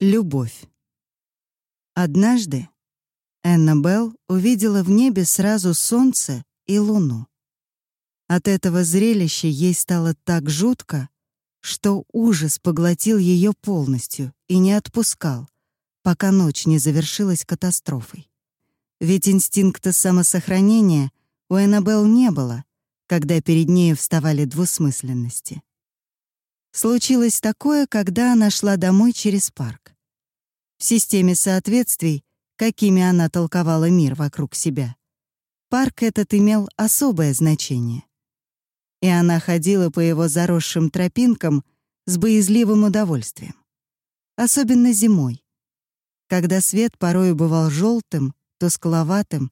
Любовь. Однажды Эннабелл увидела в небе сразу солнце и луну. От этого зрелища ей стало так жутко, что ужас поглотил ее полностью и не отпускал, пока ночь не завершилась катастрофой. Ведь инстинкта самосохранения у Эннабелл не было, когда перед ней вставали двусмысленности. Случилось такое, когда она шла домой через парк. В системе соответствий, какими она толковала мир вокруг себя, парк этот имел особое значение. И она ходила по его заросшим тропинкам с боязливым удовольствием. Особенно зимой, когда свет порою бывал желтым, тускловатым,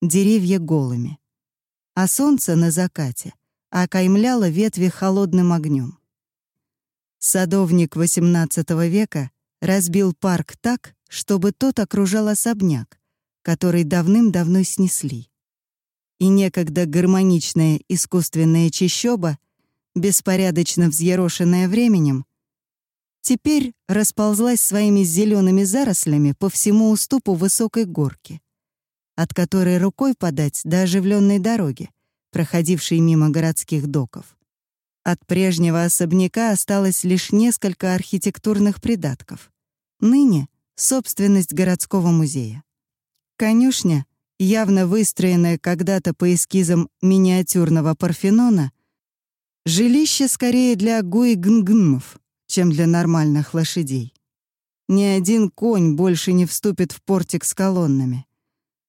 деревья голыми, а солнце на закате окаймляло ветви холодным огнем. Садовник XVIII века разбил парк так, чтобы тот окружал особняк, который давным-давно снесли. И некогда гармоничная искусственная чащоба, беспорядочно взъерошенная временем, теперь расползлась своими зелеными зарослями по всему уступу высокой горки, от которой рукой подать до оживленной дороги, проходившей мимо городских доков. От прежнего особняка осталось лишь несколько архитектурных придатков. Ныне — собственность городского музея. Конюшня, явно выстроенная когда-то по эскизам миниатюрного Парфенона, жилище скорее для гуигнгмов, чем для нормальных лошадей. Ни один конь больше не вступит в портик с колоннами.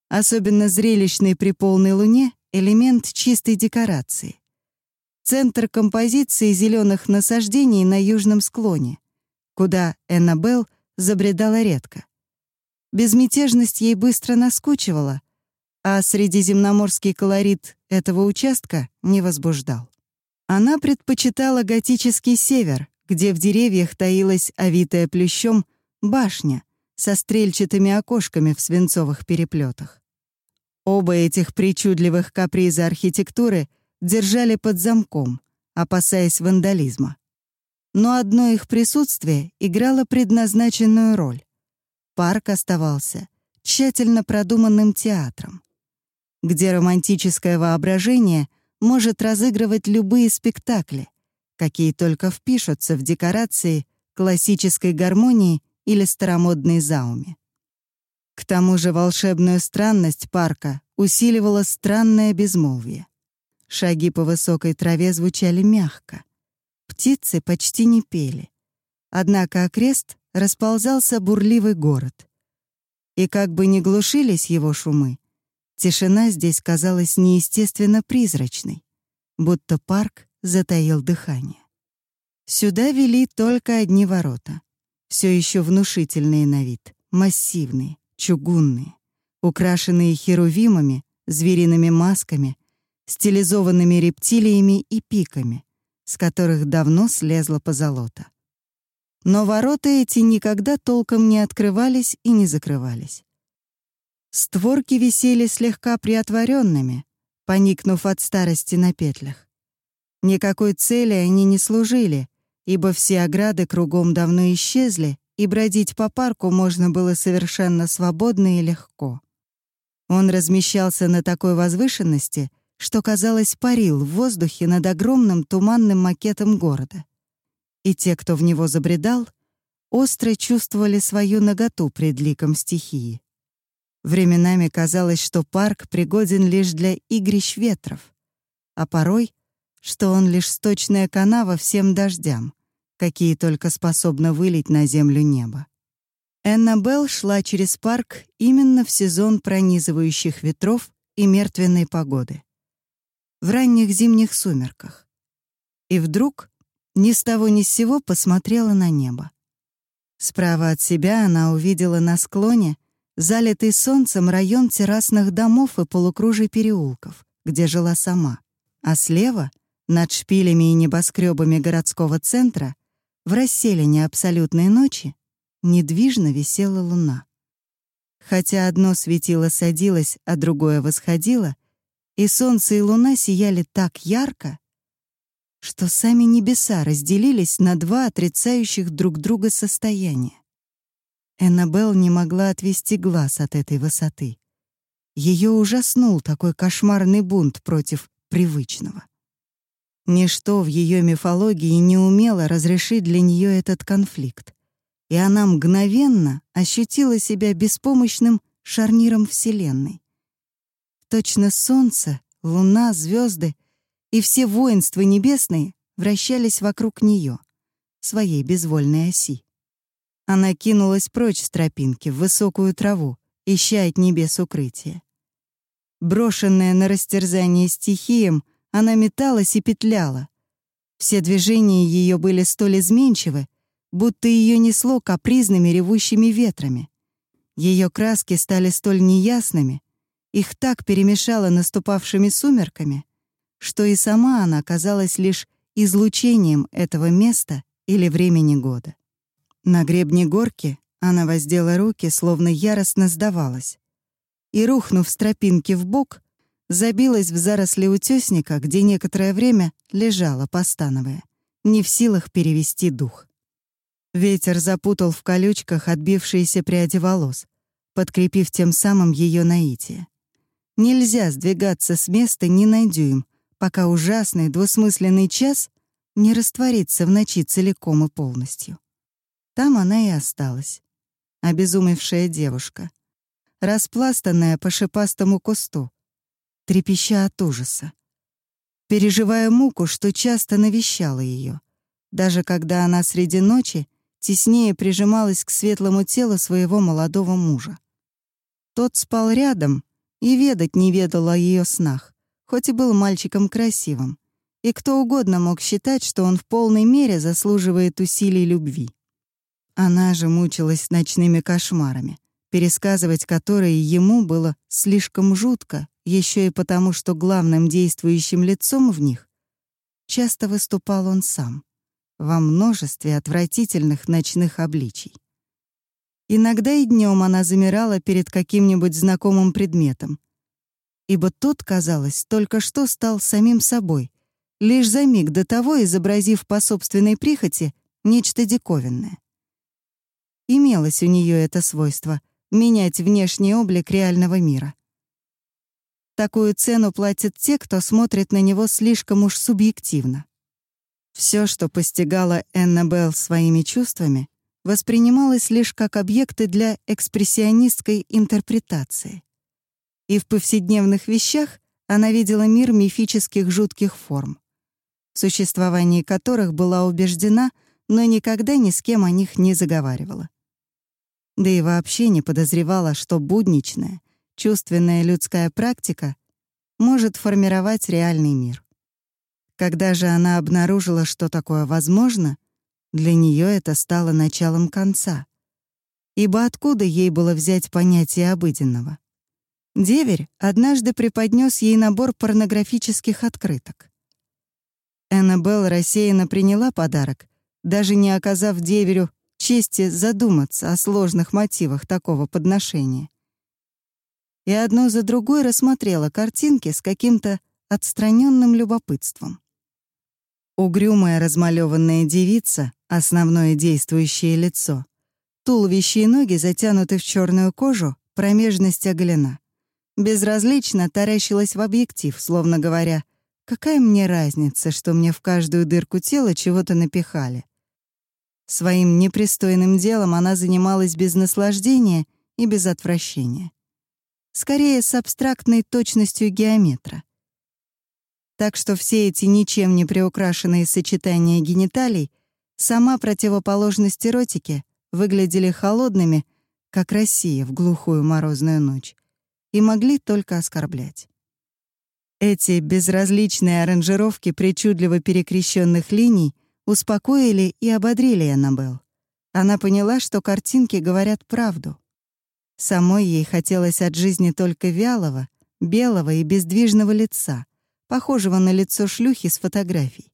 Особенно зрелищный при полной луне — элемент чистой декорации центр композиции зеленых насаждений на южном склоне, куда Эннабелл забредала редко. Безмятежность ей быстро наскучивала, а средиземноморский колорит этого участка не возбуждал. Она предпочитала готический север, где в деревьях таилась овитая плющом башня со стрельчатыми окошками в свинцовых переплетах. Оба этих причудливых каприза архитектуры — держали под замком, опасаясь вандализма. Но одно их присутствие играло предназначенную роль. Парк оставался тщательно продуманным театром, где романтическое воображение может разыгрывать любые спектакли, какие только впишутся в декорации классической гармонии или старомодной зауме. К тому же волшебную странность парка усиливало странное безмолвие. Шаги по высокой траве звучали мягко. Птицы почти не пели. Однако окрест расползался бурливый город. И как бы ни глушились его шумы, тишина здесь казалась неестественно призрачной, будто парк затаил дыхание. Сюда вели только одни ворота, все еще внушительные на вид, массивные, чугунные, украшенные херувимами, звериными масками, стилизованными рептилиями и пиками, с которых давно слезла позолота. Но ворота эти никогда толком не открывались и не закрывались. Створки висели слегка приотворенными, поникнув от старости на петлях. Никакой цели они не служили, ибо все ограды кругом давно исчезли, и бродить по парку можно было совершенно свободно и легко. Он размещался на такой возвышенности, что, казалось, парил в воздухе над огромным туманным макетом города. И те, кто в него забредал, остро чувствовали свою наготу пред ликом стихии. Временами казалось, что парк пригоден лишь для игрищ ветров, а порой, что он лишь сточная канава всем дождям, какие только способны вылить на землю небо. Эннабелл шла через парк именно в сезон пронизывающих ветров и мертвенной погоды в ранних зимних сумерках. И вдруг ни с того ни с сего посмотрела на небо. Справа от себя она увидела на склоне залитый солнцем район террасных домов и полукружий переулков, где жила сама, а слева, над шпилями и небоскребами городского центра, в расселине абсолютной ночи, недвижно висела луна. Хотя одно светило садилось, а другое восходило, и солнце и луна сияли так ярко, что сами небеса разделились на два отрицающих друг друга состояния. Эннабелл не могла отвести глаз от этой высоты. Ее ужаснул такой кошмарный бунт против привычного. Ничто в ее мифологии не умело разрешить для нее этот конфликт, и она мгновенно ощутила себя беспомощным шарниром Вселенной. Точно солнце, луна, звезды и все воинства небесные вращались вокруг нее, своей безвольной оси. Она кинулась прочь с тропинки в высокую траву, ища от небес укрытие. Брошенная на растерзание стихиям, она металась и петляла. Все движения ее были столь изменчивы, будто ее несло капризными ревущими ветрами. Ее краски стали столь неясными, их так перемешало наступавшими сумерками, что и сама она казалась лишь излучением этого места или времени года. На гребне горки она воздела руки, словно яростно сдавалась. И, рухнув с тропинки в бок, забилась в заросли утесника, где некоторое время лежала, постановая, не в силах перевести дух. Ветер запутал в колючках отбившиеся пряди волос, подкрепив тем самым ее наитие. Нельзя сдвигаться с места ни на дюйм, пока ужасный двусмысленный час не растворится в ночи целиком и полностью. Там она и осталась. Обезумевшая девушка, распластанная по шипастому кусту, трепеща от ужаса, переживая муку, что часто навещала ее, даже когда она среди ночи теснее прижималась к светлому телу своего молодого мужа. Тот спал рядом и ведать не ведал о ее снах, хоть и был мальчиком красивым, и кто угодно мог считать, что он в полной мере заслуживает усилий любви. Она же мучилась ночными кошмарами, пересказывать которые ему было слишком жутко, еще и потому, что главным действующим лицом в них часто выступал он сам, во множестве отвратительных ночных обличий. Иногда и днем она замирала перед каким-нибудь знакомым предметом, ибо тот, казалось, только что стал самим собой, лишь за миг до того изобразив по собственной прихоти нечто диковинное. Имелось у нее это свойство — менять внешний облик реального мира. Такую цену платят те, кто смотрит на него слишком уж субъективно. Все, что постигала Эннабелл своими чувствами, воспринималось лишь как объекты для экспрессионистской интерпретации. И в повседневных вещах она видела мир мифических жутких форм, в существовании которых была убеждена, но никогда ни с кем о них не заговаривала да и вообще не подозревала, что будничная, чувственная людская практика может формировать реальный мир. Когда же она обнаружила, что такое возможно, для нее это стало началом конца. Ибо откуда ей было взять понятие обыденного? Деверь однажды преподнес ей набор порнографических открыток. Эннабелл рассеянно приняла подарок, даже не оказав деверю чести задуматься о сложных мотивах такого подношения. И одно за другой рассмотрела картинки с каким-то отстраненным любопытством. Угрюмая размалеванная девица, основное действующее лицо, туловище и ноги затянуты в черную кожу, промежность оголена. Безразлично таращилась в объектив, словно говоря, «Какая мне разница, что мне в каждую дырку тела чего-то напихали? Своим непристойным делом она занималась без наслаждения и без отвращения. Скорее, с абстрактной точностью геометра. Так что все эти ничем не приукрашенные сочетания гениталий, сама противоположность эротики, выглядели холодными, как Россия в глухую морозную ночь, и могли только оскорблять. Эти безразличные аранжировки причудливо перекрещенных линий успокоили и ободрили Эннабелл. Она поняла, что картинки говорят правду. Самой ей хотелось от жизни только вялого, белого и бездвижного лица, похожего на лицо шлюхи с фотографий,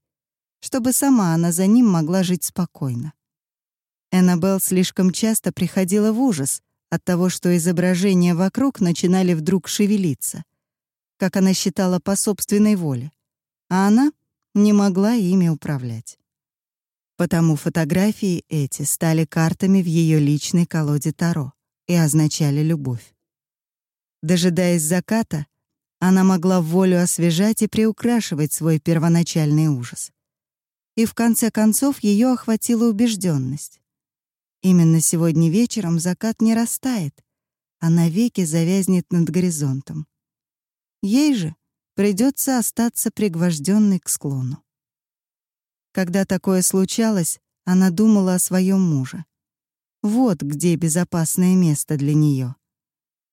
чтобы сама она за ним могла жить спокойно. Эннабелл слишком часто приходила в ужас от того, что изображения вокруг начинали вдруг шевелиться, как она считала по собственной воле, а она не могла ими управлять. Потому фотографии эти стали картами в ее личной колоде Таро и означали любовь. Дожидаясь заката, она могла волю освежать и приукрашивать свой первоначальный ужас. И в конце концов ее охватила убежденность. Именно сегодня вечером закат не растает, а навеки завязнет над горизонтом. Ей же придется остаться пригвожденной к склону. Когда такое случалось, она думала о своем муже. Вот где безопасное место для нее.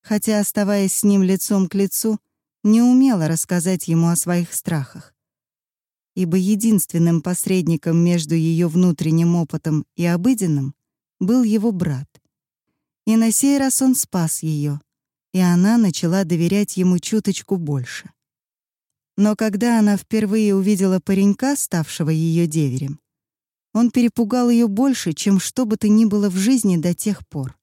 Хотя, оставаясь с ним лицом к лицу, не умела рассказать ему о своих страхах. Ибо единственным посредником между ее внутренним опытом и обыденным был его брат. И на сей раз он спас ее, и она начала доверять ему чуточку больше. Но когда она впервые увидела паренька, ставшего ее деверем, он перепугал ее больше, чем что бы то ни было в жизни до тех пор.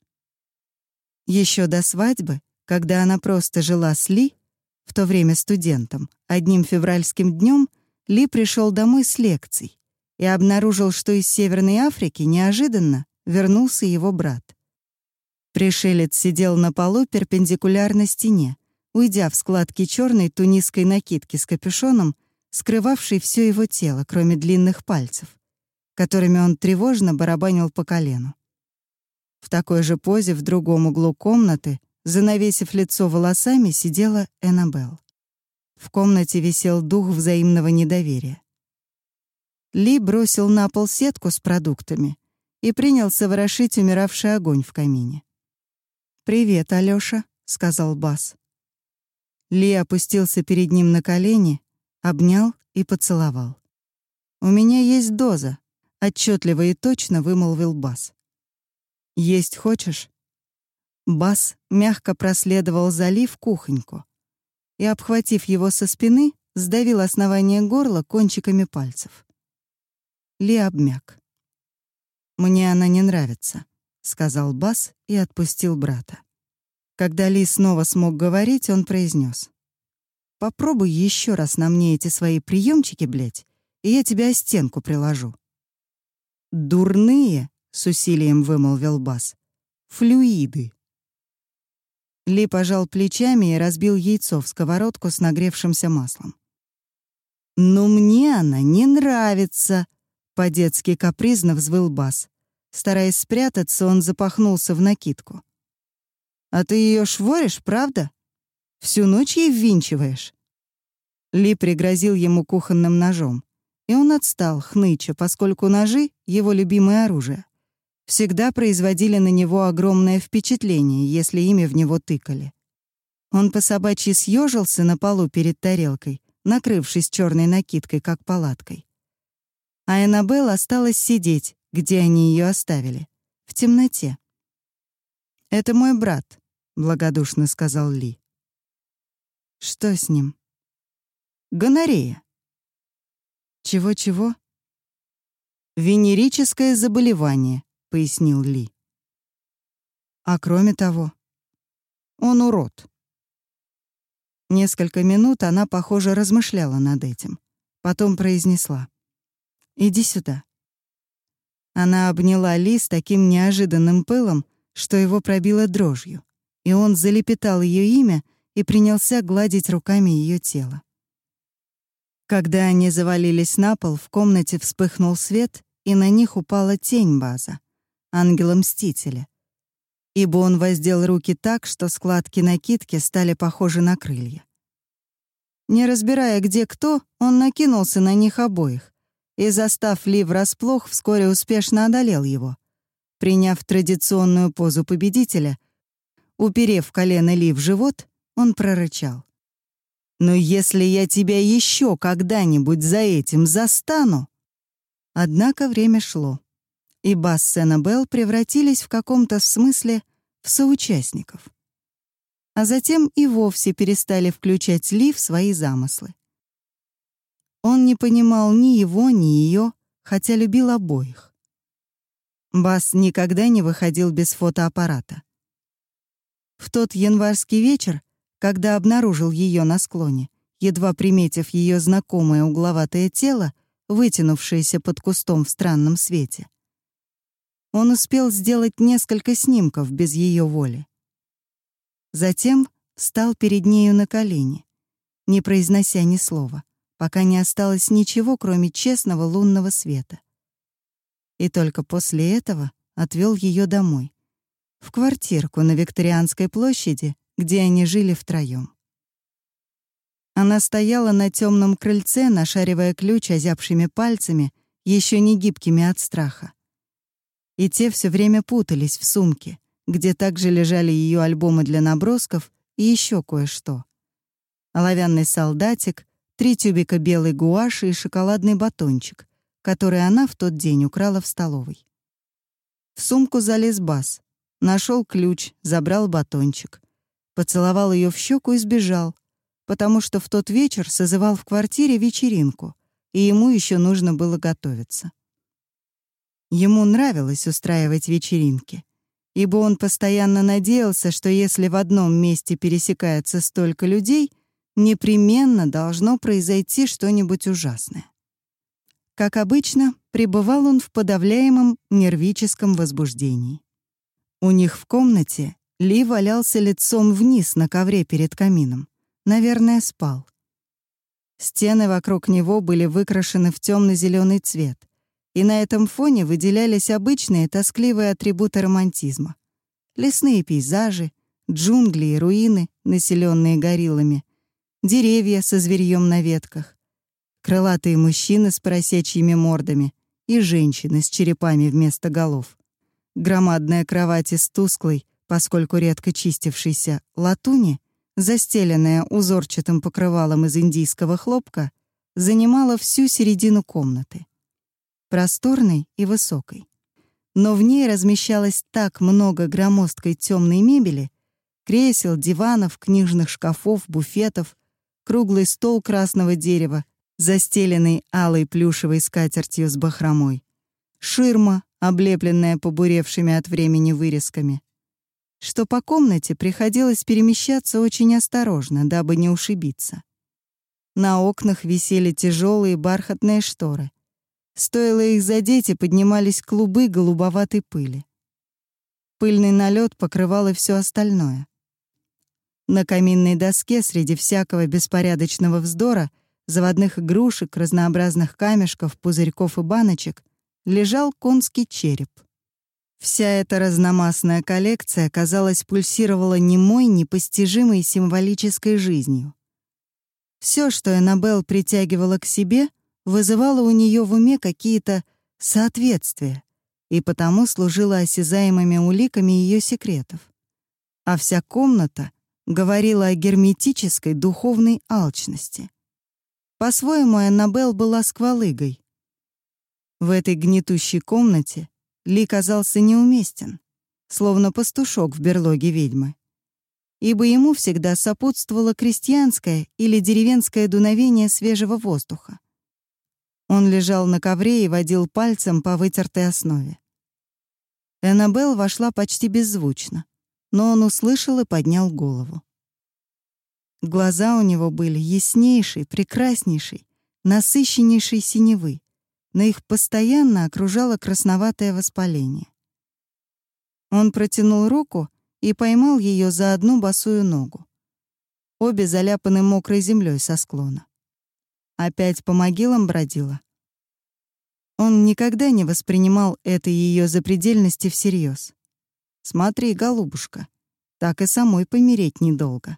Еще до свадьбы, когда она просто жила с Ли, в то время студентом, одним февральским днем Ли пришел домой с лекций и обнаружил, что из Северной Африки неожиданно вернулся его брат. Пришелец сидел на полу перпендикулярно стене, уйдя в складки черной тунисской накидки с капюшоном, скрывавшей все его тело, кроме длинных пальцев, которыми он тревожно барабанил по колену. В такой же позе в другом углу комнаты, занавесив лицо волосами, сидела Эннабелл. В комнате висел дух взаимного недоверия. Ли бросил на пол сетку с продуктами и принялся ворошить умиравший огонь в камине. «Привет, Алёша», — сказал Бас. Ли опустился перед ним на колени, обнял и поцеловал. «У меня есть доза», — отчетливо и точно вымолвил Бас. «Есть хочешь?» Бас мягко проследовал за Ли в кухоньку и, обхватив его со спины, сдавил основание горла кончиками пальцев. Ли обмяк. «Мне она не нравится», — сказал Бас и отпустил брата. Когда Ли снова смог говорить, он произнес: «Попробуй еще раз на мне эти свои приемчики, блядь, и я тебя о стенку приложу». «Дурные», — с усилием вымолвил Бас, — «флюиды». Ли пожал плечами и разбил яйцо в сковородку с нагревшимся маслом. «Но мне она не нравится», — по-детски капризно взвыл Бас. Стараясь спрятаться, он запахнулся в накидку. А ты ее шворишь, правда? Всю ночь ей ввинчиваешь?» Ли пригрозил ему кухонным ножом, и он отстал, хныча, поскольку ножи — его любимое оружие. Всегда производили на него огромное впечатление, если ими в него тыкали. Он по собачьи съежился на полу перед тарелкой, накрывшись черной накидкой, как палаткой. А Эннабелл осталась сидеть, где они ее оставили, в темноте. «Это мой брат», — благодушно сказал Ли. «Что с ним?» «Гонорея». «Чего-чего?» «Венерическое заболевание», — пояснил Ли. «А кроме того, он урод». Несколько минут она, похоже, размышляла над этим. Потом произнесла. «Иди сюда». Она обняла Ли с таким неожиданным пылом, что его пробило дрожью, и он залепетал ее имя и принялся гладить руками ее тело. Когда они завалились на пол, в комнате вспыхнул свет, и на них упала тень База, ангела-мстителя, ибо он воздел руки так, что складки накидки стали похожи на крылья. Не разбирая, где кто, он накинулся на них обоих и, застав Ли врасплох, вскоре успешно одолел его, Приняв традиционную позу победителя, уперев колено Ли в живот, он прорычал. «Но если я тебя еще когда-нибудь за этим застану...» Однако время шло, и Басс и Эннабелл превратились в каком-то смысле в соучастников. А затем и вовсе перестали включать Ли в свои замыслы. Он не понимал ни его, ни ее, хотя любил обоих. Бас никогда не выходил без фотоаппарата. В тот январский вечер, когда обнаружил ее на склоне, едва приметив ее знакомое угловатое тело, вытянувшееся под кустом в странном свете. Он успел сделать несколько снимков без ее воли. Затем встал перед нею на колени, не произнося ни слова, пока не осталось ничего, кроме честного лунного света. И только после этого отвел ее домой, в квартирку на Викторианской площади, где они жили втроем. Она стояла на темном крыльце, нашаривая ключ озябшими пальцами, еще не гибкими от страха. И те все время путались в сумке, где также лежали ее альбомы для набросков и еще кое-что. Оловянный солдатик, три тюбика белой гуаши и шоколадный батончик, который она в тот день украла в столовой. В сумку залез Бас, нашел ключ, забрал батончик, поцеловал ее в щеку и сбежал, потому что в тот вечер созывал в квартире вечеринку, и ему еще нужно было готовиться. Ему нравилось устраивать вечеринки, ибо он постоянно надеялся, что если в одном месте пересекается столько людей, непременно должно произойти что-нибудь ужасное. Как обычно, пребывал он в подавляемом нервическом возбуждении. У них в комнате Ли валялся лицом вниз на ковре перед камином. Наверное, спал. Стены вокруг него были выкрашены в темно-зеленый цвет, и на этом фоне выделялись обычные тоскливые атрибуты романтизма. Лесные пейзажи, джунгли и руины, населенные гориллами, деревья со зверьем на ветках, крылатые мужчины с поросячьими мордами и женщины с черепами вместо голов, громадная кровать из тусклой, поскольку редко чистившейся, латуни — застеленная узорчатым покрывалом из индийского хлопка, занимала всю середину комнаты. Просторной и высокой. Но в ней размещалось так много громоздкой темной мебели, кресел, диванов, книжных шкафов, буфетов, круглый стол красного дерева, застеленный алой плюшевой скатертью с бахромой, ширма, облепленная побуревшими от времени вырезками, что по комнате приходилось перемещаться очень осторожно, дабы не ушибиться. На окнах висели тяжелые бархатные шторы. Стоило их задеть, и поднимались клубы голубоватой пыли. Пыльный налет покрывал и все остальное. На каминной доске среди всякого беспорядочного вздора, заводных игрушек, разнообразных камешков, пузырьков и баночек лежал конский череп — Вся эта разномастная коллекция, казалось, пульсировала немой, непостижимой символической жизнью. Все, что Эннабелл притягивала к себе, вызывало у нее в уме какие-то соответствия и потому служило осязаемыми уликами ее секретов. А вся комната говорила о герметической духовной алчности. По-своему, Эннабелл была сквалыгой. В этой гнетущей комнате ли казался неуместен, словно пастушок в берлоге ведьмы. Ибо ему всегда сопутствовало крестьянское или деревенское дуновение свежего воздуха. Он лежал на ковре и водил пальцем по вытертой основе. Эннабелл вошла почти беззвучно, но он услышал и поднял голову. Глаза у него были яснейшей, прекраснейшей, насыщеннейшей синевы, но их постоянно окружало красноватое воспаление. Он протянул руку и поймал ее за одну босую ногу. Обе заляпаны мокрой землей со склона. Опять по могилам бродила. Он никогда не воспринимал этой ее запредельности всерьез. «Смотри, голубушка, так и самой помереть недолго».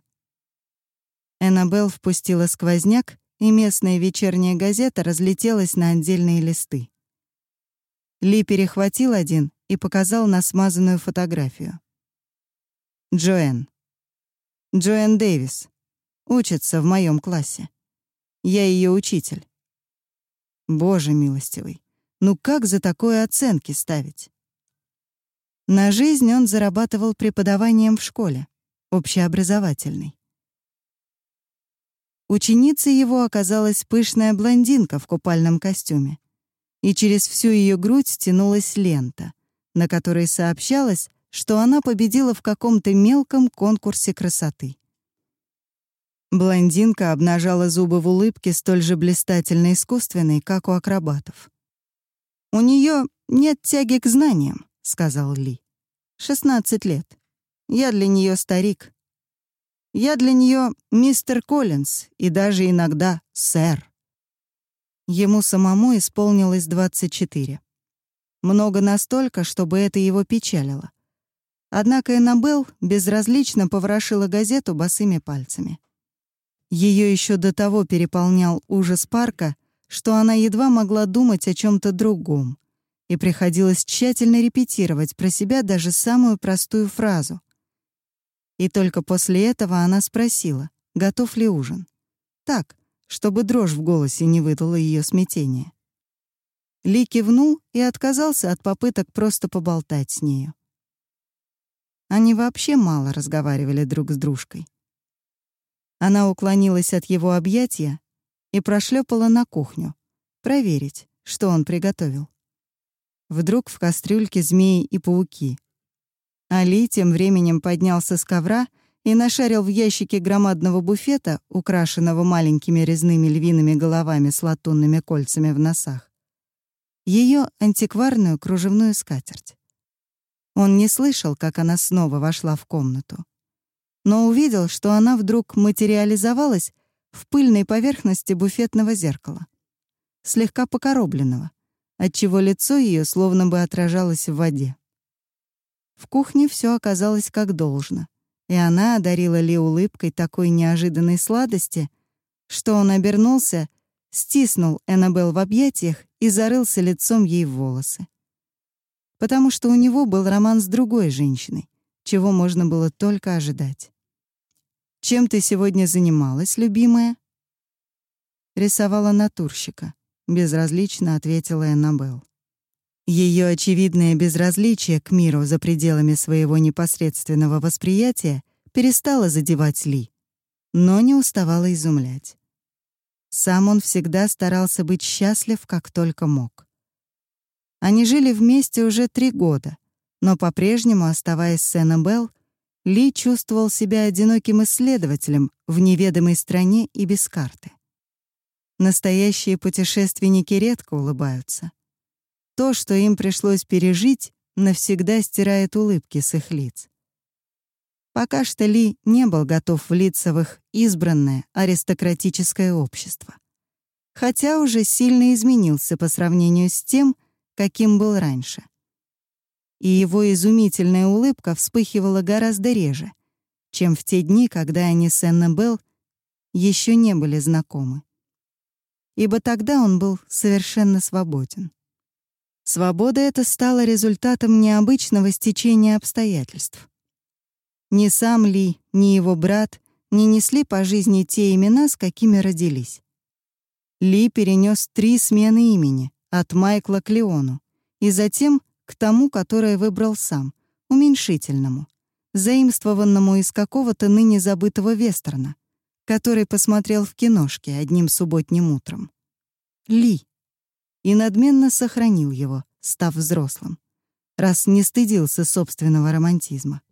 Эннабелл впустила сквозняк и местная вечерняя газета разлетелась на отдельные листы. Ли перехватил один и показал на смазанную фотографию. Джоэн. Джоэн Дэвис. Учится в моем классе. Я ее учитель. Боже милостивый, ну как за такое оценки ставить? На жизнь он зарабатывал преподаванием в школе, общеобразовательной. Ученицей его оказалась пышная блондинка в купальном костюме. И через всю ее грудь тянулась лента, на которой сообщалось, что она победила в каком-то мелком конкурсе красоты. Блондинка обнажала зубы в улыбке столь же блистательно искусственной, как у акробатов. «У нее нет тяги к знаниям», — сказал Ли. «16 лет. Я для нее старик. Я для нее мистер Коллинз и даже иногда сэр». Ему самому исполнилось 24. Много настолько, чтобы это его печалило. Однако Эннабелл безразлично поворошила газету босыми пальцами. Ее еще до того переполнял ужас парка, что она едва могла думать о чем то другом, и приходилось тщательно репетировать про себя даже самую простую фразу. И только после этого она спросила, готов ли ужин. Так, чтобы дрожь в голосе не выдала ее смятение. Ли кивнул и отказался от попыток просто поболтать с нею. Они вообще мало разговаривали друг с дружкой. Она уклонилась от его объятия и прошлепала на кухню, проверить, что он приготовил. Вдруг в кастрюльке змеи и пауки. Али тем временем поднялся с ковра и нашарил в ящике громадного буфета, украшенного маленькими резными львиными головами с латунными кольцами в носах, ее антикварную кружевную скатерть. Он не слышал, как она снова вошла в комнату но увидел, что она вдруг материализовалась в пыльной поверхности буфетного зеркала, слегка покоробленного, отчего лицо ее словно бы отражалось в воде. В кухне все оказалось как должно, и она одарила Ли улыбкой такой неожиданной сладости, что он обернулся, стиснул Эннабелл в объятиях и зарылся лицом ей в волосы. Потому что у него был роман с другой женщиной, чего можно было только ожидать. «Чем ты сегодня занималась, любимая?» «Рисовала натурщика», — безразлично ответила Эннабелл. Ее очевидное безразличие к миру за пределами своего непосредственного восприятия перестало задевать Ли, но не уставало изумлять. Сам он всегда старался быть счастлив, как только мог. Они жили вместе уже три года, но по-прежнему, оставаясь с Эннабелл, ли чувствовал себя одиноким исследователем в неведомой стране и без карты. Настоящие путешественники редко улыбаются. То, что им пришлось пережить, навсегда стирает улыбки с их лиц. Пока что Ли не был готов влиться в их избранное аристократическое общество. Хотя уже сильно изменился по сравнению с тем, каким был раньше и его изумительная улыбка вспыхивала гораздо реже, чем в те дни, когда они с Эннабелл еще не были знакомы. Ибо тогда он был совершенно свободен. Свобода эта стала результатом необычного стечения обстоятельств. Ни сам Ли, ни его брат не несли по жизни те имена, с какими родились. Ли перенес три смены имени, от Майкла к Леону, и затем — к тому, которое выбрал сам, уменьшительному, заимствованному из какого-то ныне забытого вестерна, который посмотрел в киношке одним субботним утром. Ли. И надменно сохранил его, став взрослым, раз не стыдился собственного романтизма.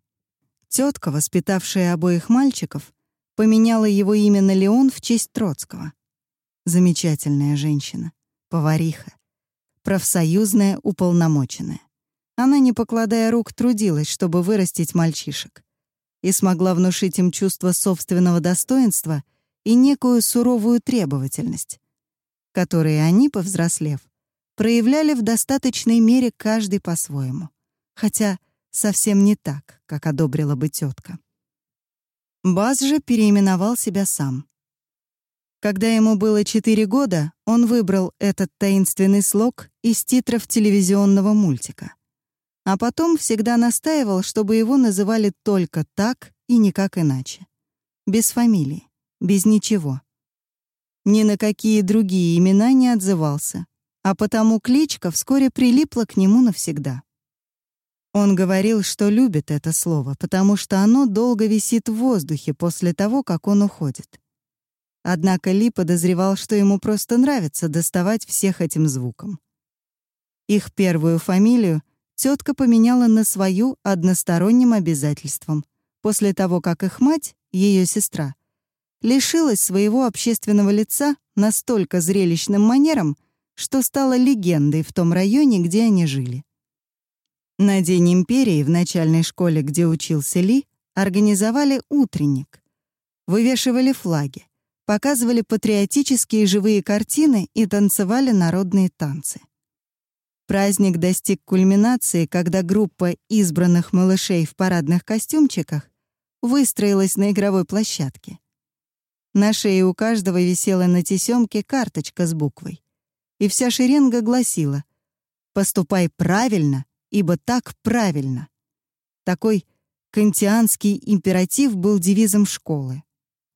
Тетка, воспитавшая обоих мальчиков, поменяла его имя на Леон в честь Троцкого. Замечательная женщина, повариха, профсоюзная уполномоченная. Она, не покладая рук, трудилась, чтобы вырастить мальчишек, и смогла внушить им чувство собственного достоинства и некую суровую требовательность, которые они, повзрослев, проявляли в достаточной мере каждый по-своему, хотя совсем не так, как одобрила бы тетка. Баз же переименовал себя сам. Когда ему было четыре года, он выбрал этот таинственный слог из титров телевизионного мультика. А потом всегда настаивал, чтобы его называли только так и никак иначе. Без фамилии, без ничего. Ни на какие другие имена не отзывался, а потому кличка вскоре прилипла к нему навсегда. Он говорил, что любит это слово, потому что оно долго висит в воздухе после того, как он уходит. Однако Ли подозревал, что ему просто нравится доставать всех этим звуком. Их первую фамилию тетка поменяла на свою односторонним обязательством, после того, как их мать, ее сестра, лишилась своего общественного лица настолько зрелищным манером, что стала легендой в том районе, где они жили. На День империи в начальной школе, где учился Ли, организовали утренник. Вывешивали флаги, показывали патриотические живые картины и танцевали народные танцы. Праздник достиг кульминации, когда группа избранных малышей в парадных костюмчиках выстроилась на игровой площадке. На шее у каждого висела на тесемке карточка с буквой. И вся шеренга гласила «Поступай правильно, ибо так правильно». Такой кантианский императив был девизом школы.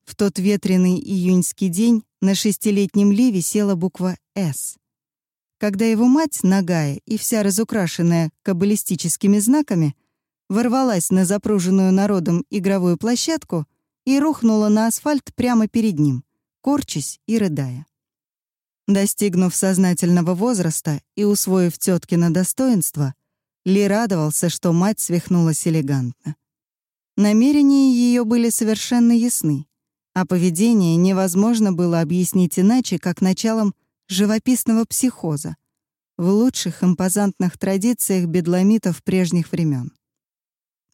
В тот ветреный июньский день на шестилетнем Ли висела буква «С». Когда его мать, нагая и вся разукрашенная каббалистическими знаками, ворвалась на запруженную народом игровую площадку — и рухнула на асфальт прямо перед ним, корчась и рыдая. Достигнув сознательного возраста и усвоив теткино достоинство, Ли радовался, что мать свихнулась элегантно. Намерения ее были совершенно ясны, а поведение невозможно было объяснить иначе, как началом живописного психоза в лучших импозантных традициях бедламитов прежних времен.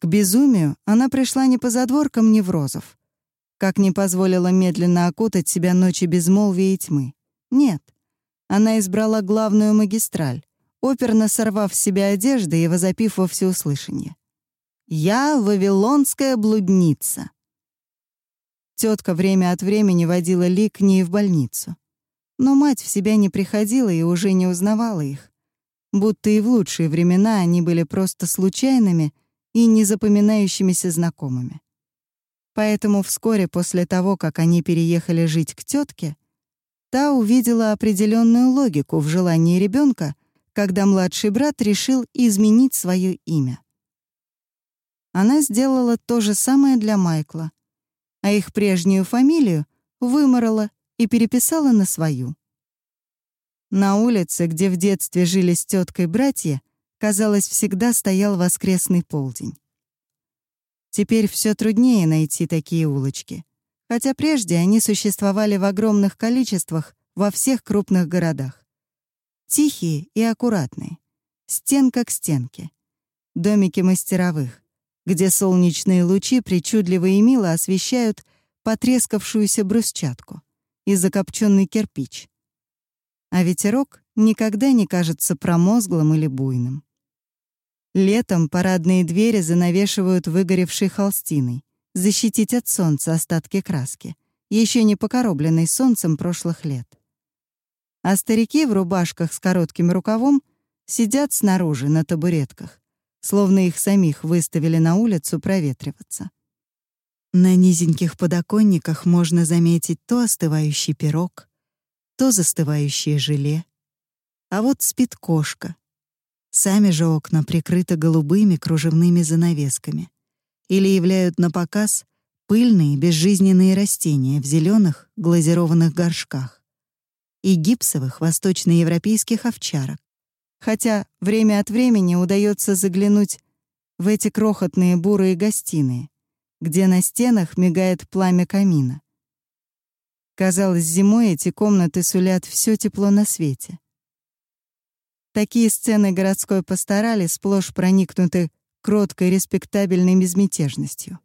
К безумию она пришла не по задворкам неврозов, как не позволила медленно окутать себя ночи безмолвия и тьмы. Нет, она избрала главную магистраль, оперно сорвав с себя одежды и возопив во всеуслышание. «Я вавилонская блудница!» Тетка время от времени водила Ли к ней в больницу. Но мать в себя не приходила и уже не узнавала их. Будто и в лучшие времена они были просто случайными и незапоминающимися знакомыми. Поэтому вскоре после того, как они переехали жить к тетке, та увидела определенную логику в желании ребенка, когда младший брат решил изменить свое имя. Она сделала то же самое для Майкла, а их прежнюю фамилию выморала и переписала на свою. На улице, где в детстве жили с теткой братья, казалось, всегда стоял воскресный полдень. Теперь все труднее найти такие улочки, хотя прежде они существовали в огромных количествах во всех крупных городах. Тихие и аккуратные, стенка к стенке. Домики мастеровых, где солнечные лучи причудливо и мило освещают потрескавшуюся брусчатку и закопченный кирпич. А ветерок никогда не кажется промозглым или буйным. Летом парадные двери занавешивают выгоревшей холстиной, защитить от солнца остатки краски, еще не покоробленной солнцем прошлых лет. А старики в рубашках с коротким рукавом сидят снаружи на табуретках, словно их самих выставили на улицу проветриваться. На низеньких подоконниках можно заметить то остывающий пирог, то застывающее желе. А вот спит кошка, Сами же окна прикрыты голубыми кружевными занавесками или являют на показ пыльные безжизненные растения в зеленых глазированных горшках и гипсовых восточноевропейских овчарок. Хотя время от времени удается заглянуть в эти крохотные бурые гостиные, где на стенах мигает пламя камина. Казалось, зимой эти комнаты сулят все тепло на свете. Такие сцены городской пасторали сплошь проникнуты кроткой респектабельной безмятежностью.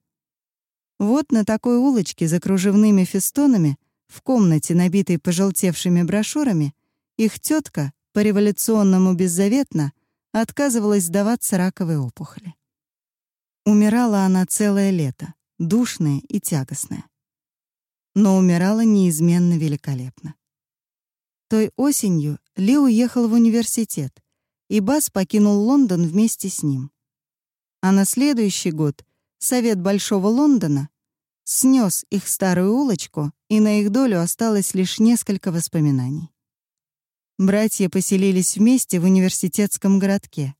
Вот на такой улочке за кружевными фестонами, в комнате, набитой пожелтевшими брошюрами, их тетка, по-революционному беззаветно, отказывалась сдаваться раковой опухоли. Умирала она целое лето, душная и тягостная. Но умирала неизменно великолепно. Той осенью Ли уехал в университет, и Бас покинул Лондон вместе с ним. А на следующий год Совет Большого Лондона снес их старую улочку, и на их долю осталось лишь несколько воспоминаний. Братья поселились вместе в университетском городке.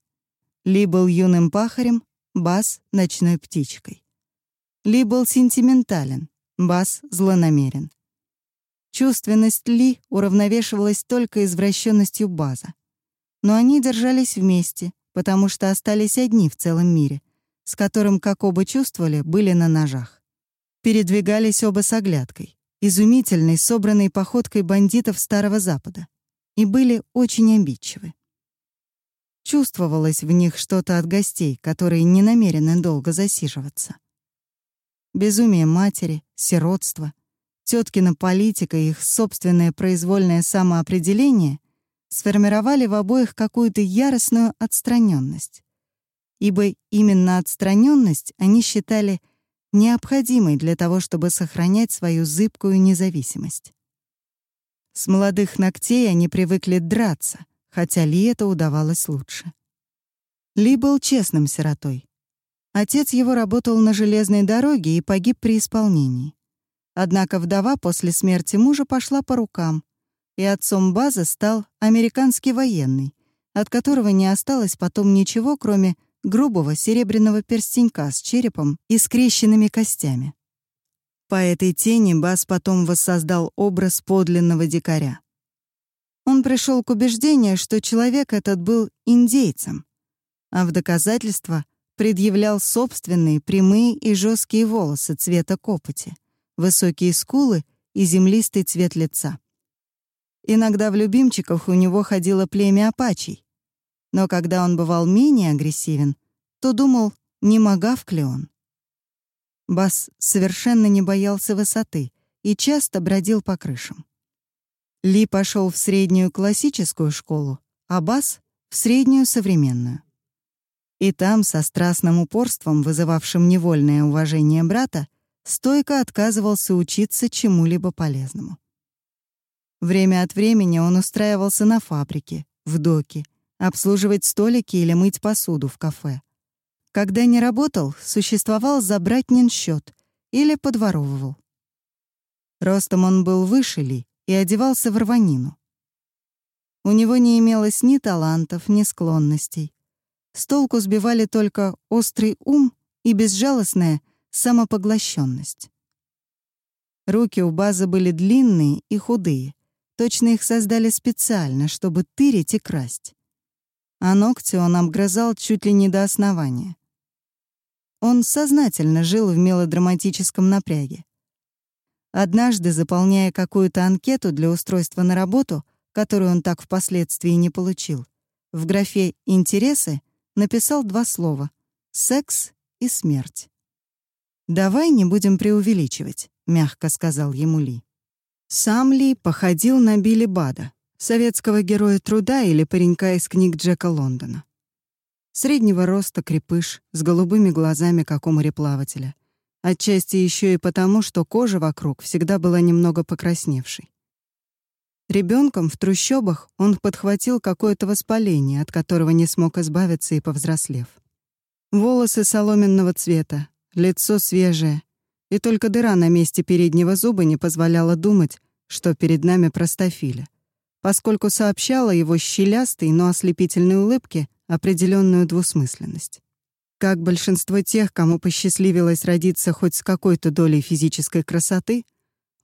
Ли был юным пахарем, Бас — ночной птичкой. Ли был сентиментален, Бас — злонамерен. Чувственность Ли уравновешивалась только извращенностью База. Но они держались вместе, потому что остались одни в целом мире, с которым, как оба чувствовали, были на ножах. Передвигались оба с оглядкой, изумительной, собранной походкой бандитов Старого Запада, и были очень обидчивы. Чувствовалось в них что-то от гостей, которые не намерены долго засиживаться. Безумие матери, сиротство, теткина политика и их собственное произвольное самоопределение сформировали в обоих какую-то яростную отстраненность, ибо именно отстраненность они считали необходимой для того, чтобы сохранять свою зыбкую независимость. С молодых ногтей они привыкли драться, хотя Ли это удавалось лучше. Ли был честным сиротой. Отец его работал на железной дороге и погиб при исполнении. Однако вдова после смерти мужа пошла по рукам, и отцом базы стал американский военный, от которого не осталось потом ничего, кроме грубого серебряного перстенька с черепом и скрещенными костями. По этой тени Бас потом воссоздал образ подлинного дикаря. Он пришел к убеждению, что человек этот был индейцем, а в доказательство предъявлял собственные прямые и жесткие волосы цвета копоти, высокие скулы и землистый цвет лица. Иногда в любимчиках у него ходило племя апачей, но когда он бывал менее агрессивен, то думал, не могав ли он. Бас совершенно не боялся высоты и часто бродил по крышам. Ли пошел в среднюю классическую школу, а Бас — в среднюю современную. И там, со страстным упорством, вызывавшим невольное уважение брата, стойко отказывался учиться чему-либо полезному. Время от времени он устраивался на фабрике, в доке, обслуживать столики или мыть посуду в кафе. Когда не работал, существовал за братнин счет или подворовывал. Ростом он был выше Ли и одевался в рванину. У него не имелось ни талантов, ни склонностей. С толку сбивали только острый ум и безжалостная самопоглощенность. Руки у Базы были длинные и худые. Точно их создали специально, чтобы тырить и красть а ногти он обгрызал чуть ли не до основания. Он сознательно жил в мелодраматическом напряге. Однажды, заполняя какую-то анкету для устройства на работу, которую он так впоследствии не получил, в графе «Интересы» написал два слова «секс» и «смерть». «Давай не будем преувеличивать», — мягко сказал ему Ли. Сам Ли походил на Билли Бада, советского героя труда или паренька из книг Джека Лондона. Среднего роста крепыш, с голубыми глазами, как у мореплавателя. Отчасти еще и потому, что кожа вокруг всегда была немного покрасневшей. Ребенком в трущобах он подхватил какое-то воспаление, от которого не смог избавиться и повзрослев. Волосы соломенного цвета, лицо свежее, и только дыра на месте переднего зуба не позволяла думать, что перед нами простофиля поскольку сообщала его щелястой, но ослепительной улыбке определенную двусмысленность. Как большинство тех, кому посчастливилось родиться хоть с какой-то долей физической красоты,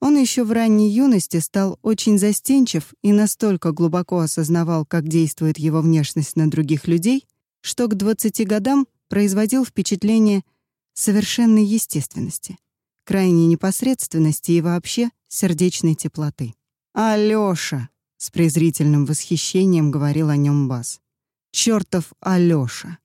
он еще в ранней юности стал очень застенчив и настолько глубоко осознавал, как действует его внешность на других людей, что к 20 годам производил впечатление совершенной естественности, крайней непосредственности и вообще сердечной теплоты. «Алёша!» С презрительным восхищением говорил о нем Баз. «Чёртов Алёша!»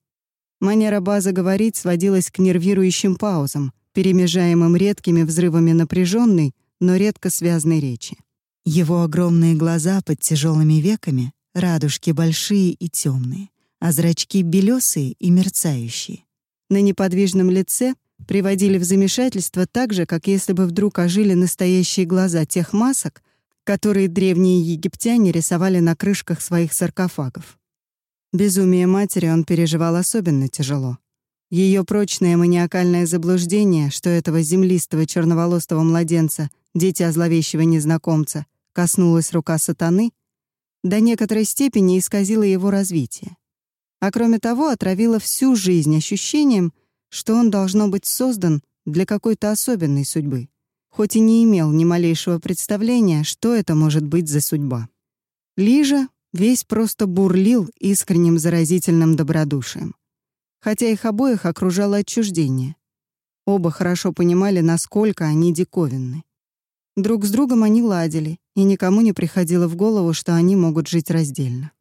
Манера База говорить сводилась к нервирующим паузам, перемежаемым редкими взрывами напряженной, но редко связной речи. Его огромные глаза под тяжелыми веками, радужки большие и темные, а зрачки белесые и мерцающие. На неподвижном лице приводили в замешательство так же, как если бы вдруг ожили настоящие глаза тех масок, которые древние египтяне рисовали на крышках своих саркофагов. Безумие матери он переживал особенно тяжело. Ее прочное маниакальное заблуждение, что этого землистого черноволосого младенца, дитя зловещего незнакомца, коснулась рука сатаны, до некоторой степени исказило его развитие. А кроме того, отравило всю жизнь ощущением, что он должно быть создан для какой-то особенной судьбы хоть и не имел ни малейшего представления, что это может быть за судьба. Лижа весь просто бурлил искренним заразительным добродушием. Хотя их обоих окружало отчуждение. Оба хорошо понимали, насколько они диковинны. Друг с другом они ладили, и никому не приходило в голову, что они могут жить раздельно.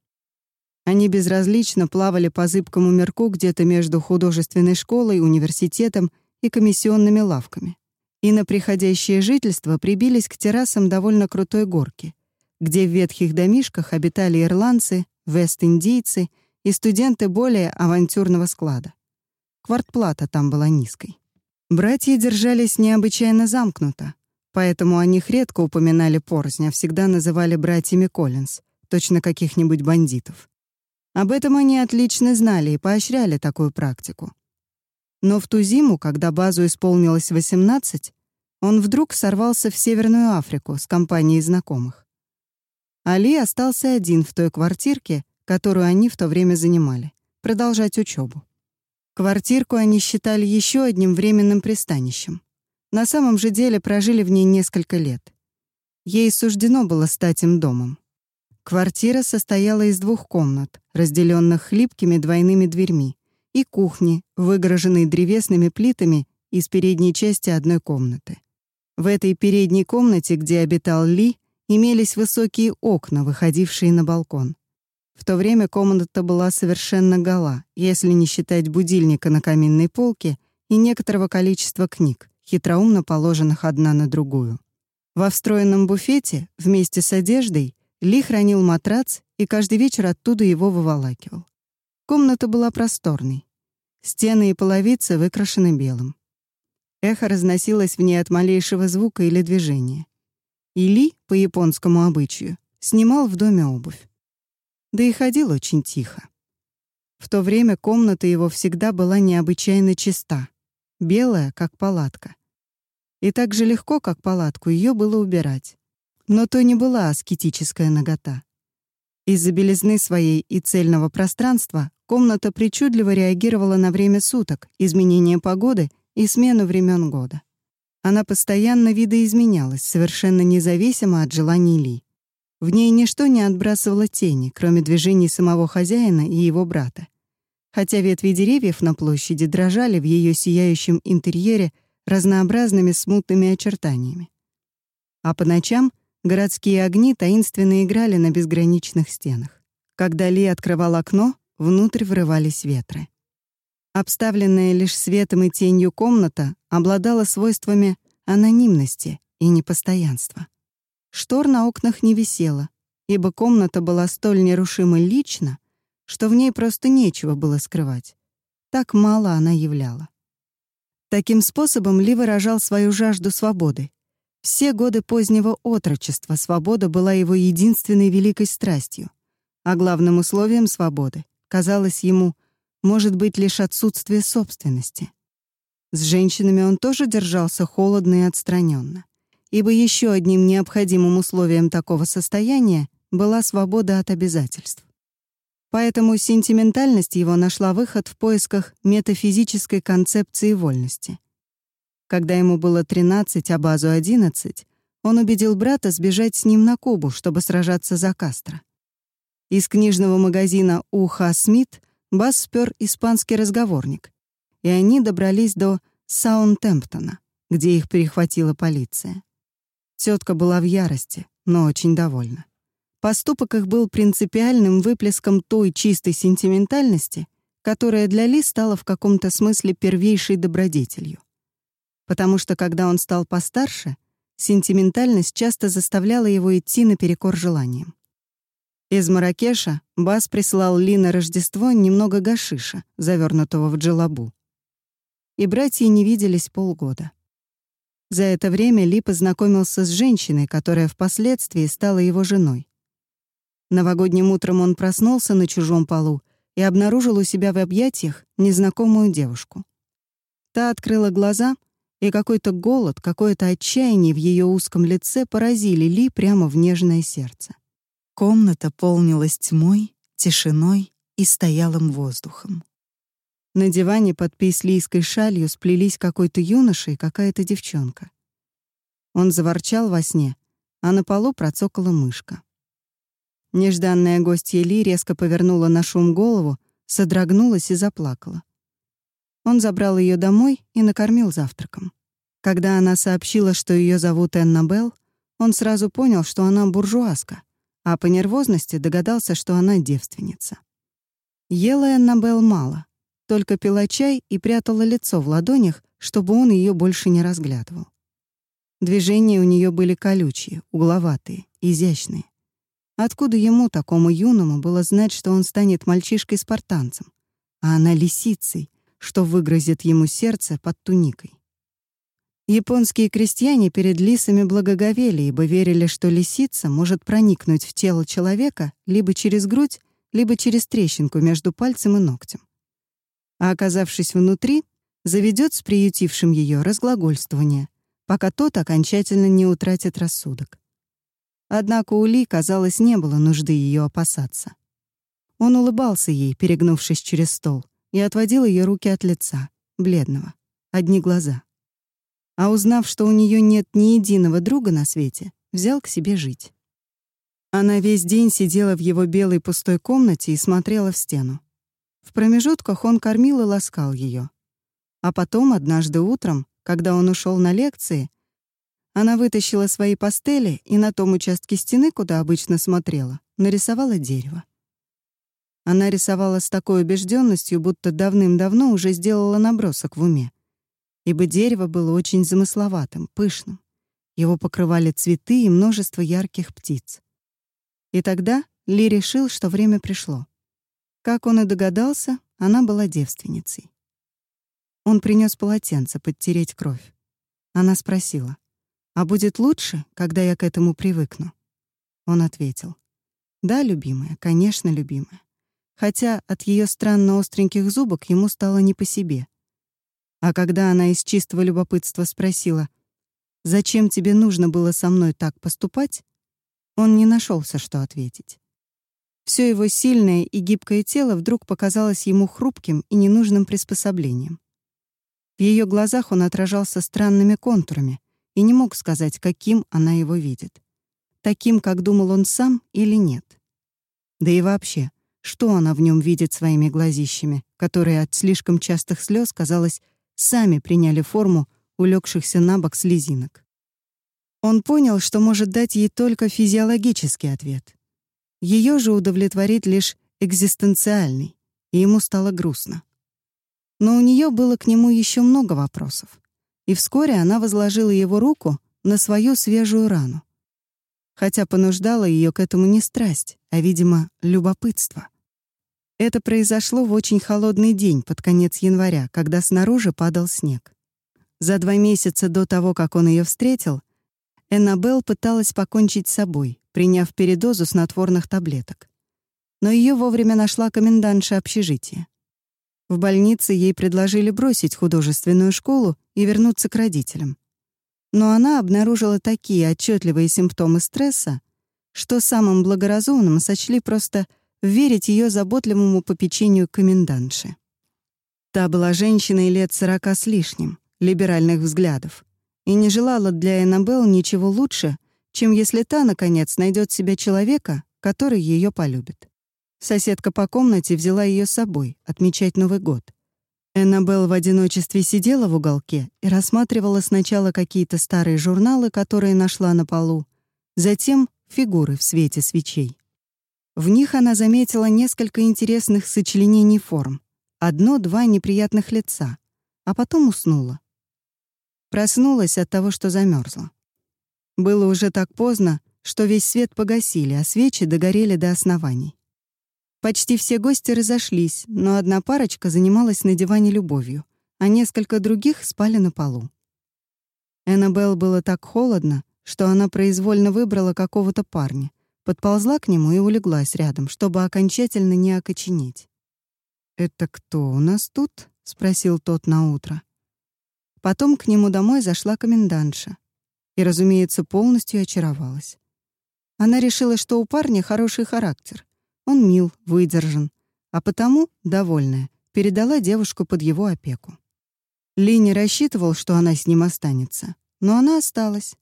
Они безразлично плавали по зыбкому мирку где-то между художественной школой, университетом и комиссионными лавками. И на приходящее жительство прибились к террасам довольно крутой горки, где в ветхих домишках обитали ирландцы, вест-индийцы и студенты более авантюрного склада. Квартплата там была низкой. Братья держались необычайно замкнуто, Поэтому о них редко упоминали порознь, а всегда называли братьями Коллинз, точно каких-нибудь бандитов. Об этом они отлично знали и поощряли такую практику. Но в ту зиму, когда базу исполнилось 18, он вдруг сорвался в Северную Африку с компанией знакомых. Али остался один в той квартирке, которую они в то время занимали, продолжать учебу. Квартирку они считали еще одним временным пристанищем. На самом же деле прожили в ней несколько лет. Ей суждено было стать им домом. Квартира состояла из двух комнат, разделенных хлипкими двойными дверьми, и кухни, выгороженной древесными плитами из передней части одной комнаты. В этой передней комнате, где обитал Ли, имелись высокие окна, выходившие на балкон. В то время комната была совершенно гола, если не считать будильника на каминной полке и некоторого количества книг, хитроумно положенных одна на другую. Во встроенном буфете вместе с одеждой Ли хранил матрац и каждый вечер оттуда его выволакивал. Комната была просторной. Стены и половицы выкрашены белым. Эхо разносилось в ней от малейшего звука или движения. И Ли, по японскому обычаю, снимал в доме обувь. Да и ходил очень тихо. В то время комната его всегда была необычайно чиста, белая, как палатка. И так же легко, как палатку, ее было убирать. Но то не была аскетическая нагота. Из-за белизны своей и цельного пространства комната причудливо реагировала на время суток, изменение погоды и смену времен года. Она постоянно видоизменялась, совершенно независимо от желаний Ли. В ней ничто не отбрасывало тени, кроме движений самого хозяина и его брата. Хотя ветви деревьев на площади дрожали в ее сияющем интерьере разнообразными смутными очертаниями. А по ночам городские огни таинственно играли на безграничных стенах. Когда Ли открывал окно, внутрь врывались ветры. Обставленная лишь светом и тенью комната обладала свойствами анонимности и непостоянства. Штор на окнах не висело, ибо комната была столь нерушима лично, что в ней просто нечего было скрывать. Так мало она являла. Таким способом Ли выражал свою жажду свободы. Все годы позднего отрочества свобода была его единственной великой страстью, а главным условием свободы казалось ему может быть лишь отсутствие собственности. С женщинами он тоже держался холодно и отстраненно, ибо еще одним необходимым условием такого состояния была свобода от обязательств. Поэтому сентиментальность его нашла выход в поисках метафизической концепции вольности. Когда ему было 13, а базу 11, он убедил брата сбежать с ним на Кубу, чтобы сражаться за Кастро. Из книжного магазина «Уха Смит» Бас спер испанский разговорник, и они добрались до Саунтемптона, где их перехватила полиция. Тетка была в ярости, но очень довольна. Поступок их был принципиальным выплеском той чистой сентиментальности, которая для Ли стала в каком-то смысле первейшей добродетелью. Потому что когда он стал постарше, сентиментальность часто заставляла его идти наперекор желаниям. Из Маракеша Бас прислал Ли на Рождество немного гашиша, завернутого в джелабу. И братья не виделись полгода. За это время Ли познакомился с женщиной, которая впоследствии стала его женой. Новогодним утром он проснулся на чужом полу и обнаружил у себя в объятиях незнакомую девушку. Та открыла глаза, и какой-то голод, какое-то отчаяние в ее узком лице поразили Ли прямо в нежное сердце. Комната полнилась тьмой, тишиной и стоялым воздухом. На диване под пейслийской шалью сплелись какой-то юноша и какая-то девчонка. Он заворчал во сне, а на полу процокала мышка. Нежданная гостья Ли резко повернула на шум голову, содрогнулась и заплакала. Он забрал ее домой и накормил завтраком. Когда она сообщила, что ее зовут Эннабелл, он сразу понял, что она буржуазка, а по нервозности догадался, что она девственница. Ела Эннабелл мало, только пила чай и прятала лицо в ладонях, чтобы он ее больше не разглядывал. Движения у нее были колючие, угловатые, изящные. Откуда ему, такому юному, было знать, что он станет мальчишкой-спартанцем, а она лисицей, что выгрызет ему сердце под туникой? Японские крестьяне перед лисами благоговели, ибо верили, что лисица может проникнуть в тело человека либо через грудь, либо через трещинку между пальцем и ногтем. А оказавшись внутри, заведет с приютившим ее разглагольствование, пока тот окончательно не утратит рассудок. Однако у Ли, казалось, не было нужды ее опасаться. Он улыбался ей, перегнувшись через стол, и отводил ее руки от лица, бледного, одни глаза. А узнав, что у нее нет ни единого друга на свете, взял к себе жить. Она весь день сидела в его белой пустой комнате и смотрела в стену. В промежутках он кормил и ласкал ее. А потом, однажды утром, когда он ушел на лекции, она вытащила свои пастели и на том участке стены, куда обычно смотрела, нарисовала дерево. Она рисовала с такой убежденностью, будто давным-давно уже сделала набросок в уме. Ибо дерево было очень замысловатым, пышным. Его покрывали цветы и множество ярких птиц. И тогда Ли решил, что время пришло. Как он и догадался, она была девственницей. Он принес полотенце подтереть кровь. Она спросила — а будет лучше, когда я к этому привыкну? Он ответил. Да, любимая, конечно, любимая. Хотя от ее странно остреньких зубок ему стало не по себе. А когда она из чистого любопытства спросила, «Зачем тебе нужно было со мной так поступать?» Он не нашелся, что ответить. Все его сильное и гибкое тело вдруг показалось ему хрупким и ненужным приспособлением. В ее глазах он отражался странными контурами, и не мог сказать, каким она его видит. Таким, как думал он сам, или нет. Да и вообще, что она в нем видит своими глазищами, которые от слишком частых слез, казалось, сами приняли форму улегшихся на бок слезинок. Он понял, что может дать ей только физиологический ответ. Ее же удовлетворит лишь экзистенциальный, и ему стало грустно. Но у нее было к нему еще много вопросов и вскоре она возложила его руку на свою свежую рану. Хотя понуждала ее к этому не страсть, а, видимо, любопытство. Это произошло в очень холодный день под конец января, когда снаружи падал снег. За два месяца до того, как он ее встретил, Эннабелл пыталась покончить с собой, приняв передозу снотворных таблеток. Но ее вовремя нашла комендантша общежития. В больнице ей предложили бросить художественную школу и вернуться к родителям. Но она обнаружила такие отчетливые симптомы стресса, что самым благоразумным сочли просто верить ее заботливому попечению комендантши. Та была женщиной лет сорока с лишним, либеральных взглядов, и не желала для Эннабелл ничего лучше, чем если та, наконец, найдет себе человека, который ее полюбит. Соседка по комнате взяла ее с собой отмечать Новый год. Эннабелл в одиночестве сидела в уголке и рассматривала сначала какие-то старые журналы, которые нашла на полу, затем фигуры в свете свечей. В них она заметила несколько интересных сочленений форм, одно-два неприятных лица, а потом уснула. Проснулась от того, что замерзла. Было уже так поздно, что весь свет погасили, а свечи догорели до оснований. Почти все гости разошлись, но одна парочка занималась на диване любовью, а несколько других спали на полу. Эннабелл было так холодно, что она произвольно выбрала какого-то парня, подползла к нему и улеглась рядом, чтобы окончательно не окоченеть. «Это кто у нас тут?» — спросил тот на утро. Потом к нему домой зашла комендантша и, разумеется, полностью очаровалась. Она решила, что у парня хороший характер, он мил, выдержан, а потому, довольная, передала девушку под его опеку. Ли не рассчитывал, что она с ним останется, но она осталась.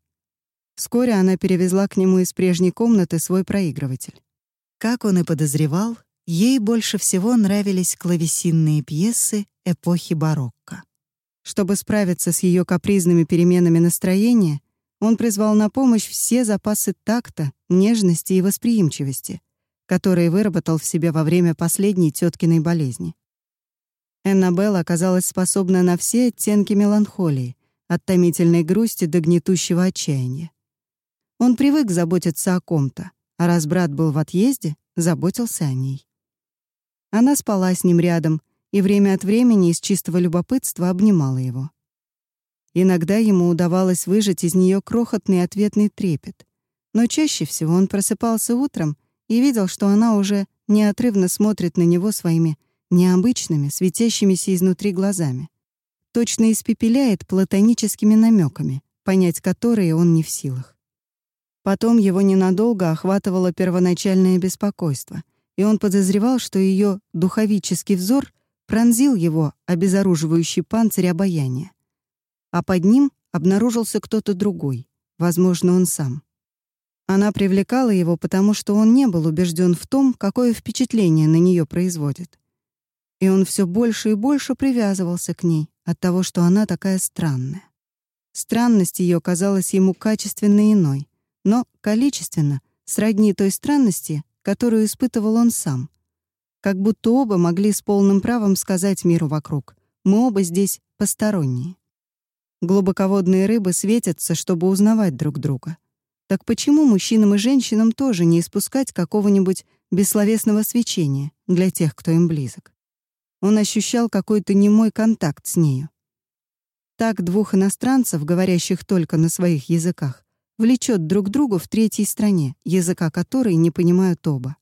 Вскоре она перевезла к нему из прежней комнаты свой проигрыватель. Как он и подозревал, ей больше всего нравились клавесинные пьесы эпохи барокко. Чтобы справиться с ее капризными переменами настроения, он призвал на помощь все запасы такта, нежности и восприимчивости, которые выработал в себе во время последней теткиной болезни. Эннабелла оказалась способна на все оттенки меланхолии, от томительной грусти до гнетущего отчаяния. Он привык заботиться о ком-то, а раз брат был в отъезде, заботился о ней. Она спала с ним рядом и время от времени из чистого любопытства обнимала его. Иногда ему удавалось выжать из нее крохотный ответный трепет, но чаще всего он просыпался утром и видел, что она уже неотрывно смотрит на него своими необычными, светящимися изнутри глазами. Точно испепеляет платоническими намеками, понять которые он не в силах. Потом его ненадолго охватывало первоначальное беспокойство, и он подозревал, что ее духовический взор пронзил его обезоруживающий панцирь обаяния. А под ним обнаружился кто-то другой, возможно, он сам. Она привлекала его, потому что он не был убежден в том, какое впечатление на нее производит. И он все больше и больше привязывался к ней от того, что она такая странная. Странность ее казалась ему качественно иной, но количественно сродни той странности, которую испытывал он сам. Как будто оба могли с полным правом сказать миру вокруг «мы оба здесь посторонние». Глубоководные рыбы светятся, чтобы узнавать друг друга. Так почему мужчинам и женщинам тоже не испускать какого-нибудь бессловесного свечения для тех, кто им близок? Он ощущал какой-то немой контакт с нею. Так двух иностранцев, говорящих только на своих языках, влечет друг другу в третьей стране, языка которой не понимают оба.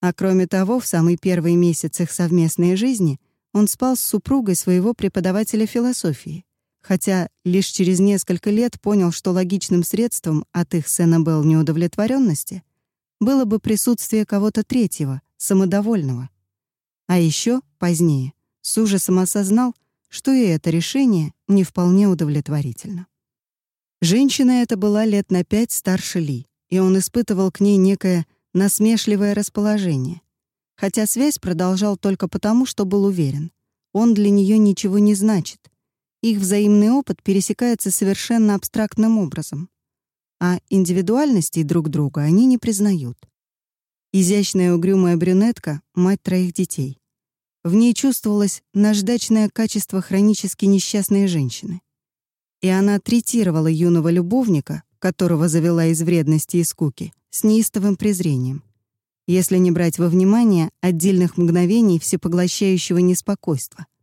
А кроме того, в самый первый месяц их совместной жизни он спал с супругой своего преподавателя философии, хотя лишь через несколько лет понял, что логичным средством от их с Эннабелл неудовлетворенности было бы присутствие кого-то третьего, самодовольного. А еще позднее с ужасом осознал, что и это решение не вполне удовлетворительно. Женщина эта была лет на пять старше Ли, и он испытывал к ней некое насмешливое расположение. Хотя связь продолжал только потому, что был уверен. Он для нее ничего не значит, их взаимный опыт пересекается совершенно абстрактным образом, а индивидуальностей друг друга они не признают. Изящная угрюмая брюнетка — мать троих детей. В ней чувствовалось наждачное качество хронически несчастной женщины. И она третировала юного любовника, которого завела из вредности и скуки, с неистовым презрением. Если не брать во внимание отдельных мгновений всепоглощающего неспокойства —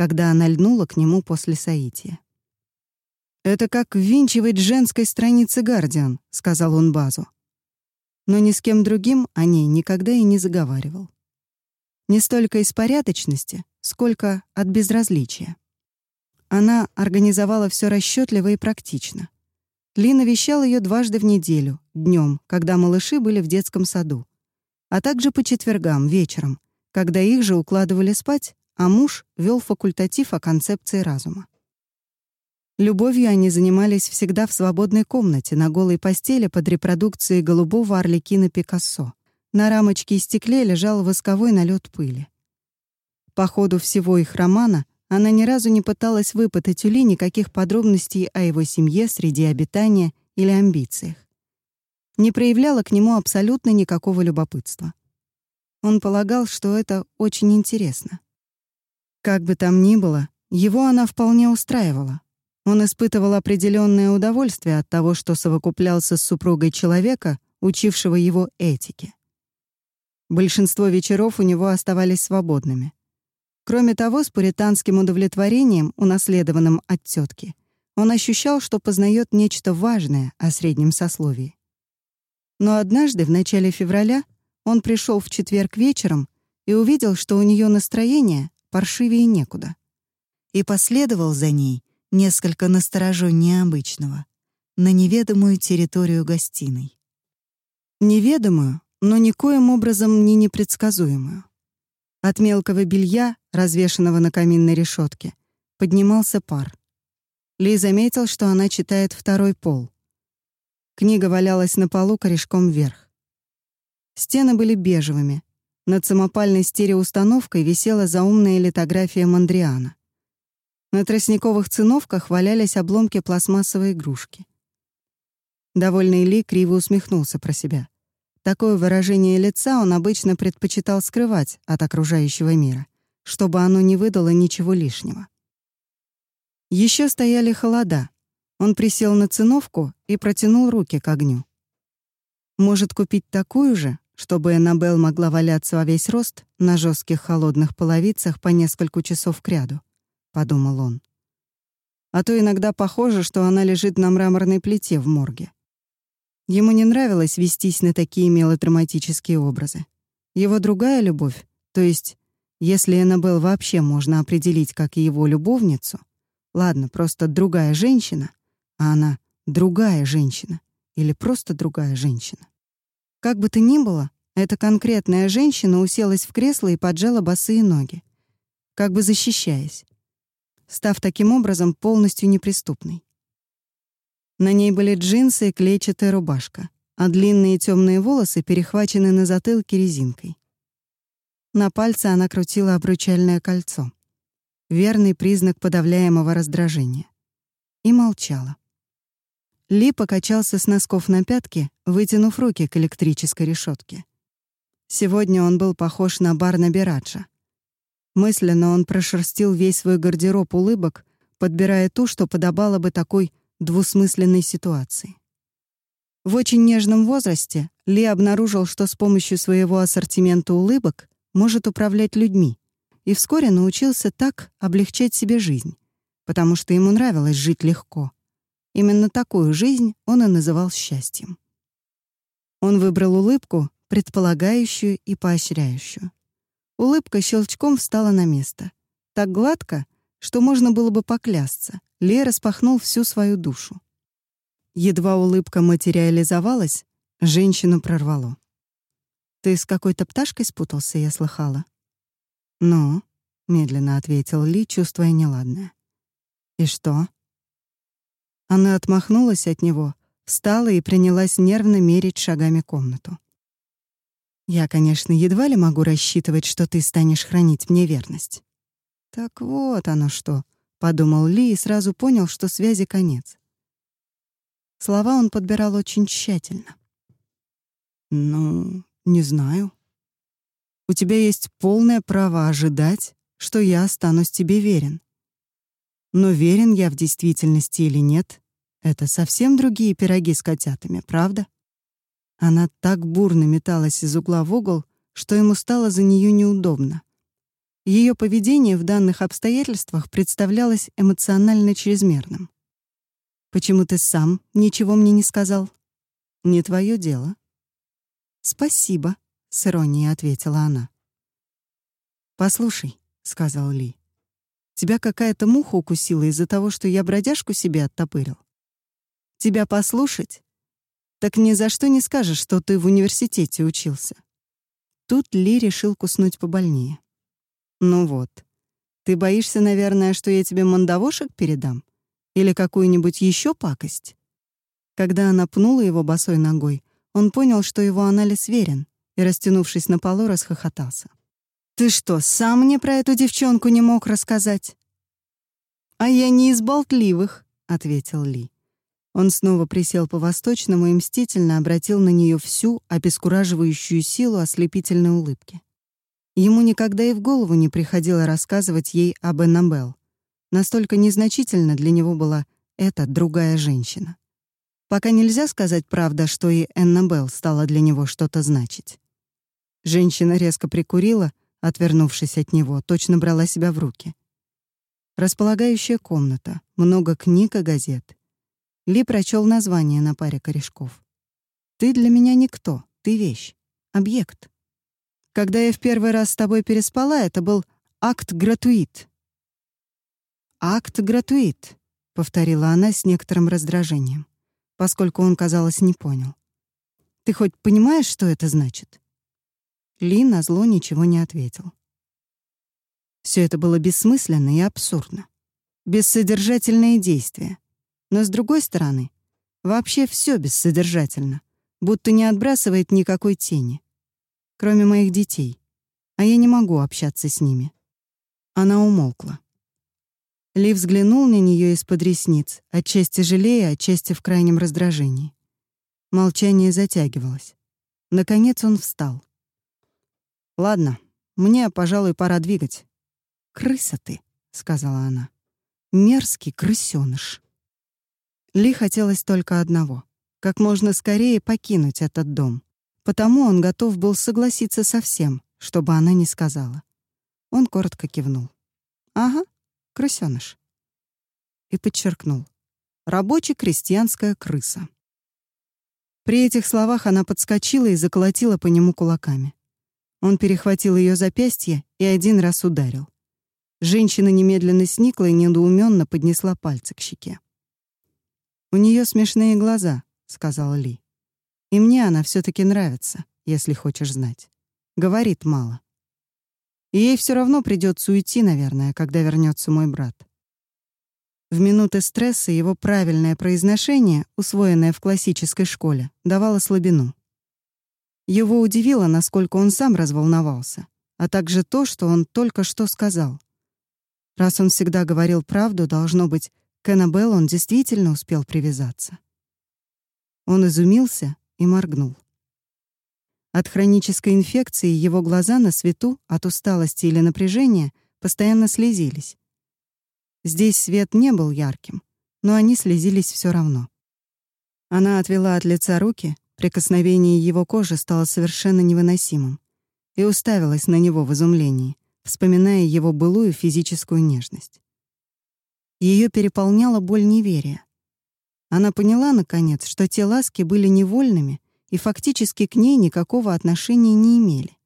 когда она льнула к нему после соития. «Это как ввинчивать женской страницы «Гардиан», — сказал он Базу. Но ни с кем другим о ней никогда и не заговаривал. Не столько из порядочности, сколько от безразличия. Она организовала все расчетливо и практично. Лина навещал ее дважды в неделю, днем, когда малыши были в детском саду, а также по четвергам, вечером, когда их же укладывали спать, а муж вел факультатив о концепции разума. Любовью они занимались всегда в свободной комнате на голой постели под репродукцией голубого орликина Пикассо. На рамочке и стекле лежал восковой налет пыли. По ходу всего их романа она ни разу не пыталась выпытать у Ли никаких подробностей о его семье, среди обитания или амбициях. Не проявляла к нему абсолютно никакого любопытства. Он полагал, что это очень интересно. Как бы там ни было, его она вполне устраивала. Он испытывал определенное удовольствие от того, что совокуплялся с супругой человека, учившего его этике. Большинство вечеров у него оставались свободными. Кроме того, с пуританским удовлетворением, унаследованным от тетки, он ощущал, что познает нечто важное о среднем сословии. Но однажды, в начале февраля, он пришел в четверг вечером и увидел, что у нее настроение, паршивее некуда. И последовал за ней, несколько настороженнее обычного, на неведомую территорию гостиной. Неведомую, но никоим образом не непредсказуемую. От мелкого белья, развешанного на каминной решетке, поднимался пар. Ли заметил, что она читает второй пол. Книга валялась на полу корешком вверх. Стены были бежевыми, над самопальной стереоустановкой висела заумная литография Мандриана. На тростниковых циновках валялись обломки пластмассовой игрушки. Довольный Ли криво усмехнулся про себя. Такое выражение лица он обычно предпочитал скрывать от окружающего мира, чтобы оно не выдало ничего лишнего. Еще стояли холода. Он присел на циновку и протянул руки к огню. Может, купить такую же, чтобы Эннабелл могла валяться во весь рост на жестких холодных половицах по несколько часов кряду, — подумал он. А то иногда похоже, что она лежит на мраморной плите в морге. Ему не нравилось вестись на такие мелодраматические образы. Его другая любовь, то есть, если Эннабелл вообще можно определить как его любовницу, ладно, просто другая женщина, а она другая женщина или просто другая женщина. Как бы то ни было, эта конкретная женщина уселась в кресло и поджала босые ноги, как бы защищаясь, став таким образом полностью неприступной. На ней были джинсы и клетчатая рубашка, а длинные темные волосы перехвачены на затылке резинкой. На пальце она крутила обручальное кольцо. Верный признак подавляемого раздражения. И молчала. Ли покачался с носков на пятки, вытянув руки к электрической решетке. Сегодня он был похож на Барна Бераджа. Мысленно он прошерстил весь свой гардероб улыбок, подбирая ту, что подобало бы такой двусмысленной ситуации. В очень нежном возрасте Ли обнаружил, что с помощью своего ассортимента улыбок может управлять людьми, и вскоре научился так облегчать себе жизнь, потому что ему нравилось жить легко. Именно такую жизнь он и называл счастьем. Он выбрал улыбку, предполагающую и поощряющую. Улыбка щелчком встала на место. Так гладко, что можно было бы поклясться. Ле распахнул всю свою душу. Едва улыбка материализовалась, женщину прорвало. «Ты с какой-то пташкой спутался, я слыхала?» «Ну», — медленно ответил Ли, чувствуя неладное. «И что?» Она отмахнулась от него, встала и принялась нервно мерить шагами комнату. «Я, конечно, едва ли могу рассчитывать, что ты станешь хранить мне верность. «Так вот оно что», — подумал Ли и сразу понял, что связи конец. Слова он подбирал очень тщательно. «Ну, не знаю. У тебя есть полное право ожидать, что я останусь тебе верен. Но верен я в действительности или нет, это совсем другие пироги с котятами, правда?» Она так бурно металась из угла в угол, что ему стало за нее неудобно. Ее поведение в данных обстоятельствах представлялось эмоционально чрезмерным. «Почему ты сам ничего мне не сказал?» «Не твое дело». «Спасибо», — с иронией ответила она. «Послушай», — сказал Ли, — «тебя какая-то муха укусила из-за того, что я бродяжку себе оттопырил. Тебя послушать? Так ни за что не скажешь, что ты в университете учился». Тут Ли решил куснуть побольнее. Ну вот. Ты боишься, наверное, что я тебе мандавошек передам? Или какую-нибудь еще пакость? Когда она пнула его босой ногой, он понял, что его анализ верен, и, растянувшись на полу, расхохотался. «Ты что, сам мне про эту девчонку не мог рассказать?» «А я не из болтливых», — ответил Ли. Он снова присел по-восточному и мстительно обратил на нее всю обескураживающую силу ослепительной улыбки. Ему никогда и в голову не приходило рассказывать ей об Эннабелл. Настолько незначительно для него была эта другая женщина. Пока нельзя сказать правда, что и Эннабелл стала для него что-то значить. Женщина резко прикурила, отвернувшись от него, точно брала себя в руки. Располагающая комната, много книг и газет. Ли прочел название на паре корешков. «Ты для меня никто, ты вещь, объект». Когда я в первый раз с тобой переспала, это был акт гратуит. Акт гратуит, повторила она с некоторым раздражением, поскольку он, казалось, не понял. Ты хоть понимаешь, что это значит? Ли на зло ничего не ответил. Все это было бессмысленно и абсурдно. Бессодержательное действие. Но с другой стороны, вообще все бессодержательно, будто не отбрасывает никакой тени кроме моих детей, а я не могу общаться с ними. Она умолкла. Ли взглянул на нее из-под ресниц, отчасти жалея, отчасти в крайнем раздражении. Молчание затягивалось. Наконец он встал. «Ладно, мне, пожалуй, пора двигать». «Крыса ты», — сказала она. «Мерзкий крысёныш». Ли хотелось только одного — как можно скорее покинуть этот дом. Потому он готов был согласиться со всем, чтобы она не сказала. Он коротко кивнул. «Ага, крысёныш». И подчеркнул. «Рабоче-крестьянская крыса». При этих словах она подскочила и заколотила по нему кулаками. Он перехватил ее запястье и один раз ударил. Женщина немедленно сникла и недоуменно поднесла пальцы к щеке. «У нее смешные глаза», — сказала Ли. «И мне она все таки нравится, если хочешь знать. Говорит мало. И ей все равно придется уйти, наверное, когда вернется мой брат». В минуты стресса его правильное произношение, усвоенное в классической школе, давало слабину. Его удивило, насколько он сам разволновался, а также то, что он только что сказал. Раз он всегда говорил правду, должно быть, к Эннабелл он действительно успел привязаться. Он изумился и моргнул. От хронической инфекции его глаза на свету, от усталости или напряжения, постоянно слезились. Здесь свет не был ярким, но они слезились все равно. Она отвела от лица руки, Прикосновение его кожи стало совершенно невыносимым, и уставилась на него в изумлении, вспоминая его былую физическую нежность. Ее переполняла боль неверия. Она поняла, наконец, что те ласки были невольными и фактически к ней никакого отношения не имели.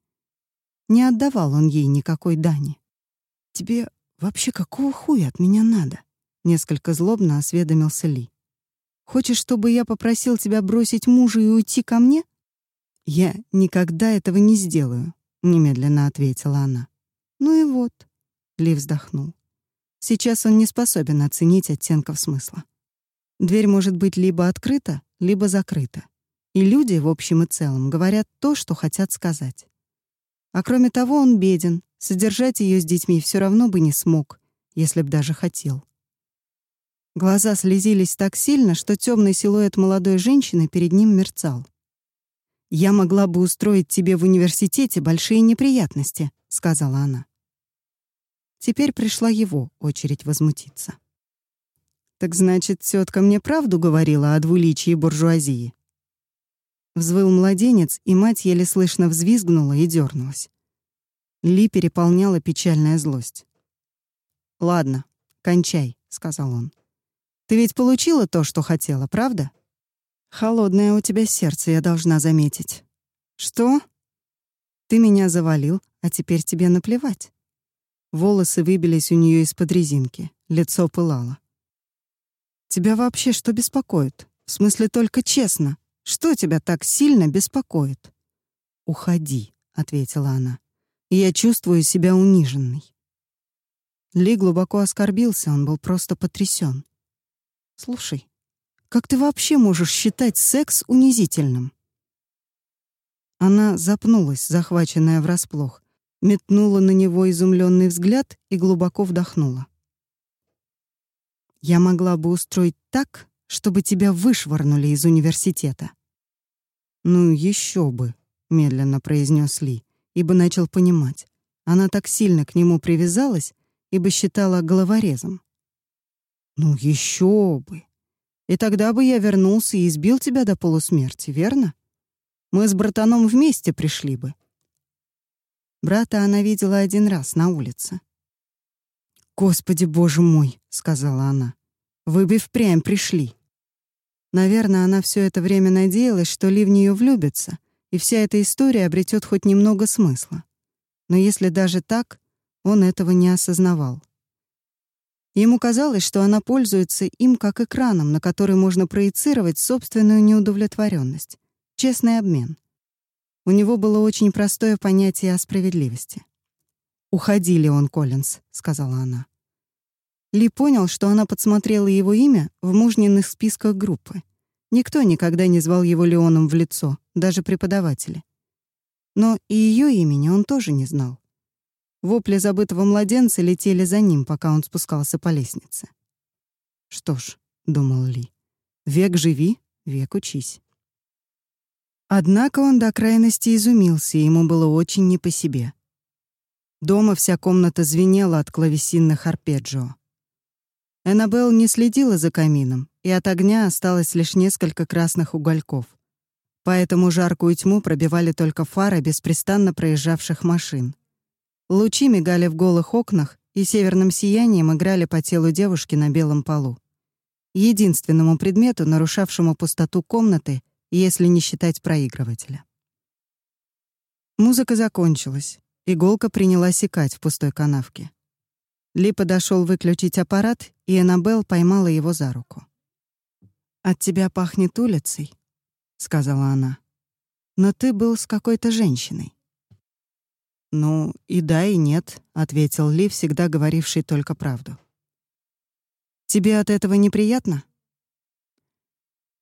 Не отдавал он ей никакой дани. «Тебе вообще какого хуя от меня надо?» Несколько злобно осведомился Ли. Хочешь, чтобы я попросил тебя бросить мужа и уйти ко мне? Я никогда этого не сделаю, немедленно ответила она. Ну и вот, Ли вздохнул. Сейчас он не способен оценить оттенков смысла. Дверь может быть либо открыта, либо закрыта. И люди, в общем и целом, говорят то, что хотят сказать. А кроме того, он беден, содержать ее с детьми все равно бы не смог, если б даже хотел. Глаза слезились так сильно, что темный силуэт молодой женщины перед ним мерцал. «Я могла бы устроить тебе в университете большие неприятности», — сказала она. Теперь пришла его очередь возмутиться. «Так значит, тетка мне правду говорила о двуличии буржуазии?» Взвыл младенец, и мать еле слышно взвизгнула и дернулась. Ли переполняла печальная злость. «Ладно, кончай», — сказал он. Ты ведь получила то, что хотела, правда? Холодное у тебя сердце, я должна заметить. Что? Ты меня завалил, а теперь тебе наплевать. Волосы выбились у нее из-под резинки, лицо пылало. Тебя вообще что беспокоит? В смысле только честно. Что тебя так сильно беспокоит? Уходи, ответила она. Я чувствую себя униженной. Ли глубоко оскорбился, он был просто потрясен. Слушай, как ты вообще можешь считать секс унизительным? Она запнулась, захваченная врасплох, метнула на него изумленный взгляд и глубоко вдохнула. Я могла бы устроить так, чтобы тебя вышвырнули из университета. Ну еще бы, медленно произнес Ли, ибо начал понимать. Она так сильно к нему привязалась, ибо считала головорезом. Ну еще бы. И тогда бы я вернулся и избил тебя до полусмерти, верно? Мы с братаном вместе пришли бы. Брата она видела один раз на улице. «Господи, боже мой!» — сказала она. «Вы бы впрямь пришли». Наверное, она все это время надеялась, что Ли в нее влюбится, и вся эта история обретет хоть немного смысла. Но если даже так, он этого не осознавал. Ему казалось, что она пользуется им как экраном, на который можно проецировать собственную неудовлетворенность. Честный обмен. У него было очень простое понятие о справедливости. «Уходи, Леон Коллинз», — сказала она. Ли понял, что она подсмотрела его имя в мужненных списках группы. Никто никогда не звал его Леоном в лицо, даже преподаватели. Но и ее имени он тоже не знал. Вопли забытого младенца летели за ним, пока он спускался по лестнице. «Что ж», — думал Ли, — «век живи, век учись». Однако он до крайности изумился, и ему было очень не по себе. Дома вся комната звенела от клавесинных арпеджио. Эннабелл не следила за камином, и от огня осталось лишь несколько красных угольков. Поэтому жаркую тьму пробивали только фары беспрестанно проезжавших машин. Лучи мигали в голых окнах и северным сиянием играли по телу девушки на белом полу. Единственному предмету, нарушавшему пустоту комнаты, если не считать проигрывателя. Музыка закончилась. Иголка принялась икать в пустой канавке. Ли подошел выключить аппарат, и Эннабелл поймала его за руку. «От тебя пахнет улицей», — сказала она. «Но ты был с какой-то женщиной». «Ну, и да, и нет», — ответил Ли, всегда говоривший только правду. «Тебе от этого неприятно?»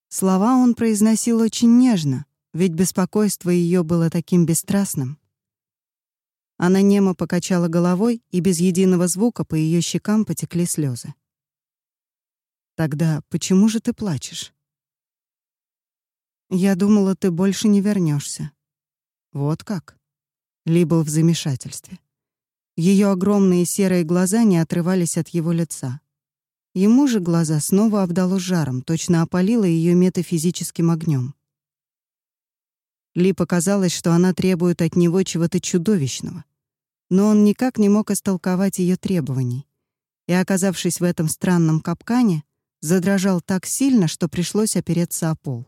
Слова он произносил очень нежно, ведь беспокойство ее было таким бесстрастным. Она немо покачала головой, и без единого звука по ее щекам потекли слезы. «Тогда почему же ты плачешь?» «Я думала, ты больше не вернешься. «Вот как?» Ли был в замешательстве. Ее огромные серые глаза не отрывались от его лица. Ему же глаза снова обдало жаром, точно опалило ее метафизическим огнем. Ли показалось, что она требует от него чего-то чудовищного. Но он никак не мог истолковать ее требований. И, оказавшись в этом странном капкане, задрожал так сильно, что пришлось опереться о пол.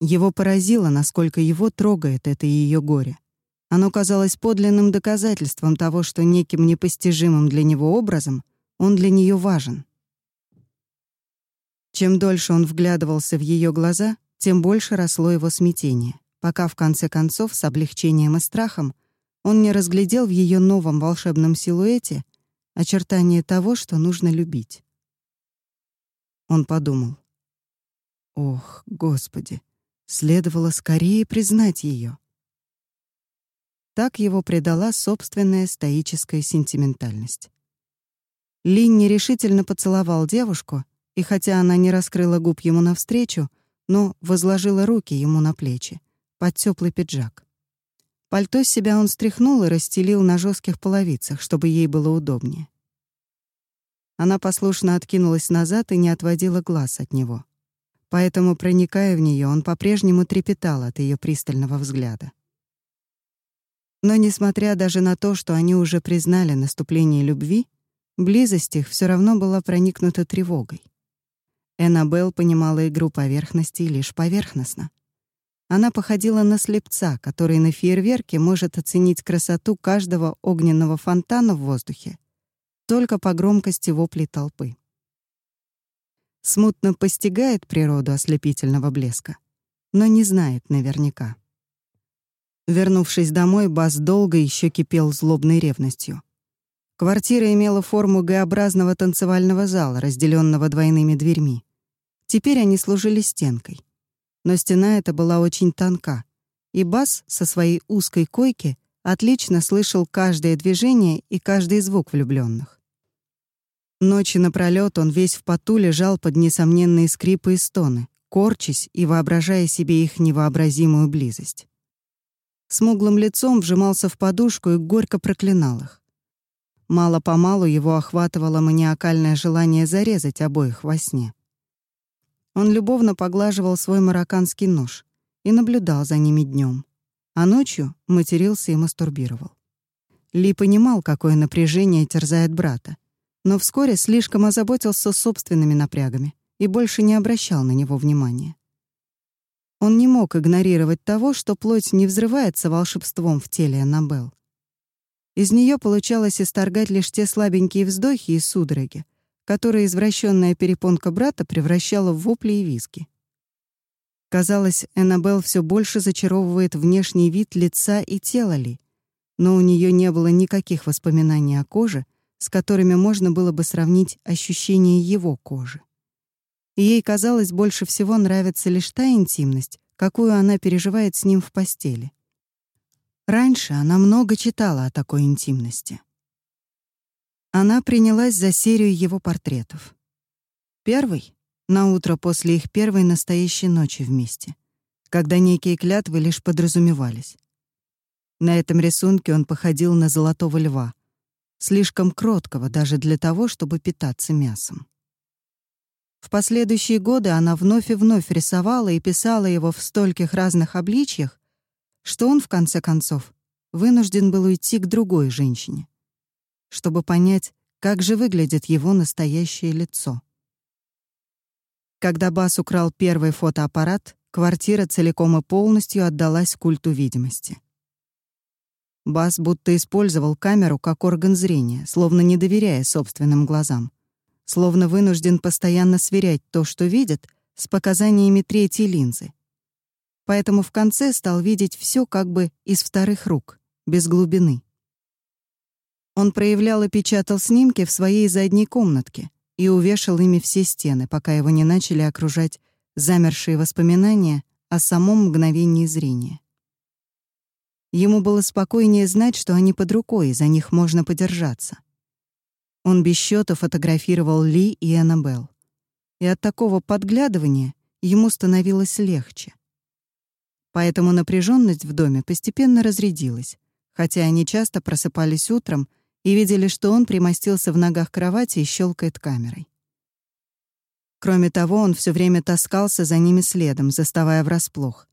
Его поразило, насколько его трогает это ее горе. Оно казалось подлинным доказательством того, что неким непостижимым для него образом он для нее важен. Чем дольше он вглядывался в ее глаза, тем больше росло его смятение, пока в конце концов с облегчением и страхом он не разглядел в ее новом волшебном силуэте очертания того, что нужно любить. Он подумал: "Ох, Господи, следовало скорее признать ее. Так его предала собственная стоическая сентиментальность. Лин нерешительно поцеловал девушку, и хотя она не раскрыла губ ему навстречу, но возложила руки ему на плечи, под теплый пиджак. Пальто с себя он стряхнул и расстелил на жестких половицах, чтобы ей было удобнее. Она послушно откинулась назад и не отводила глаз от него. Поэтому, проникая в нее, он по-прежнему трепетал от ее пристального взгляда. Но несмотря даже на то, что они уже признали наступление любви, Близость их все равно была проникнута тревогой. Эннабелл понимала игру поверхности лишь поверхностно. Она походила на слепца, который на фейерверке может оценить красоту каждого огненного фонтана в воздухе только по громкости воплей толпы. Смутно постигает природу ослепительного блеска, но не знает наверняка. Вернувшись домой, Бас долго еще кипел злобной ревностью. Квартира имела форму Г-образного танцевального зала, разделенного двойными дверьми. Теперь они служили стенкой. Но стена эта была очень тонка, и Бас со своей узкой койки отлично слышал каждое движение и каждый звук влюбленных. Ночи напролёт он весь в поту лежал под несомненные скрипы и стоны, корчась и воображая себе их невообразимую близость. Смуглым лицом вжимался в подушку и горько проклинал их. Мало-помалу его охватывало маниакальное желание зарезать обоих во сне. Он любовно поглаживал свой марокканский нож и наблюдал за ними днем, а ночью матерился и мастурбировал. Ли понимал, какое напряжение терзает брата, но вскоре слишком озаботился собственными напрягами и больше не обращал на него внимания. Он не мог игнорировать того, что плоть не взрывается волшебством в теле Аннабелл, из нее получалось исторгать лишь те слабенькие вздохи и судороги, которые извращенная перепонка брата превращала в вопли и визги. Казалось, Эннабелл все больше зачаровывает внешний вид лица и тела Ли, но у нее не было никаких воспоминаний о коже, с которыми можно было бы сравнить ощущение его кожи. Ей казалось, больше всего нравится лишь та интимность, какую она переживает с ним в постели. Раньше она много читала о такой интимности. Она принялась за серию его портретов. Первый — на утро после их первой настоящей ночи вместе, когда некие клятвы лишь подразумевались. На этом рисунке он походил на золотого льва, слишком кроткого даже для того, чтобы питаться мясом. В последующие годы она вновь и вновь рисовала и писала его в стольких разных обличьях, что он, в конце концов, вынужден был уйти к другой женщине, чтобы понять, как же выглядит его настоящее лицо. Когда Бас украл первый фотоаппарат, квартира целиком и полностью отдалась культу видимости. Бас будто использовал камеру как орган зрения, словно не доверяя собственным глазам, словно вынужден постоянно сверять то, что видит, с показаниями третьей линзы. Поэтому в конце стал видеть все как бы из вторых рук, без глубины. Он проявлял и печатал снимки в своей задней комнатке и увешал ими все стены, пока его не начали окружать замершие воспоминания о самом мгновении зрения. Ему было спокойнее знать, что они под рукой, и за них можно подержаться. Он без счета фотографировал Ли и Эннабелл. И от такого подглядывания ему становилось легче. Поэтому напряженность в доме постепенно разрядилась, хотя они часто просыпались утром и видели, что он примостился в ногах кровати и щелкает камерой. Кроме того, он все время таскался за ними следом, заставая врасплох.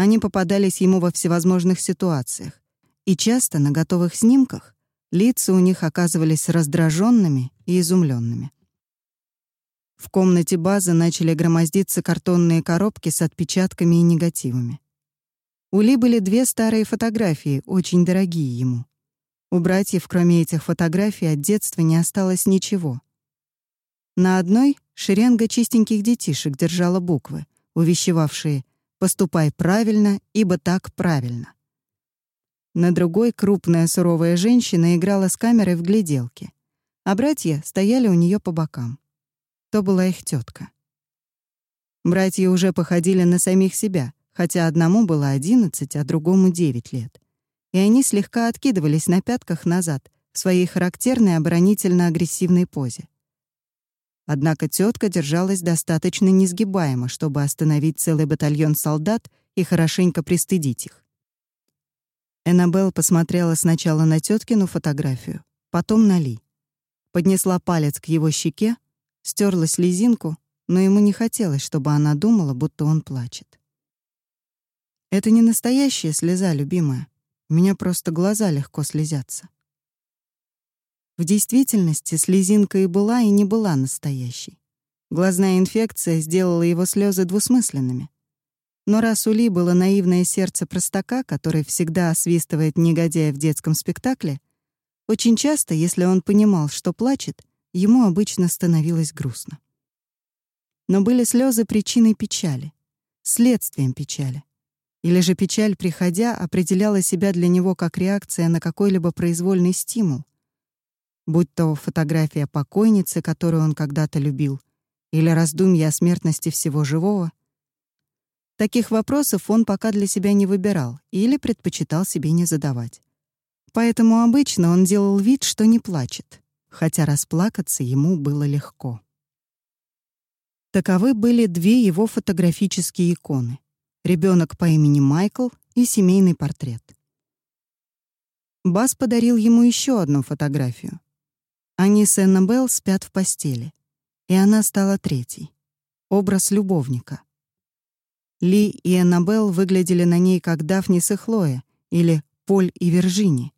Они попадались ему во всевозможных ситуациях, и часто на готовых снимках лица у них оказывались раздраженными и изумленными. В комнате базы начали громоздиться картонные коробки с отпечатками и негативами. У Ли были две старые фотографии, очень дорогие ему. У братьев, кроме этих фотографий, от детства не осталось ничего. На одной шеренга чистеньких детишек держала буквы, увещевавшие Поступай правильно, ибо так правильно. На другой крупная суровая женщина играла с камерой в гляделке, а братья стояли у нее по бокам. То была их тетка. Братья уже походили на самих себя, хотя одному было одиннадцать, а другому девять лет. И они слегка откидывались на пятках назад в своей характерной оборонительно-агрессивной позе. Однако тетка держалась достаточно несгибаемо, чтобы остановить целый батальон солдат и хорошенько пристыдить их. Эннабелл посмотрела сначала на теткину фотографию, потом на Ли. Поднесла палец к его щеке, стерла слезинку, но ему не хотелось, чтобы она думала, будто он плачет. «Это не настоящая слеза, любимая. У меня просто глаза легко слезятся». В действительности слезинка и была, и не была настоящей. Глазная инфекция сделала его слезы двусмысленными. Но раз у Ли было наивное сердце простака, который всегда освистывает негодяя в детском спектакле, очень часто, если он понимал, что плачет, ему обычно становилось грустно. Но были слезы причиной печали, следствием печали. Или же печаль, приходя, определяла себя для него как реакция на какой-либо произвольный стимул, будь то фотография покойницы, которую он когда-то любил, или раздумья о смертности всего живого. Таких вопросов он пока для себя не выбирал или предпочитал себе не задавать. Поэтому обычно он делал вид, что не плачет, хотя расплакаться ему было легко. Таковы были две его фотографические иконы — ребенок по имени Майкл и семейный портрет. Бас подарил ему еще одну фотографию. Они с Эннабелл спят в постели, и она стала третьей. Образ любовника. Ли и Эннабелл выглядели на ней как Дафнис и Хлоя или Поль и Виржини.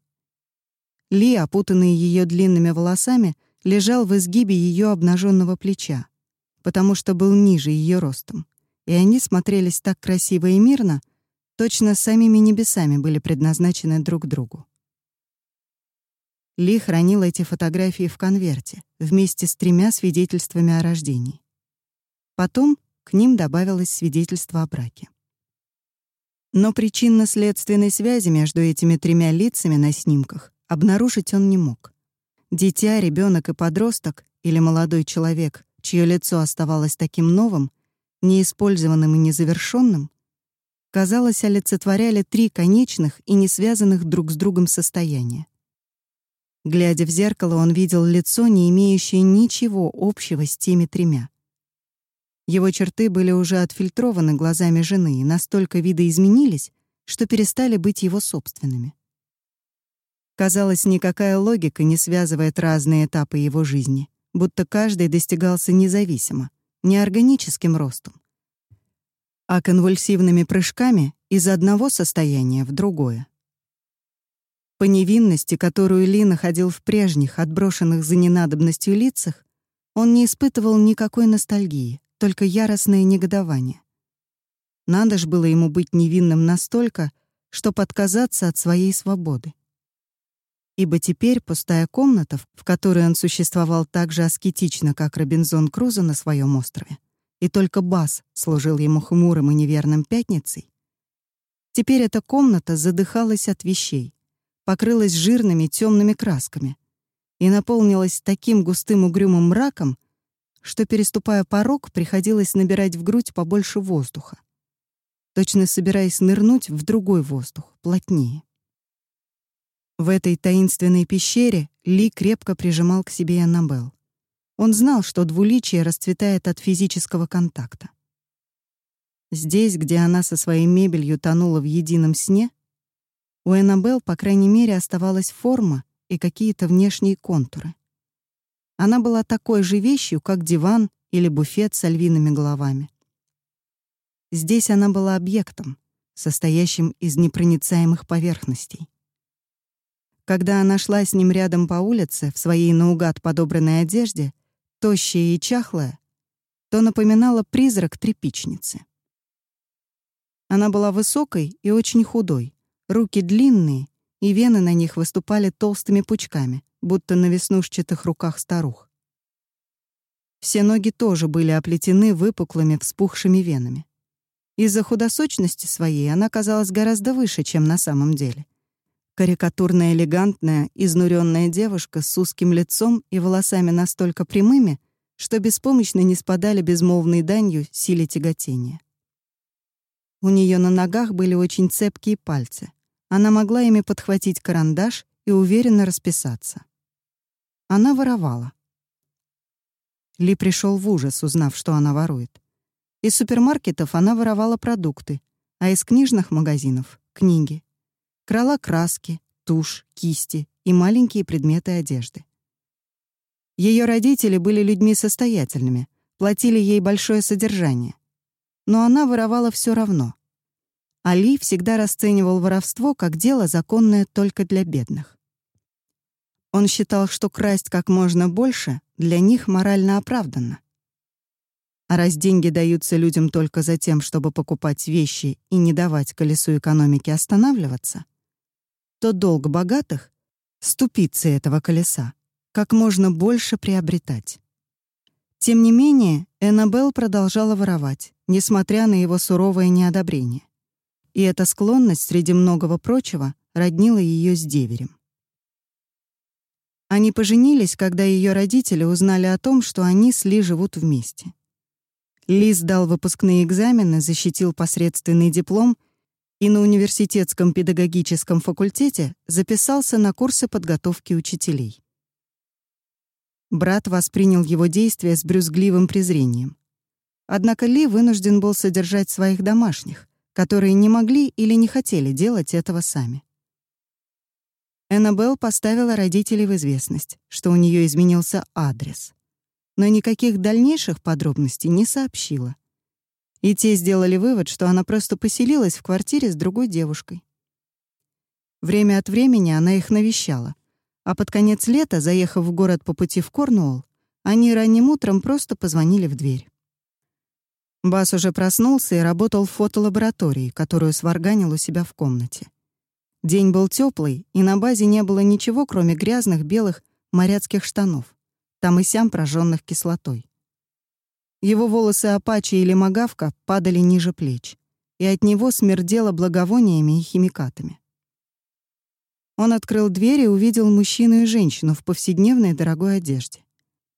Ли, опутанный ее длинными волосами, лежал в изгибе ее обнаженного плеча, потому что был ниже ее ростом, и они смотрелись так красиво и мирно, точно самими небесами были предназначены друг другу. Ли хранил эти фотографии в конверте вместе с тремя свидетельствами о рождении. Потом к ним добавилось свидетельство о браке. Но причинно-следственной связи между этими тремя лицами на снимках обнаружить он не мог. Дитя, ребенок и подросток или молодой человек, чье лицо оставалось таким новым, неиспользованным и незавершенным, казалось, олицетворяли три конечных и не связанных друг с другом состояния. Глядя в зеркало, он видел лицо, не имеющее ничего общего с теми тремя. Его черты были уже отфильтрованы глазами жены и настолько видоизменились, что перестали быть его собственными. Казалось, никакая логика не связывает разные этапы его жизни, будто каждый достигался независимо, не органическим ростом, а конвульсивными прыжками из одного состояния в другое. По невинности, которую Ли находил в прежних, отброшенных за ненадобностью лицах, он не испытывал никакой ностальгии, только яростное негодование. Надо ж было ему быть невинным настолько, чтобы отказаться от своей свободы. Ибо теперь пустая комната, в которой он существовал так же аскетично, как Робинзон Крузо на своем острове, и только Бас служил ему хмурым и неверным пятницей, теперь эта комната задыхалась от вещей, покрылась жирными темными красками и наполнилась таким густым угрюмым мраком, что, переступая порог, приходилось набирать в грудь побольше воздуха, точно собираясь нырнуть в другой воздух, плотнее. В этой таинственной пещере Ли крепко прижимал к себе Аннабелл. Он знал, что двуличие расцветает от физического контакта. Здесь, где она со своей мебелью тонула в едином сне, у Эннабелл, по крайней мере, оставалась форма и какие-то внешние контуры. Она была такой же вещью, как диван или буфет с львиными головами. Здесь она была объектом, состоящим из непроницаемых поверхностей. Когда она шла с ним рядом по улице в своей наугад подобранной одежде, тощая и чахлая, то напоминала призрак тряпичницы. Она была высокой и очень худой, Руки длинные, и вены на них выступали толстыми пучками, будто на веснушчатых руках старух. Все ноги тоже были оплетены выпуклыми вспухшими венами. Из-за худосочности своей она казалась гораздо выше, чем на самом деле. Карикатурная элегантная, изнуренная девушка с узким лицом и волосами настолько прямыми, что беспомощно не спадали безмолвной данью силе тяготения. У нее на ногах были очень цепкие пальцы, она могла ими подхватить карандаш и уверенно расписаться. Она воровала. Ли пришел в ужас, узнав, что она ворует. Из супермаркетов она воровала продукты, а из книжных магазинов — книги. Крала краски, тушь, кисти и маленькие предметы одежды. Ее родители были людьми состоятельными, платили ей большое содержание. Но она воровала все равно. Али всегда расценивал воровство как дело законное только для бедных. Он считал, что красть как можно больше для них морально оправданно. А раз деньги даются людям только за тем, чтобы покупать вещи и не давать колесу экономики останавливаться, то долг богатых — ступицы этого колеса, как можно больше приобретать. Тем не менее, Эннабелл продолжала воровать, несмотря на его суровое неодобрение и эта склонность, среди многого прочего, роднила ее с деверем. Они поженились, когда ее родители узнали о том, что они с Ли живут вместе. Ли сдал выпускные экзамены, защитил посредственный диплом и на университетском педагогическом факультете записался на курсы подготовки учителей. Брат воспринял его действия с брюзгливым презрением. Однако Ли вынужден был содержать своих домашних, которые не могли или не хотели делать этого сами. Эннабелл поставила родителей в известность, что у нее изменился адрес, но никаких дальнейших подробностей не сообщила. И те сделали вывод, что она просто поселилась в квартире с другой девушкой. Время от времени она их навещала, а под конец лета, заехав в город по пути в Корнуолл, они ранним утром просто позвонили в дверь. Бас уже проснулся и работал в фотолаборатории, которую сварганил у себя в комнате. День был теплый, и на базе не было ничего, кроме грязных белых моряцких штанов, там и сям прожженных кислотой. Его волосы апачи или магавка падали ниже плеч, и от него смердело благовониями и химикатами. Он открыл дверь и увидел мужчину и женщину в повседневной дорогой одежде.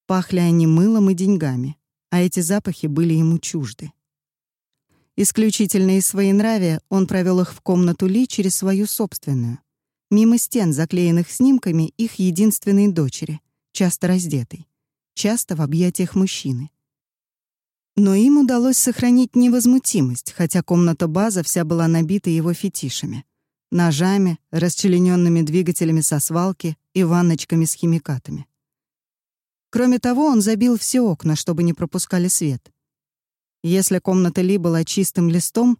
Пахли они мылом и деньгами а эти запахи были ему чужды. Исключительно из своенравия он провел их в комнату Ли через свою собственную, мимо стен, заклеенных снимками их единственной дочери, часто раздетой, часто в объятиях мужчины. Но им удалось сохранить невозмутимость, хотя комната база вся была набита его фетишами. Ножами, расчлененными двигателями со свалки и ванночками с химикатами. Кроме того, он забил все окна, чтобы не пропускали свет. Если комната Ли была чистым листом,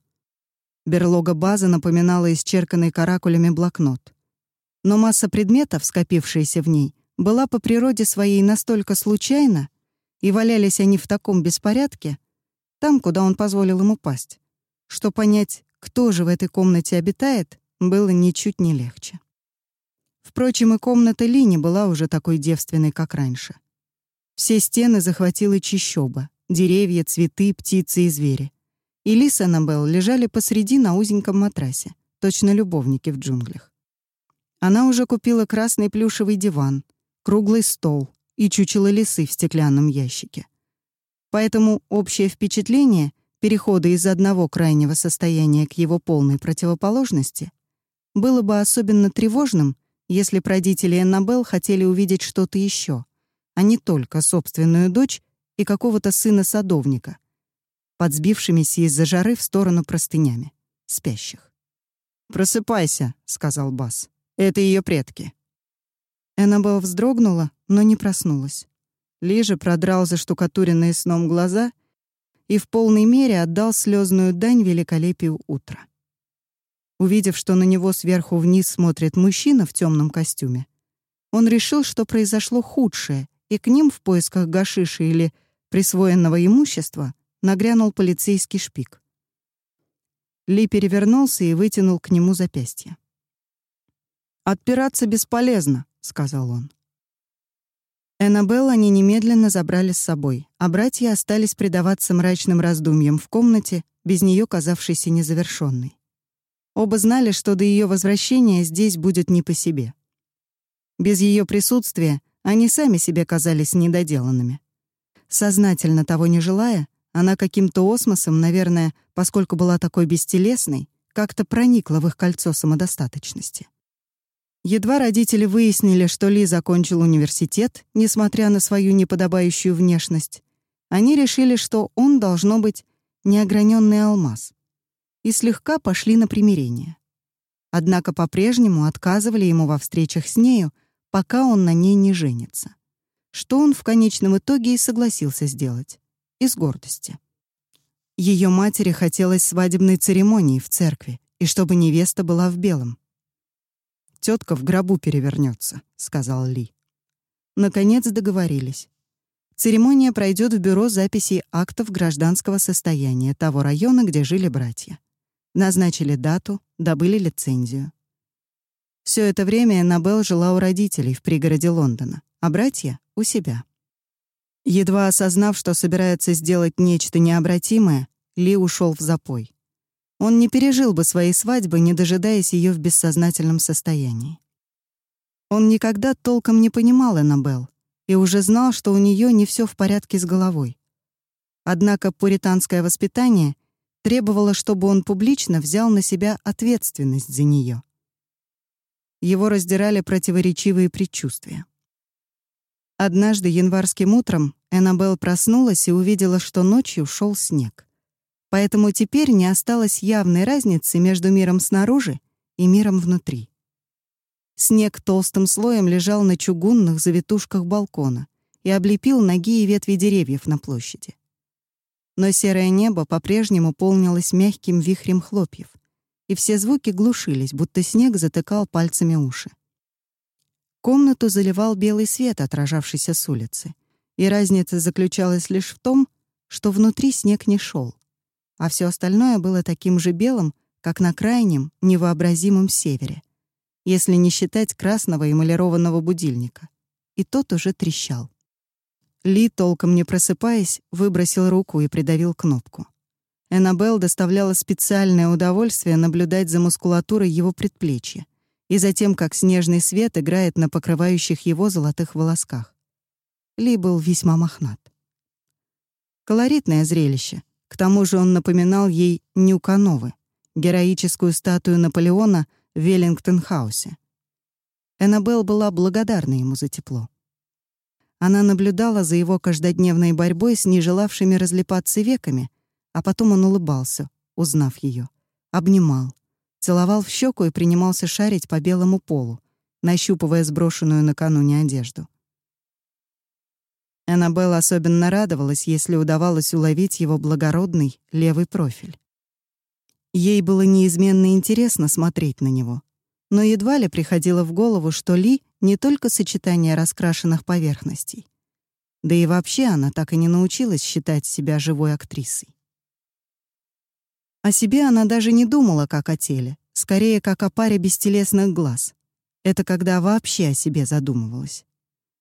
берлога базы напоминала исчерканный каракулями блокнот. Но масса предметов, скопившаяся в ней, была по природе своей настолько случайна, и валялись они в таком беспорядке, там, куда он позволил им упасть, что понять, кто же в этой комнате обитает, было ничуть не легче. Впрочем, и комната Ли не была уже такой девственной, как раньше. Все стены захватила чищоба, деревья, цветы, птицы и звери. И Ли с Аннабелл лежали посреди на узеньком матрасе, точно любовники в джунглях. Она уже купила красный плюшевый диван, круглый стол и чучело лисы в стеклянном ящике. Поэтому общее впечатление перехода из одного крайнего состояния к его полной противоположности было бы особенно тревожным, если б родители Эннабелл хотели увидеть что-то еще, а не только собственную дочь и какого-то сына садовника, подсбившимися из-за жары в сторону простынями, спящих. «Просыпайся», — сказал Бас. «Это ее предки». Эннабелл вздрогнула, но не проснулась. Лижа продрал заштукатуренные сном глаза и в полной мере отдал слезную дань великолепию утра. Увидев, что на него сверху вниз смотрит мужчина в темном костюме, он решил, что произошло худшее, и к ним в поисках гашиша или присвоенного имущества нагрянул полицейский шпик. Ли перевернулся и вытянул к нему запястье. «Отпираться бесполезно», — сказал он. Эннабелл они немедленно забрали с собой, а братья остались предаваться мрачным раздумьям в комнате, без нее казавшейся незавершенной. Оба знали, что до ее возвращения здесь будет не по себе. Без ее присутствия они сами себе казались недоделанными. Сознательно того не желая, она каким-то осмосом, наверное, поскольку была такой бестелесной, как-то проникла в их кольцо самодостаточности. Едва родители выяснили, что Ли закончил университет, несмотря на свою неподобающую внешность, они решили, что он должно быть неограненный алмаз, и слегка пошли на примирение. Однако по-прежнему отказывали ему во встречах с нею, пока он на ней не женится. Что он в конечном итоге и согласился сделать. Из гордости. Ее матери хотелось свадебной церемонии в церкви, и чтобы невеста была в белом. Тетка в гробу перевернется, сказал Ли. Наконец договорились. Церемония пройдет в бюро записей актов гражданского состояния того района, где жили братья. Назначили дату, добыли лицензию. Все это время Эннабелл жила у родителей в пригороде Лондона, а братья — у себя. Едва осознав, что собирается сделать нечто необратимое, Ли ушел в запой. Он не пережил бы своей свадьбы, не дожидаясь ее в бессознательном состоянии. Он никогда толком не понимал Эннабелл и уже знал, что у нее не все в порядке с головой. Однако пуританское воспитание требовало, чтобы он публично взял на себя ответственность за нее его раздирали противоречивые предчувствия. Однажды январским утром Эннабелл проснулась и увидела, что ночью шел снег. Поэтому теперь не осталось явной разницы между миром снаружи и миром внутри. Снег толстым слоем лежал на чугунных завитушках балкона и облепил ноги и ветви деревьев на площади. Но серое небо по-прежнему полнилось мягким вихрем хлопьев — и все звуки глушились, будто снег затыкал пальцами уши. Комнату заливал белый свет, отражавшийся с улицы, и разница заключалась лишь в том, что внутри снег не шел, а все остальное было таким же белым, как на крайнем, невообразимом севере, если не считать красного эмалированного будильника. И тот уже трещал. Ли, толком не просыпаясь, выбросил руку и придавил кнопку. Эннабелл доставляла специальное удовольствие наблюдать за мускулатурой его предплечья и за тем, как снежный свет играет на покрывающих его золотых волосках. Ли был весьма мохнат. Колоритное зрелище. К тому же он напоминал ей Нюкановы, героическую статую Наполеона в Веллингтон-хаусе. Эннабелл была благодарна ему за тепло. Она наблюдала за его каждодневной борьбой с нежелавшими разлипаться веками, а потом он улыбался, узнав ее, обнимал, целовал в щеку и принимался шарить по белому полу, нащупывая сброшенную накануне одежду. Аннабелла особенно радовалась, если удавалось уловить его благородный левый профиль. Ей было неизменно интересно смотреть на него, но едва ли приходило в голову, что Ли — не только сочетание раскрашенных поверхностей. Да и вообще она так и не научилась считать себя живой актрисой. О себе она даже не думала как о теле, скорее как о паре бестелесных глаз. Это когда вообще о себе задумывалась.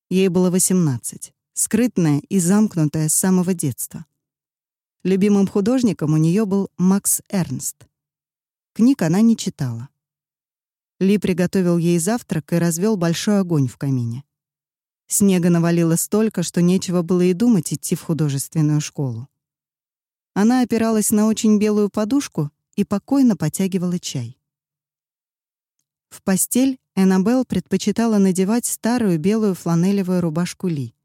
Ей было 18, скрытная и замкнутая с самого детства. Любимым художником у нее был Макс Эрнст. Книг она не читала. Ли приготовил ей завтрак и развел большой огонь в камине. Снега навалило столько, что нечего было и думать идти в художественную школу. Она опиралась на очень белую подушку и покойно потягивала чай. В постель Эннабелл предпочитала надевать старую белую фланелевую рубашку Ли,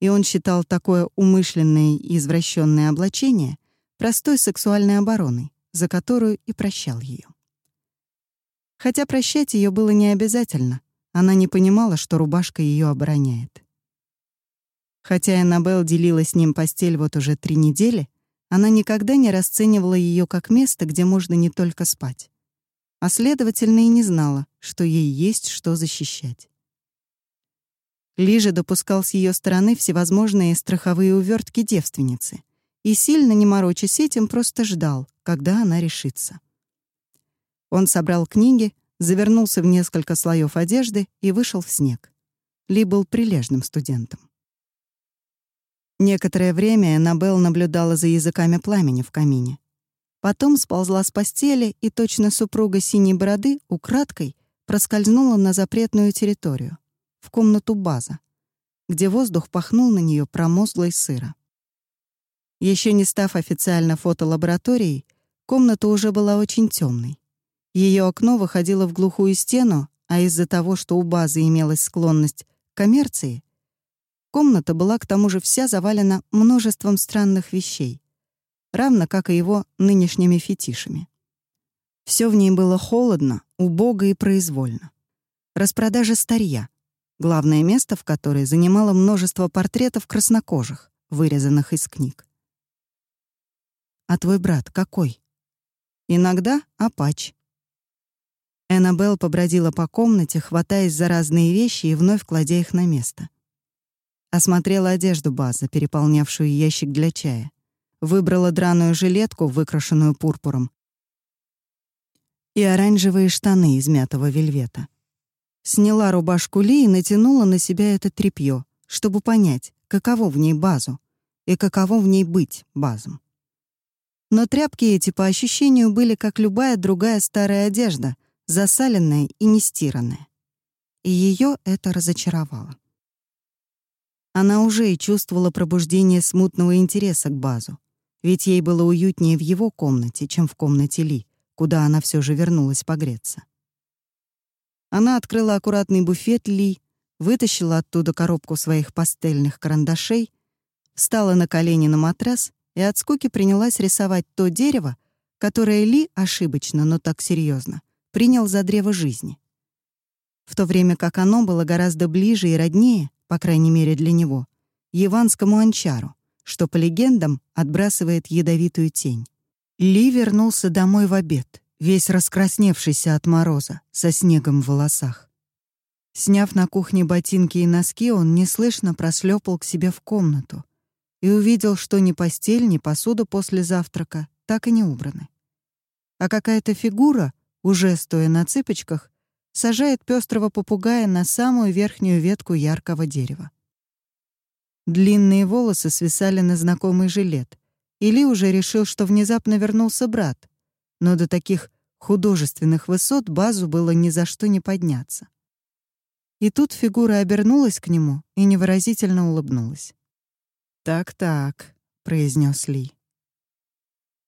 и он считал такое умышленное и извращенное облачение простой сексуальной обороной, за которую и прощал ее. Хотя прощать ее было не обязательно, она не понимала, что рубашка ее обороняет. Хотя Эннабелл делила с ним постель вот уже три недели, она никогда не расценивала ее как место, где можно не только спать. А следовательно, и не знала, что ей есть что защищать. Лижа допускал с ее стороны всевозможные страховые увертки девственницы и, сильно не морочась этим, просто ждал, когда она решится. Он собрал книги, завернулся в несколько слоев одежды и вышел в снег. Ли был прилежным студентом. Некоторое время Эннабелл наблюдала за языками пламени в камине. Потом сползла с постели и, точно супруга синей бороды, украдкой проскользнула на запретную территорию, в комнату база, где воздух пахнул на нее промозглой сыра. Еще не став официально фотолабораторией, комната уже была очень темной. Ее окно выходило в глухую стену, а из-за того, что у базы имелась склонность к коммерции, Комната была к тому же вся завалена множеством странных вещей, равно как и его нынешними фетишами. Все в ней было холодно, убого и произвольно. Распродажа старья, главное место в которой занимало множество портретов краснокожих, вырезанных из книг. «А твой брат какой?» «Иногда апач». Эннабелл побродила по комнате, хватаясь за разные вещи и вновь кладя их на место. Осмотрела одежду База, переполнявшую ящик для чая. Выбрала драную жилетку, выкрашенную пурпуром, и оранжевые штаны из мятого вельвета. Сняла рубашку Ли и натянула на себя это тряпье, чтобы понять, каково в ней базу и каково в ней быть базом. Но тряпки эти, по ощущению, были как любая другая старая одежда, засаленная и нестиранная. И ее это разочаровало. Она уже и чувствовала пробуждение смутного интереса к Базу, ведь ей было уютнее в его комнате, чем в комнате Ли, куда она все же вернулась погреться. Она открыла аккуратный буфет Ли, вытащила оттуда коробку своих пастельных карандашей, встала на колени на матрас и от скуки принялась рисовать то дерево, которое Ли ошибочно, но так серьезно, принял за древо жизни. В то время как оно было гораздо ближе и роднее по крайней мере для него, яванскому анчару, что, по легендам, отбрасывает ядовитую тень. Ли вернулся домой в обед, весь раскрасневшийся от мороза, со снегом в волосах. Сняв на кухне ботинки и носки, он неслышно прошлепал к себе в комнату и увидел, что ни постель, ни посуда после завтрака так и не убраны. А какая-то фигура, уже стоя на цыпочках, сажает пестрого попугая на самую верхнюю ветку яркого дерева. Длинные волосы свисали на знакомый жилет. Или уже решил, что внезапно вернулся брат. Но до таких художественных высот базу было ни за что не подняться. И тут фигура обернулась к нему и невыразительно улыбнулась. «Так-так», — произнес Ли.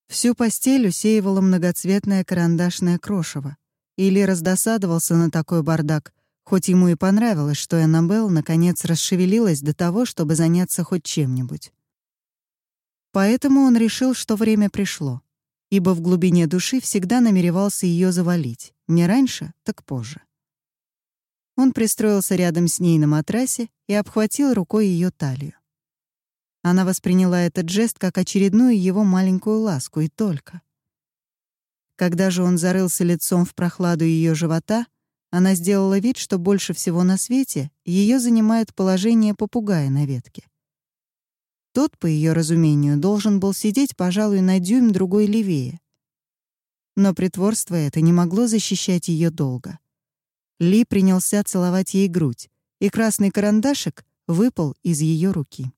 Всю постель усеивало многоцветное карандашное крошево, или раздосадовался на такой бардак, хоть ему и понравилось, что Эннабелл наконец расшевелилась до того, чтобы заняться хоть чем-нибудь. Поэтому он решил, что время пришло, ибо в глубине души всегда намеревался ее завалить, не раньше, так позже. Он пристроился рядом с ней на матрасе и обхватил рукой ее талию. Она восприняла этот жест как очередную его маленькую ласку и только. Когда же он зарылся лицом в прохладу ее живота, она сделала вид, что больше всего на свете ее занимает положение попугая на ветке. Тот, по ее разумению, должен был сидеть, пожалуй, на дюйм другой левее. Но притворство это не могло защищать ее долго. Ли принялся целовать ей грудь, и красный карандашик выпал из ее руки.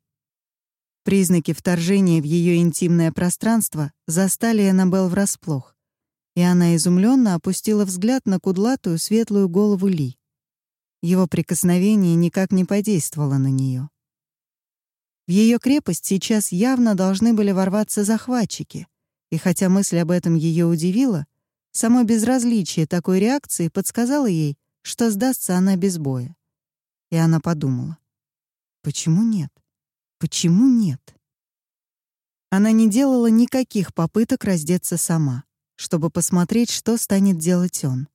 Признаки вторжения в ее интимное пространство застали Эннабелл врасплох и она изумленно опустила взгляд на кудлатую светлую голову Ли. Его прикосновение никак не подействовало на нее. В ее крепость сейчас явно должны были ворваться захватчики, и хотя мысль об этом ее удивила, само безразличие такой реакции подсказало ей, что сдастся она без боя. И она подумала: почему нет? Почему нет? Она не делала никаких попыток раздеться сама чтобы посмотреть, что станет делать он.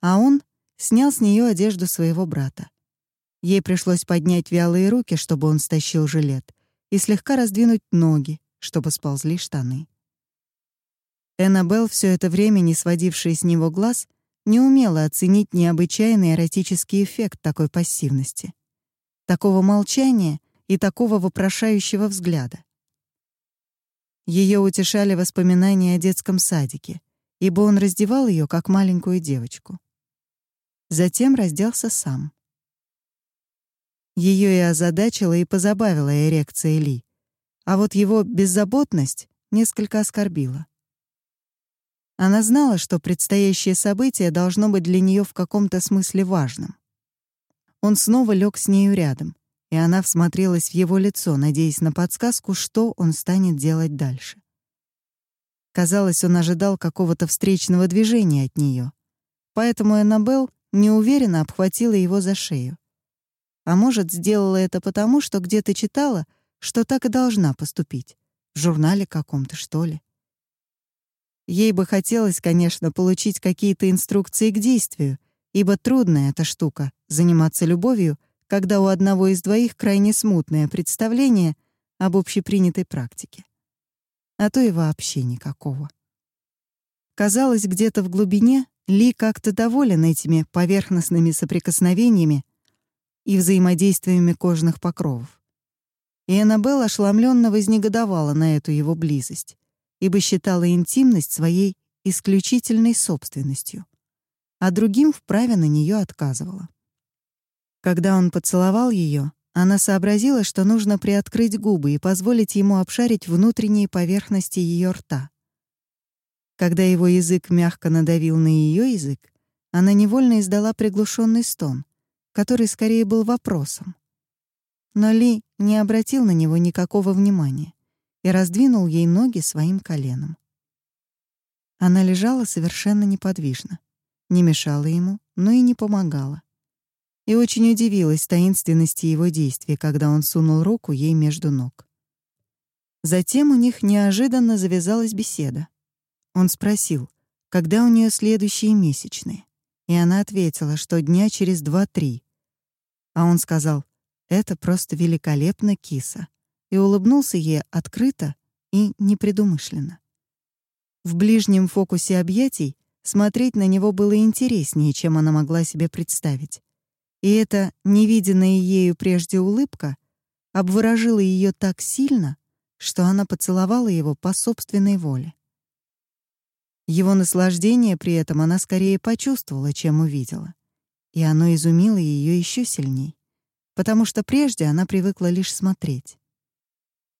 А он снял с нее одежду своего брата. Ей пришлось поднять вялые руки, чтобы он стащил жилет, и слегка раздвинуть ноги, чтобы сползли штаны. Эннабелл, все это время не сводившая с него глаз, не умела оценить необычайный эротический эффект такой пассивности, такого молчания и такого вопрошающего взгляда. Ее утешали воспоминания о детском садике, ибо он раздевал ее как маленькую девочку. Затем разделся сам. Ее и озадачила, и позабавила эрекция Ли, а вот его беззаботность несколько оскорбила. Она знала, что предстоящее событие должно быть для нее в каком-то смысле важным. Он снова лег с нею рядом, и она всмотрелась в его лицо, надеясь на подсказку, что он станет делать дальше. Казалось, он ожидал какого-то встречного движения от нее, поэтому Эннабелл неуверенно обхватила его за шею. А может, сделала это потому, что где-то читала, что так и должна поступить. В журнале каком-то, что ли. Ей бы хотелось, конечно, получить какие-то инструкции к действию, ибо трудная эта штука — заниматься любовью — когда у одного из двоих крайне смутное представление об общепринятой практике. А то и вообще никакого. Казалось, где-то в глубине Ли как-то доволен этими поверхностными соприкосновениями и взаимодействиями кожных покровов. И Эннабелл ошеломленно вознегодовала на эту его близость, ибо считала интимность своей исключительной собственностью, а другим вправе на нее отказывала. Когда он поцеловал ее, она сообразила, что нужно приоткрыть губы и позволить ему обшарить внутренние поверхности ее рта. Когда его язык мягко надавил на ее язык, она невольно издала приглушенный стон, который скорее был вопросом. Но Ли не обратил на него никакого внимания и раздвинул ей ноги своим коленом. Она лежала совершенно неподвижно, не мешала ему, но и не помогала и очень удивилась таинственности его действий, когда он сунул руку ей между ног. Затем у них неожиданно завязалась беседа. Он спросил, когда у нее следующие месячные, и она ответила, что дня через два-три. А он сказал, «Это просто великолепно, киса», и улыбнулся ей открыто и непредумышленно. В ближнем фокусе объятий смотреть на него было интереснее, чем она могла себе представить. И эта невиденная ею прежде улыбка обворожила ее так сильно, что она поцеловала его по собственной воле. Его наслаждение при этом она скорее почувствовала, чем увидела, и оно изумило ее еще сильней, потому что прежде она привыкла лишь смотреть.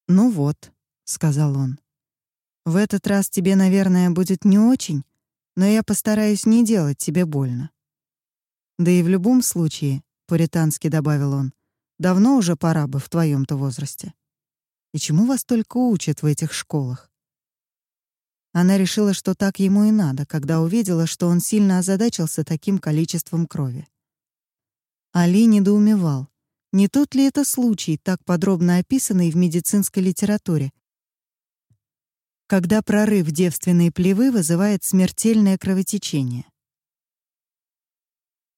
«Ну вот», — сказал он, — «в этот раз тебе, наверное, будет не очень, но я постараюсь не делать тебе больно. Да и в любом случае, пуритански добавил он, давно уже пора бы в твоем-то возрасте. И чему вас только учат в этих школах? Она решила, что так ему и надо, когда увидела, что он сильно озадачился таким количеством крови. Али недоумевал, не тот ли это случай, так подробно описанный в медицинской литературе, когда прорыв девственной плевы вызывает смертельное кровотечение.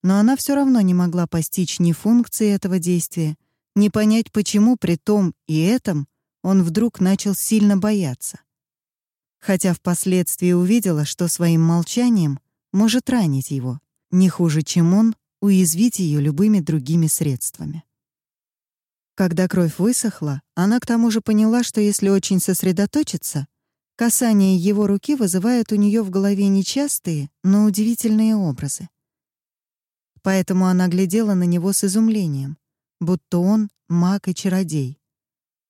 Но она все равно не могла постичь ни функции этого действия, ни понять, почему при том и этом он вдруг начал сильно бояться. Хотя впоследствии увидела, что своим молчанием может ранить его, не хуже, чем он, уязвить ее любыми другими средствами. Когда кровь высохла, она к тому же поняла, что если очень сосредоточиться, касание его руки вызывает у нее в голове нечастые, но удивительные образы. Поэтому она глядела на него с изумлением, будто он маг и чародей.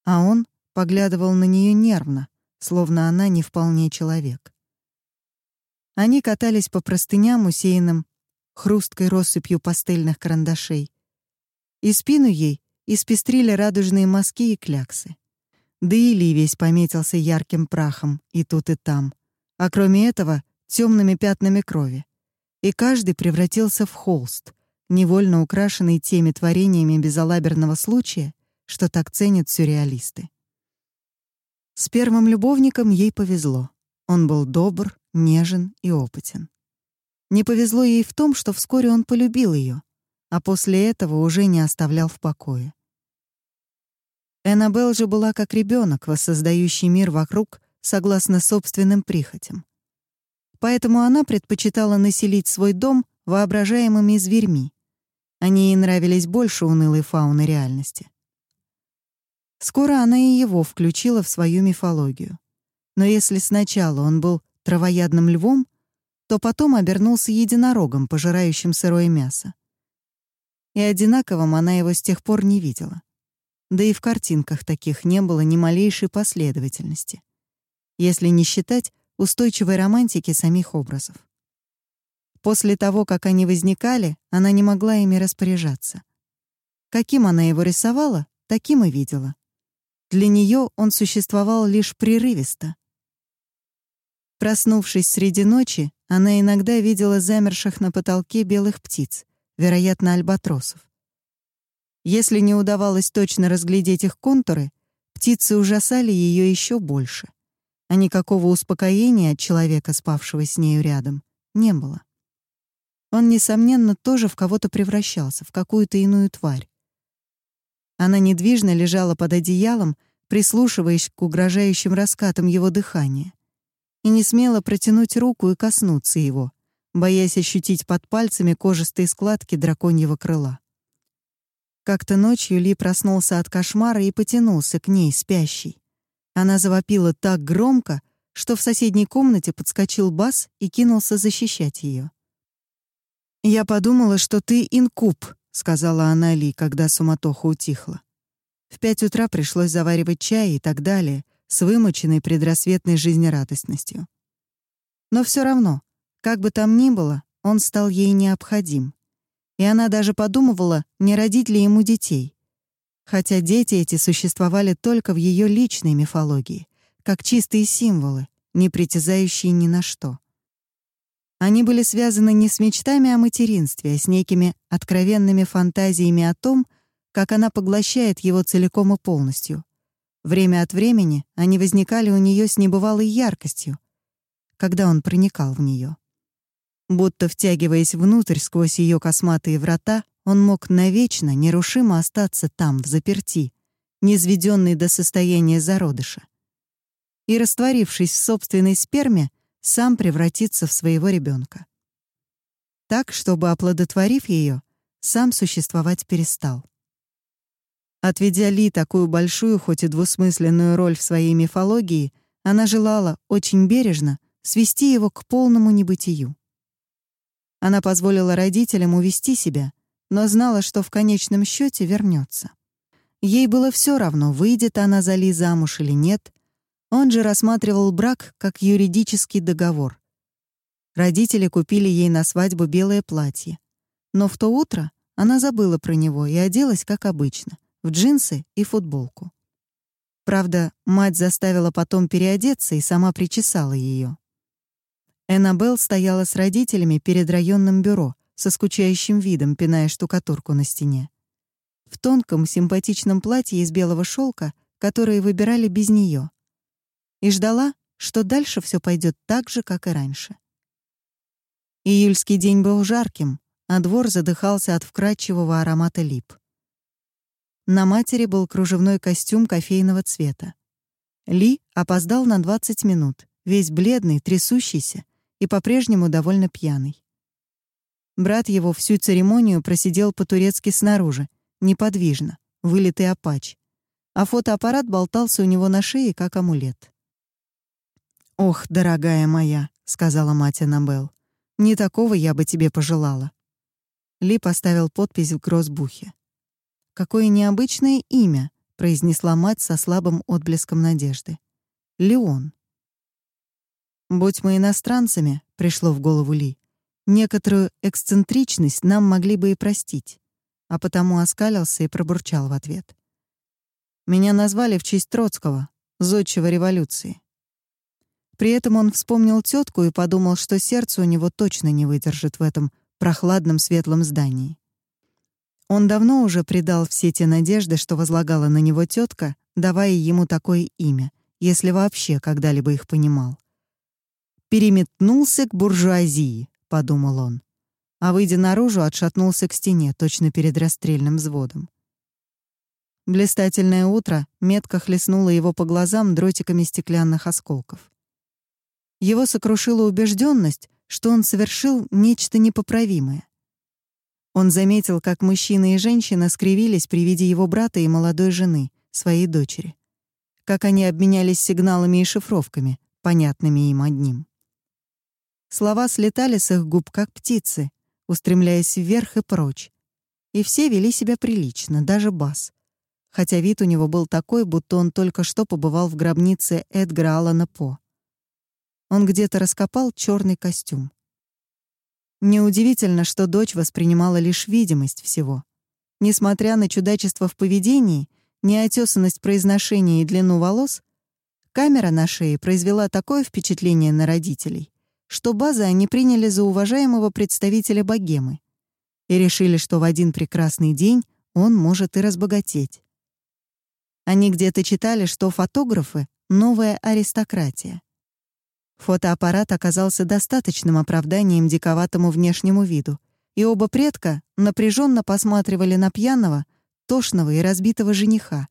А он поглядывал на нее нервно, словно она не вполне человек. Они катались по простыням, усеянным хрусткой россыпью пастельных карандашей. И спину ей испестрили радужные мазки и кляксы. Да и Ли весь пометился ярким прахом и тут, и там. А кроме этого, темными пятнами крови. И каждый превратился в холст, невольно украшенный теми творениями безалаберного случая, что так ценят сюрреалисты. С первым любовником ей повезло. Он был добр, нежен и опытен. Не повезло ей в том, что вскоре он полюбил ее, а после этого уже не оставлял в покое. Эннабелл же была как ребенок, воссоздающий мир вокруг согласно собственным прихотям. Поэтому она предпочитала населить свой дом воображаемыми зверьми. Они ей нравились больше унылой фауны реальности. Скоро она и его включила в свою мифологию. Но если сначала он был травоядным львом, то потом обернулся единорогом, пожирающим сырое мясо. И одинаковым она его с тех пор не видела. Да и в картинках таких не было ни малейшей последовательности, если не считать устойчивой романтики самих образов. После того, как они возникали, она не могла ими распоряжаться. Каким она его рисовала, таким и видела. Для нее он существовал лишь прерывисто. Проснувшись среди ночи, она иногда видела замерших на потолке белых птиц, вероятно, альбатросов. Если не удавалось точно разглядеть их контуры, птицы ужасали ее еще больше. А никакого успокоения от человека, спавшего с нею рядом, не было. Он, несомненно, тоже в кого-то превращался, в какую-то иную тварь. Она недвижно лежала под одеялом, прислушиваясь к угрожающим раскатам его дыхания и не смела протянуть руку и коснуться его, боясь ощутить под пальцами кожистые складки драконьего крыла. Как-то ночью Ли проснулся от кошмара и потянулся к ней, спящей. Она завопила так громко, что в соседней комнате подскочил Бас и кинулся защищать ее. «Я подумала, что ты инкуб», — сказала она Ли, когда суматоха утихла. В пять утра пришлось заваривать чай и так далее, с вымученной предрассветной жизнерадостностью. Но все равно, как бы там ни было, он стал ей необходим. И она даже подумывала, не родить ли ему детей. Хотя дети эти существовали только в ее личной мифологии, как чистые символы, не притязающие ни на что. Они были связаны не с мечтами о материнстве, а с некими откровенными фантазиями о том, как она поглощает его целиком и полностью, Время от времени они возникали у нее с небывалой яркостью, когда он проникал в нее. Будто втягиваясь внутрь сквозь ее косматые врата, он мог навечно, нерушимо остаться там, в заперти, низведенный до состояния зародыша. И, растворившись в собственной сперме, сам превратиться в своего ребенка. Так, чтобы, оплодотворив ее, сам существовать перестал. Отведя Ли такую большую, хоть и двусмысленную роль в своей мифологии, она желала, очень бережно, свести его к полному небытию. Она позволила родителям увести себя, но знала, что в конечном счете вернется. Ей было все равно, выйдет она за Ли замуж или нет. Он же рассматривал брак как юридический договор. Родители купили ей на свадьбу белое платье. Но в то утро она забыла про него и оделась как обычно — в джинсы и футболку. Правда, мать заставила потом переодеться и сама причесала ее. Эннабелл стояла с родителями перед районным бюро, со скучающим видом пиная штукатурку на стене. В тонком симпатичном платье из белого шелка, которое выбирали без нее. И ждала, что дальше все пойдет так же, как и раньше. Июльский день был жарким, а двор задыхался от вкрадчивого аромата лип. На матери был кружевной костюм кофейного цвета. Ли опоздал на 20 минут, весь бледный, трясущийся и по-прежнему довольно пьяный. Брат его всю церемонию просидел по-турецки снаружи, неподвижно, вылитый апач, а фотоаппарат болтался у него на шее, как амулет. «Ох, дорогая моя», — сказала мать Аннабелл, — «не такого я бы тебе пожелала». Ли поставил подпись в грозбухе. «Какое необычное имя», — произнесла мать со слабым отблеском надежды. «Леон». «Будь мы иностранцами», — пришло в голову Ли, «некоторую эксцентричность нам могли бы и простить», а потому оскалился и пробурчал в ответ. «Меня назвали в честь Троцкого, зодчего революции». При этом он вспомнил тетку и подумал, что сердце у него точно не выдержит в этом прохладном светлом здании. Он давно уже предал все те надежды, что возлагала на него тетка, давая ему такое имя, если вообще когда-либо их понимал. «Переметнулся к буржуазии», — подумал он, а, выйдя наружу, отшатнулся к стене, точно перед расстрельным взводом. Блистательное утро метко хлестнуло его по глазам дротиками стеклянных осколков. Его сокрушила убежденность, что он совершил нечто непоправимое. Он заметил, как мужчина и женщина скривились при виде его брата и молодой жены, своей дочери. Как они обменялись сигналами и шифровками, понятными им одним. Слова слетали с их губ, как птицы, устремляясь вверх и прочь. И все вели себя прилично, даже Бас. Хотя вид у него был такой, будто он только что побывал в гробнице Эдгара Аллана По. Он где-то раскопал черный костюм. Неудивительно, что дочь воспринимала лишь видимость всего. Несмотря на чудачество в поведении, неотесанность произношения и длину волос, камера на шее произвела такое впечатление на родителей, что базы они приняли за уважаемого представителя богемы и решили, что в один прекрасный день он может и разбогатеть. Они где-то читали, что фотографы — новая аристократия. Фотоаппарат оказался достаточным оправданием диковатому внешнему виду, и оба предка напряженно посматривали на пьяного, тошного и разбитого жениха,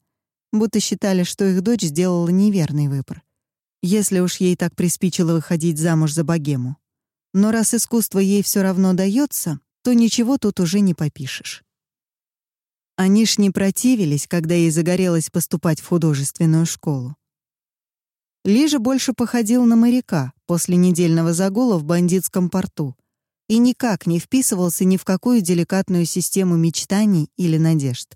будто считали, что их дочь сделала неверный выбор. Если уж ей так приспичило выходить замуж за богему. Но раз искусство ей все равно дается, то ничего тут уже не попишешь. Они ж не противились, когда ей загорелось поступать в художественную школу. Лижа больше походил на моряка после недельного загула в бандитском порту и никак не вписывался ни в какую деликатную систему мечтаний или надежд.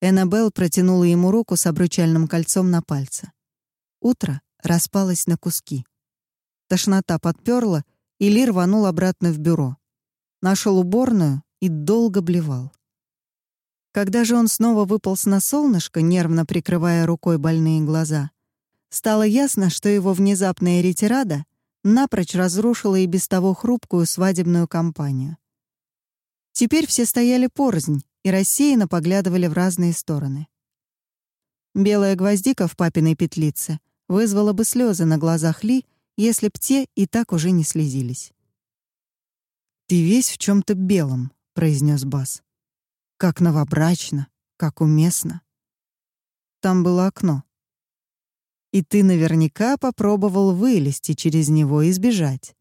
Эннабелл протянула ему руку с обручальным кольцом на пальце. Утро распалось на куски. Тошнота подперла, и Ли рванул обратно в бюро. Нашел уборную и долго блевал. Когда же он снова выполз на солнышко, нервно прикрывая рукой больные глаза, Стало ясно, что его внезапная ретирада напрочь разрушила и без того хрупкую свадебную компанию. Теперь все стояли порознь и рассеянно поглядывали в разные стороны. Белая гвоздика в папиной петлице вызвала бы слезы на глазах Ли, если б те и так уже не слезились. «Ты весь в чем то белом», — произнес Бас. «Как новобрачно, как уместно». Там было окно. И ты наверняка попробовал вылезти через него и сбежать.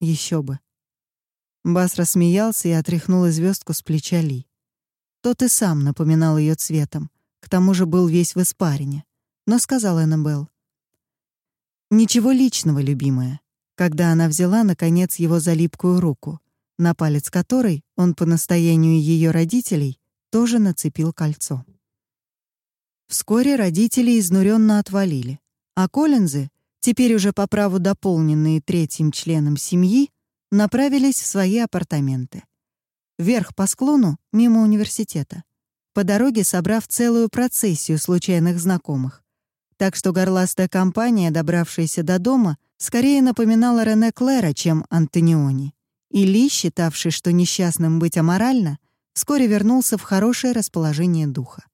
Еще бы. Бас рассмеялся и отряхнул звездку с плеча Ли. Тот и сам напоминал ее цветом, к тому же был весь в испарине. Но сказала Эннабелл. «Ничего личного, любимая», когда она взяла, наконец, его залипкую руку, на палец которой он по настоянию ее родителей тоже нацепил кольцо. Вскоре родители изнуренно отвалили, а Коллинзы, теперь уже по праву дополненные третьим членом семьи, направились в свои апартаменты. Вверх по склону, мимо университета. По дороге собрав целую процессию случайных знакомых. Так что горластая компания, добравшаяся до дома, скорее напоминала Рене Клэра, чем Антониони. И Ли, считавший, что несчастным быть аморально, вскоре вернулся в хорошее расположение духа.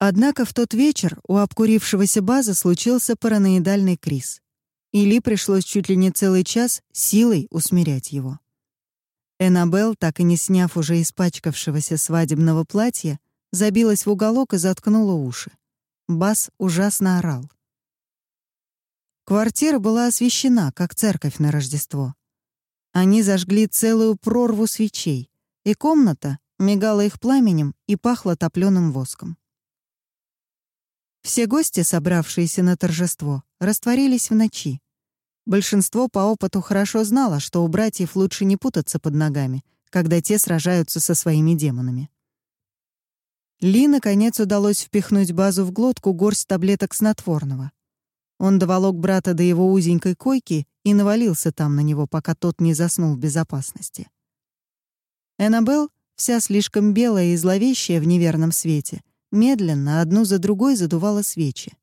Однако в тот вечер у обкурившегося база случился параноидальный криз. И Ли пришлось чуть ли не целый час силой усмирять его. Эннабелл, так и не сняв уже испачкавшегося свадебного платья, забилась в уголок и заткнула уши. Бас ужасно орал. Квартира была освещена, как церковь на Рождество. Они зажгли целую прорву свечей, и комната мигала их пламенем и пахла топлёным воском. Все гости, собравшиеся на торжество, растворились в ночи. Большинство по опыту хорошо знало, что у братьев лучше не путаться под ногами, когда те сражаются со своими демонами. Ли, наконец, удалось впихнуть базу в глотку горсть таблеток снотворного. Он доволок брата до его узенькой койки и навалился там на него, пока тот не заснул в безопасности. Эннабелл, вся слишком белая и зловещая в неверном свете, медленно, одну за другой задувала свечи.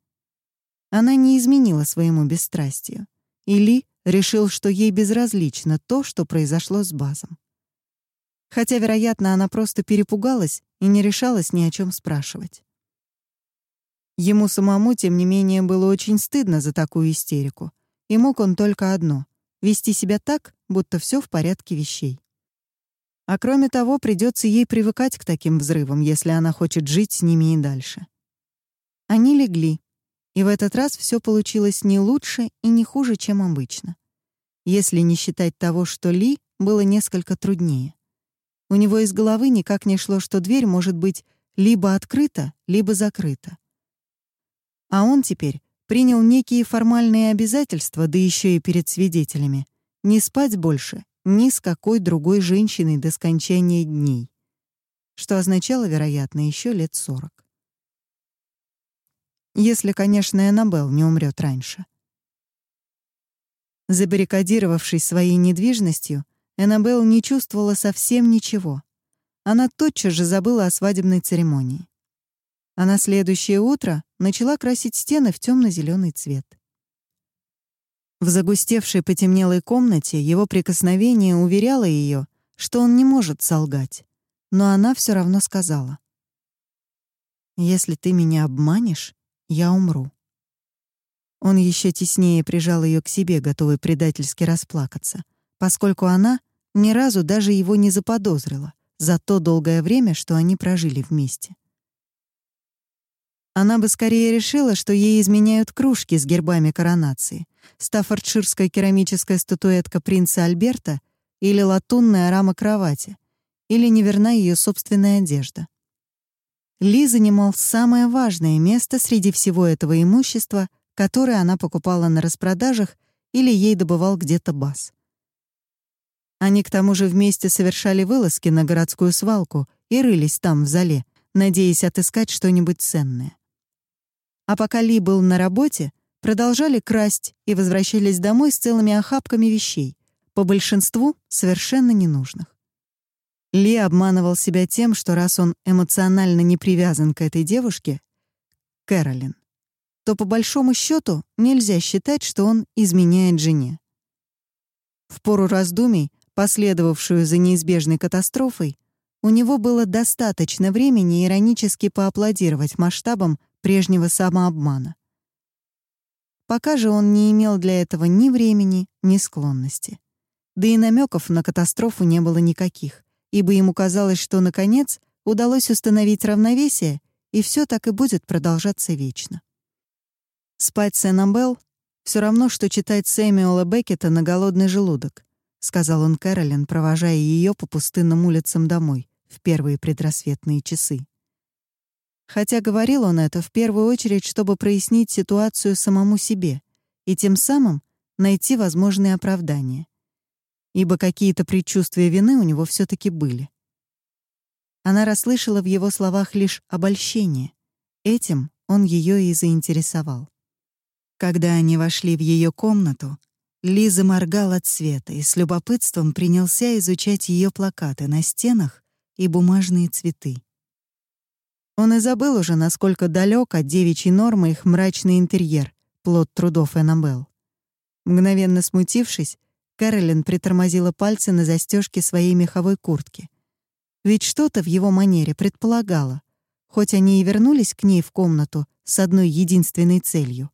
Она не изменила своему бесстрастию. И Ли решил, что ей безразлично то, что произошло с Базом. Хотя, вероятно, она просто перепугалась и не решалась ни о чем спрашивать. Ему самому, тем не менее, было очень стыдно за такую истерику, и мог он только одно — вести себя так, будто все в порядке вещей. А кроме того, придется ей привыкать к таким взрывам, если она хочет жить с ними и дальше. Они легли, и в этот раз все получилось не лучше и не хуже, чем обычно. Если не считать того, что Ли было несколько труднее. У него из головы никак не шло, что дверь может быть либо открыта, либо закрыта. А он теперь принял некие формальные обязательства, да еще и перед свидетелями, не спать больше ни с какой другой женщиной до скончания дней, что означало, вероятно, еще лет сорок. Если, конечно, Эннабелл не умрет раньше. Забаррикадировавшись своей недвижностью, Эннабелл не чувствовала совсем ничего. Она тотчас же забыла о свадебной церемонии а на следующее утро начала красить стены в темно-зеленый цвет. В загустевшей потемнелой комнате его прикосновение уверяло ее, что он не может солгать, но она все равно сказала. «Если ты меня обманешь, я умру». Он еще теснее прижал ее к себе, готовый предательски расплакаться, поскольку она ни разу даже его не заподозрила за то долгое время, что они прожили вместе. Она бы скорее решила, что ей изменяют кружки с гербами коронации, стаффордширская керамическая статуэтка принца Альберта или латунная рама кровати, или неверна ее собственная одежда. Ли занимал самое важное место среди всего этого имущества, которое она покупала на распродажах или ей добывал где-то бас. Они к тому же вместе совершали вылазки на городскую свалку и рылись там в зале, надеясь отыскать что-нибудь ценное а пока Ли был на работе, продолжали красть и возвращались домой с целыми охапками вещей, по большинству совершенно ненужных. Ли обманывал себя тем, что раз он эмоционально не привязан к этой девушке, Кэролин, то по большому счету нельзя считать, что он изменяет жене. В пору раздумий, последовавшую за неизбежной катастрофой, у него было достаточно времени иронически поаплодировать масштабам прежнего самообмана. Пока же он не имел для этого ни времени, ни склонности. Да и намеков на катастрофу не было никаких, ибо ему казалось, что, наконец, удалось установить равновесие, и все так и будет продолжаться вечно. «Спать с Эннабелл — все равно, что читать Сэмюэла Беккета на голодный желудок», — сказал он Кэролин, провожая ее по пустынным улицам домой в первые предрассветные часы. Хотя говорил он это в первую очередь, чтобы прояснить ситуацию самому себе и тем самым найти возможные оправдания. Ибо какие-то предчувствия вины у него все таки были. Она расслышала в его словах лишь обольщение. Этим он ее и заинтересовал. Когда они вошли в ее комнату, Лиза моргал от света и с любопытством принялся изучать ее плакаты на стенах и бумажные цветы. Он и забыл уже, насколько далек от девичьей нормы их мрачный интерьер, плод трудов Эннабелл. Мгновенно смутившись, Кэролин притормозила пальцы на застежке своей меховой куртки. Ведь что-то в его манере предполагало, хоть они и вернулись к ней в комнату с одной единственной целью.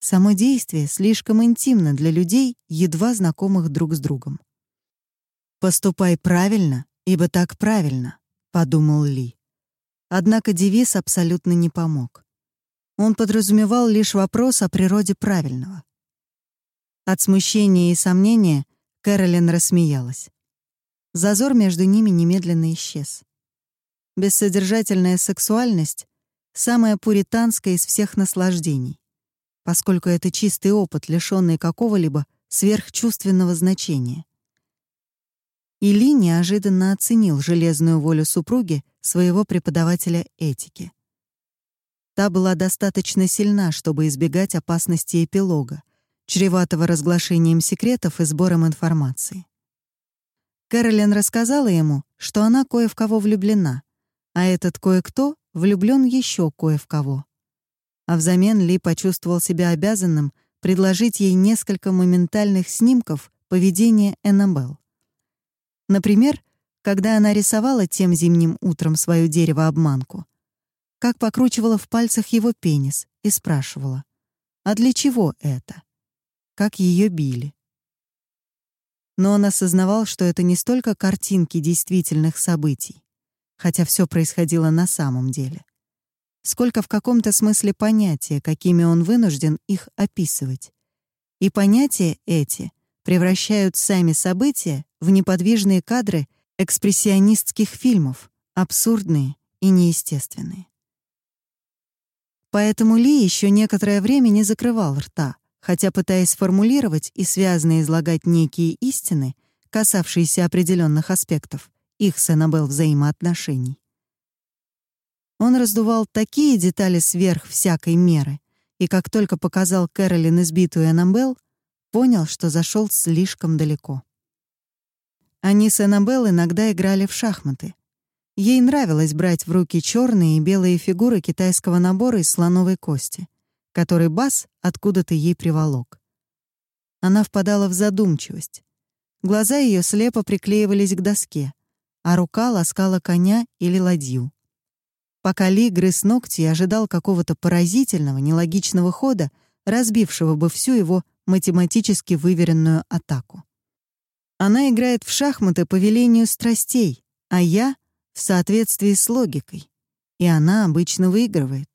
Само действие слишком интимно для людей, едва знакомых друг с другом. «Поступай правильно, ибо так правильно», — подумал Ли. Однако девиз абсолютно не помог. Он подразумевал лишь вопрос о природе правильного. От смущения и сомнения Кэролин рассмеялась. Зазор между ними немедленно исчез. Бессодержательная сексуальность — самая пуританская из всех наслаждений, поскольку это чистый опыт, лишённый какого-либо сверхчувственного значения. Или неожиданно оценил железную волю супруги своего преподавателя этики. Та была достаточно сильна, чтобы избегать опасности эпилога, чреватого разглашением секретов и сбором информации. Кэролин рассказала ему, что она кое в кого влюблена, а этот кое-кто влюблен еще кое в кого. А взамен Ли почувствовал себя обязанным предложить ей несколько моментальных снимков поведения Эннабелл. Например, когда она рисовала тем зимним утром свое дерево-обманку, как покручивала в пальцах его пенис и спрашивала, «А для чего это?» как ее били. Но он осознавал, что это не столько картинки действительных событий, хотя все происходило на самом деле, сколько в каком-то смысле понятия, какими он вынужден их описывать. И понятия эти превращают сами события в неподвижные кадры экспрессионистских фильмов, абсурдные и неестественные. Поэтому Ли еще некоторое время не закрывал рта, хотя пытаясь сформулировать и связно излагать некие истины, касавшиеся определенных аспектов их с Эннабелл взаимоотношений. Он раздувал такие детали сверх всякой меры, и как только показал Кэролин избитую Эннабелл, понял, что зашел слишком далеко. Они с Эннабелл иногда играли в шахматы. Ей нравилось брать в руки черные и белые фигуры китайского набора из слоновой кости — который бас откуда-то ей приволок. Она впадала в задумчивость. Глаза ее слепо приклеивались к доске, а рука ласкала коня или ладью. Пока Ли грыз ногти и ожидал какого-то поразительного, нелогичного хода, разбившего бы всю его математически выверенную атаку. Она играет в шахматы по велению страстей, а я — в соответствии с логикой. И она обычно выигрывает.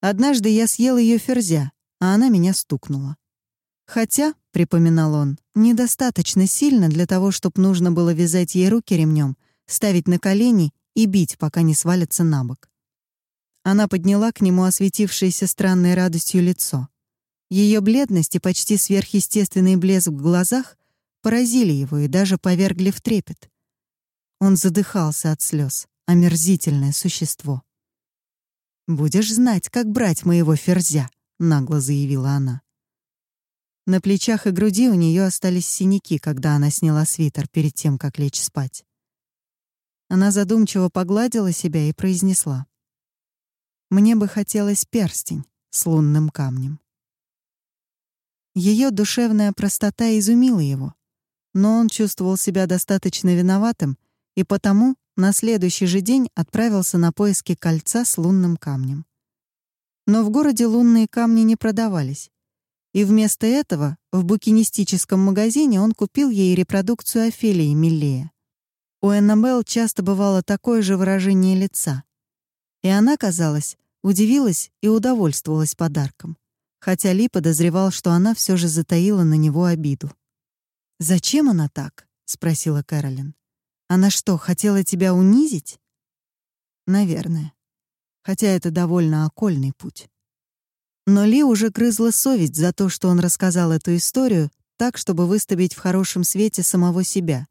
Однажды я съел ее ферзя, а она меня стукнула. Хотя, — припоминал он, — недостаточно сильно для того, чтобы нужно было вязать ей руки ремнем, ставить на колени и бить, пока не свалится на бок. Она подняла к нему осветившееся странной радостью лицо. Ее бледность и почти сверхъестественный блеск в глазах поразили его и даже повергли в трепет. Он задыхался от слез, омерзительное существо. «Будешь знать, как брать моего ферзя», — нагло заявила она. На плечах и груди у нее остались синяки, когда она сняла свитер перед тем, как лечь спать. Она задумчиво погладила себя и произнесла. «Мне бы хотелось перстень с лунным камнем». Ее душевная простота изумила его, но он чувствовал себя достаточно виноватым и потому на следующий же день отправился на поиски кольца с лунным камнем. Но в городе лунные камни не продавались. И вместо этого в букинистическом магазине он купил ей репродукцию Офелии Миллея. У Эннабелл часто бывало такое же выражение лица. И она, казалось, удивилась и удовольствовалась подарком, хотя Ли подозревал, что она все же затаила на него обиду. «Зачем она так?» — спросила Кэролин. Она что, хотела тебя унизить? Наверное. Хотя это довольно окольный путь. Но Ли уже грызла совесть за то, что он рассказал эту историю так, чтобы выставить в хорошем свете самого себя.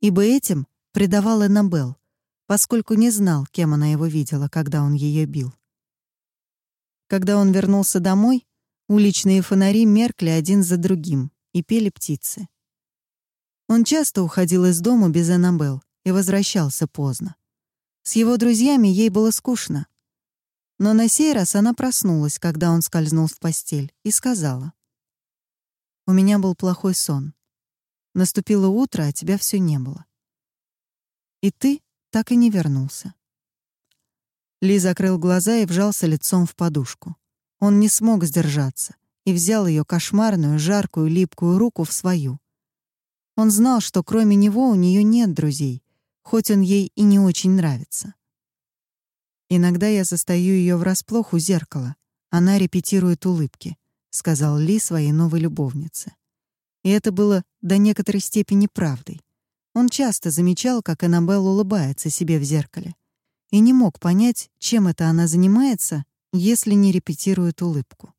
Ибо этим предавал Эннабелл, поскольку не знал, кем она его видела, когда он ее бил. Когда он вернулся домой, уличные фонари меркли один за другим и пели птицы. Он часто уходил из дома без Эннабелл и возвращался поздно. С его друзьями ей было скучно. Но на сей раз она проснулась, когда он скользнул в постель, и сказала. У меня был плохой сон. Наступило утро, а тебя все не было. И ты так и не вернулся. Ли закрыл глаза и вжался лицом в подушку. Он не смог сдержаться и взял ее кошмарную, жаркую, липкую руку в свою. Он знал, что кроме него у нее нет друзей, хоть он ей и не очень нравится. Иногда я застаю ее врасплох у зеркала. Она репетирует улыбки, сказал Ли своей новой любовнице. И это было до некоторой степени правдой. Он часто замечал, как Эннабелл улыбается себе в зеркале, и не мог понять, чем это она занимается, если не репетирует улыбку.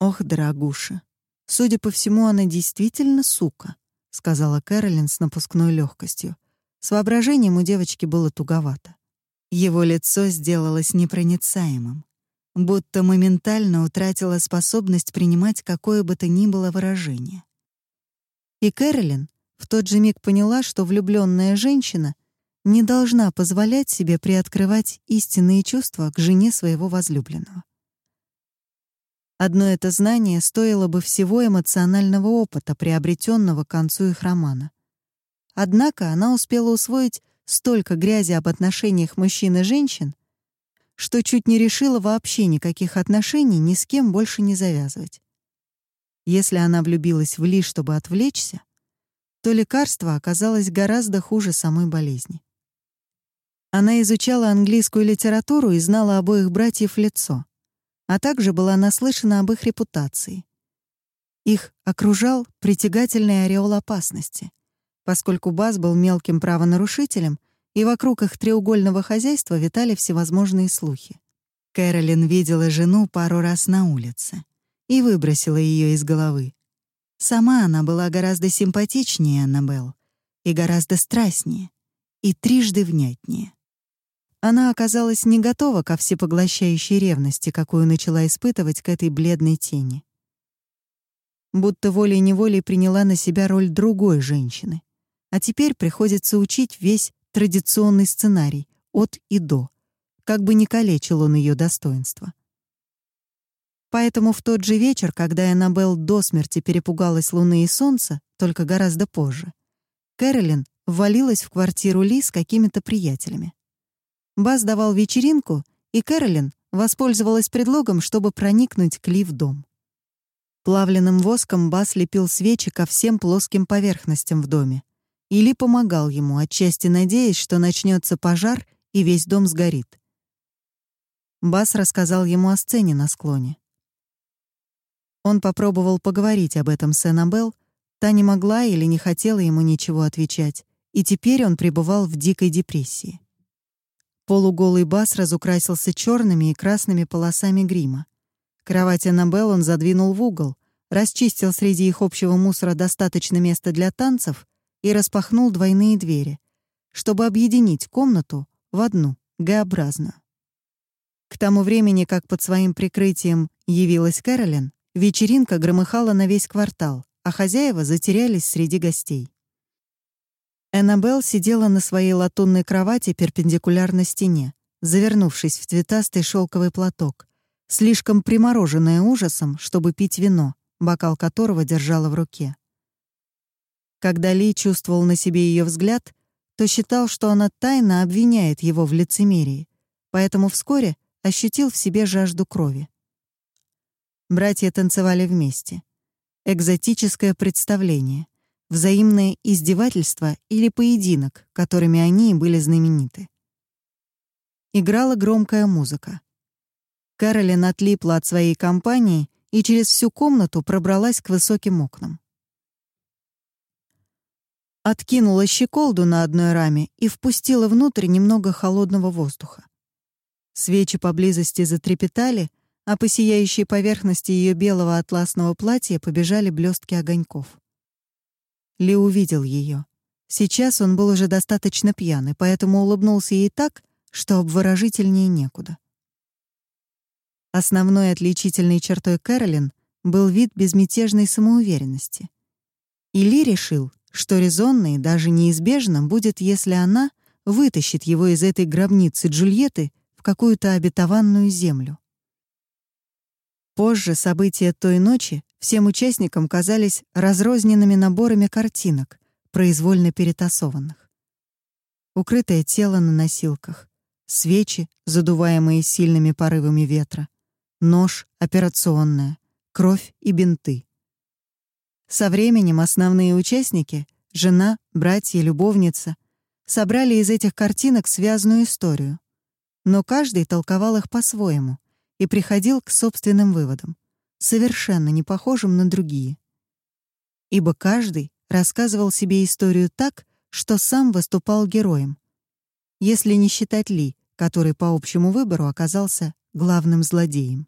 Ох, дорогуша, судя по всему, она действительно сука, сказала Кэролин с напускной легкостью. С воображением у девочки было туговато. Его лицо сделалось непроницаемым, будто моментально утратило способность принимать какое бы то ни было выражение. И Кэролин в тот же миг поняла, что влюбленная женщина не должна позволять себе приоткрывать истинные чувства к жене своего возлюбленного. Одно это знание стоило бы всего эмоционального опыта, приобретенного к концу их романа. Однако она успела усвоить столько грязи об отношениях мужчин и женщин, что чуть не решила вообще никаких отношений ни с кем больше не завязывать. Если она влюбилась в Ли, чтобы отвлечься, то лекарство оказалось гораздо хуже самой болезни. Она изучала английскую литературу и знала обоих братьев лицо — а также была наслышана об их репутации. Их окружал притягательный ореол опасности, поскольку Бас был мелким правонарушителем, и вокруг их треугольного хозяйства витали всевозможные слухи. Кэролин видела жену пару раз на улице и выбросила ее из головы. Сама она была гораздо симпатичнее Аннабелл и гораздо страстнее, и трижды внятнее. Она оказалась не готова ко всепоглощающей ревности, какую начала испытывать к этой бледной тени. Будто волей-неволей приняла на себя роль другой женщины. А теперь приходится учить весь традиционный сценарий от и до, как бы не калечил он ее достоинство. Поэтому в тот же вечер, когда Эннабелл до смерти перепугалась луны и солнца, только гораздо позже, Кэролин ввалилась в квартиру Ли с какими-то приятелями. Бас давал вечеринку, и Кэролин воспользовалась предлогом, чтобы проникнуть к Ли в дом. Плавленным воском Бас лепил свечи ко всем плоским поверхностям в доме. И Ли помогал ему, отчасти надеясь, что начнется пожар и весь дом сгорит. Бас рассказал ему о сцене на склоне. Он попробовал поговорить об этом с Эннабелл, та не могла или не хотела ему ничего отвечать, и теперь он пребывал в дикой депрессии. Полуголый бас разукрасился черными и красными полосами грима. Кровать Аннабелл он задвинул в угол, расчистил среди их общего мусора достаточно места для танцев и распахнул двойные двери, чтобы объединить комнату в одну, Г-образную. К тому времени, как под своим прикрытием явилась Кэролин, вечеринка громыхала на весь квартал, а хозяева затерялись среди гостей. Эннабелл сидела на своей латунной кровати перпендикулярно стене, завернувшись в цветастый шелковый платок, слишком примороженная ужасом, чтобы пить вино, бокал которого держала в руке. Когда Ли чувствовал на себе ее взгляд, то считал, что она тайно обвиняет его в лицемерии, поэтому вскоре ощутил в себе жажду крови. Братья танцевали вместе. Экзотическое представление — взаимное издевательство или поединок, которыми они были знамениты. Играла громкая музыка. Каролин отлипла от своей компании и через всю комнату пробралась к высоким окнам. Откинула щеколду на одной раме и впустила внутрь немного холодного воздуха. Свечи поблизости затрепетали, а по сияющей поверхности ее белого атласного платья побежали блестки огоньков. Ли увидел ее. Сейчас он был уже достаточно пьяный, поэтому улыбнулся ей так, что обворожительнее некуда. Основной отличительной чертой Кэролин был вид безмятежной самоуверенности. И Ли решил, что резонно и даже неизбежно будет, если она вытащит его из этой гробницы Джульетты в какую-то обетованную землю. Позже события той ночи всем участникам казались разрозненными наборами картинок, произвольно перетасованных. Укрытое тело на носилках, свечи, задуваемые сильными порывами ветра, нож, операционная, кровь и бинты. Со временем основные участники — жена, братья, любовница — собрали из этих картинок связанную историю. Но каждый толковал их по-своему и приходил к собственным выводам, совершенно не похожим на другие. Ибо каждый рассказывал себе историю так, что сам выступал героем. Если не считать Ли, который по общему выбору оказался главным злодеем.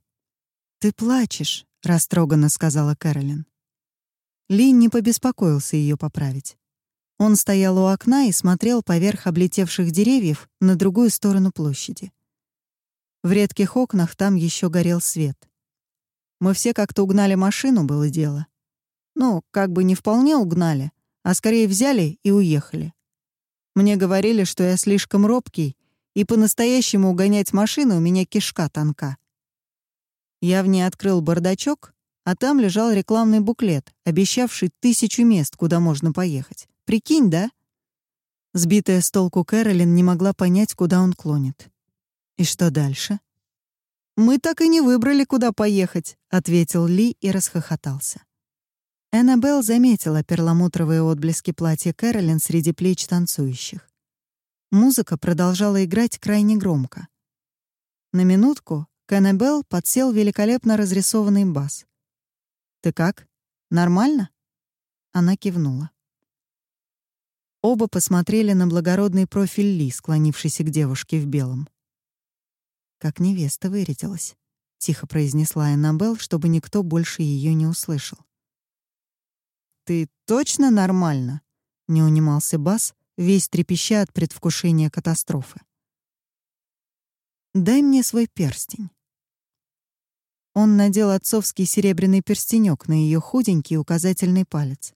«Ты плачешь», — растроганно сказала Кэролин. Ли не побеспокоился ее поправить. Он стоял у окна и смотрел поверх облетевших деревьев на другую сторону площади. В редких окнах там еще горел свет. Мы все как-то угнали машину, было дело. Ну, как бы не вполне угнали, а скорее взяли и уехали. Мне говорили, что я слишком робкий, и по-настоящему угонять машину у меня кишка тонка. Я в ней открыл бардачок, а там лежал рекламный буклет, обещавший тысячу мест, куда можно поехать. Прикинь, да? Сбитая с толку Кэролин не могла понять, куда он клонит. «И что дальше?» «Мы так и не выбрали, куда поехать», — ответил Ли и расхохотался. Эннабелл заметила перламутровые отблески платья Кэролин среди плеч танцующих. Музыка продолжала играть крайне громко. На минутку к Эннабелл подсел великолепно разрисованный бас. «Ты как? Нормально?» Она кивнула. Оба посмотрели на благородный профиль Ли, склонившийся к девушке в белом. «Как невеста вырядилась», — тихо произнесла Эннабелл, чтобы никто больше ее не услышал. «Ты точно нормально?» — не унимался Бас, весь трепеща от предвкушения катастрофы. «Дай мне свой перстень». Он надел отцовский серебряный перстенек на ее худенький указательный палец.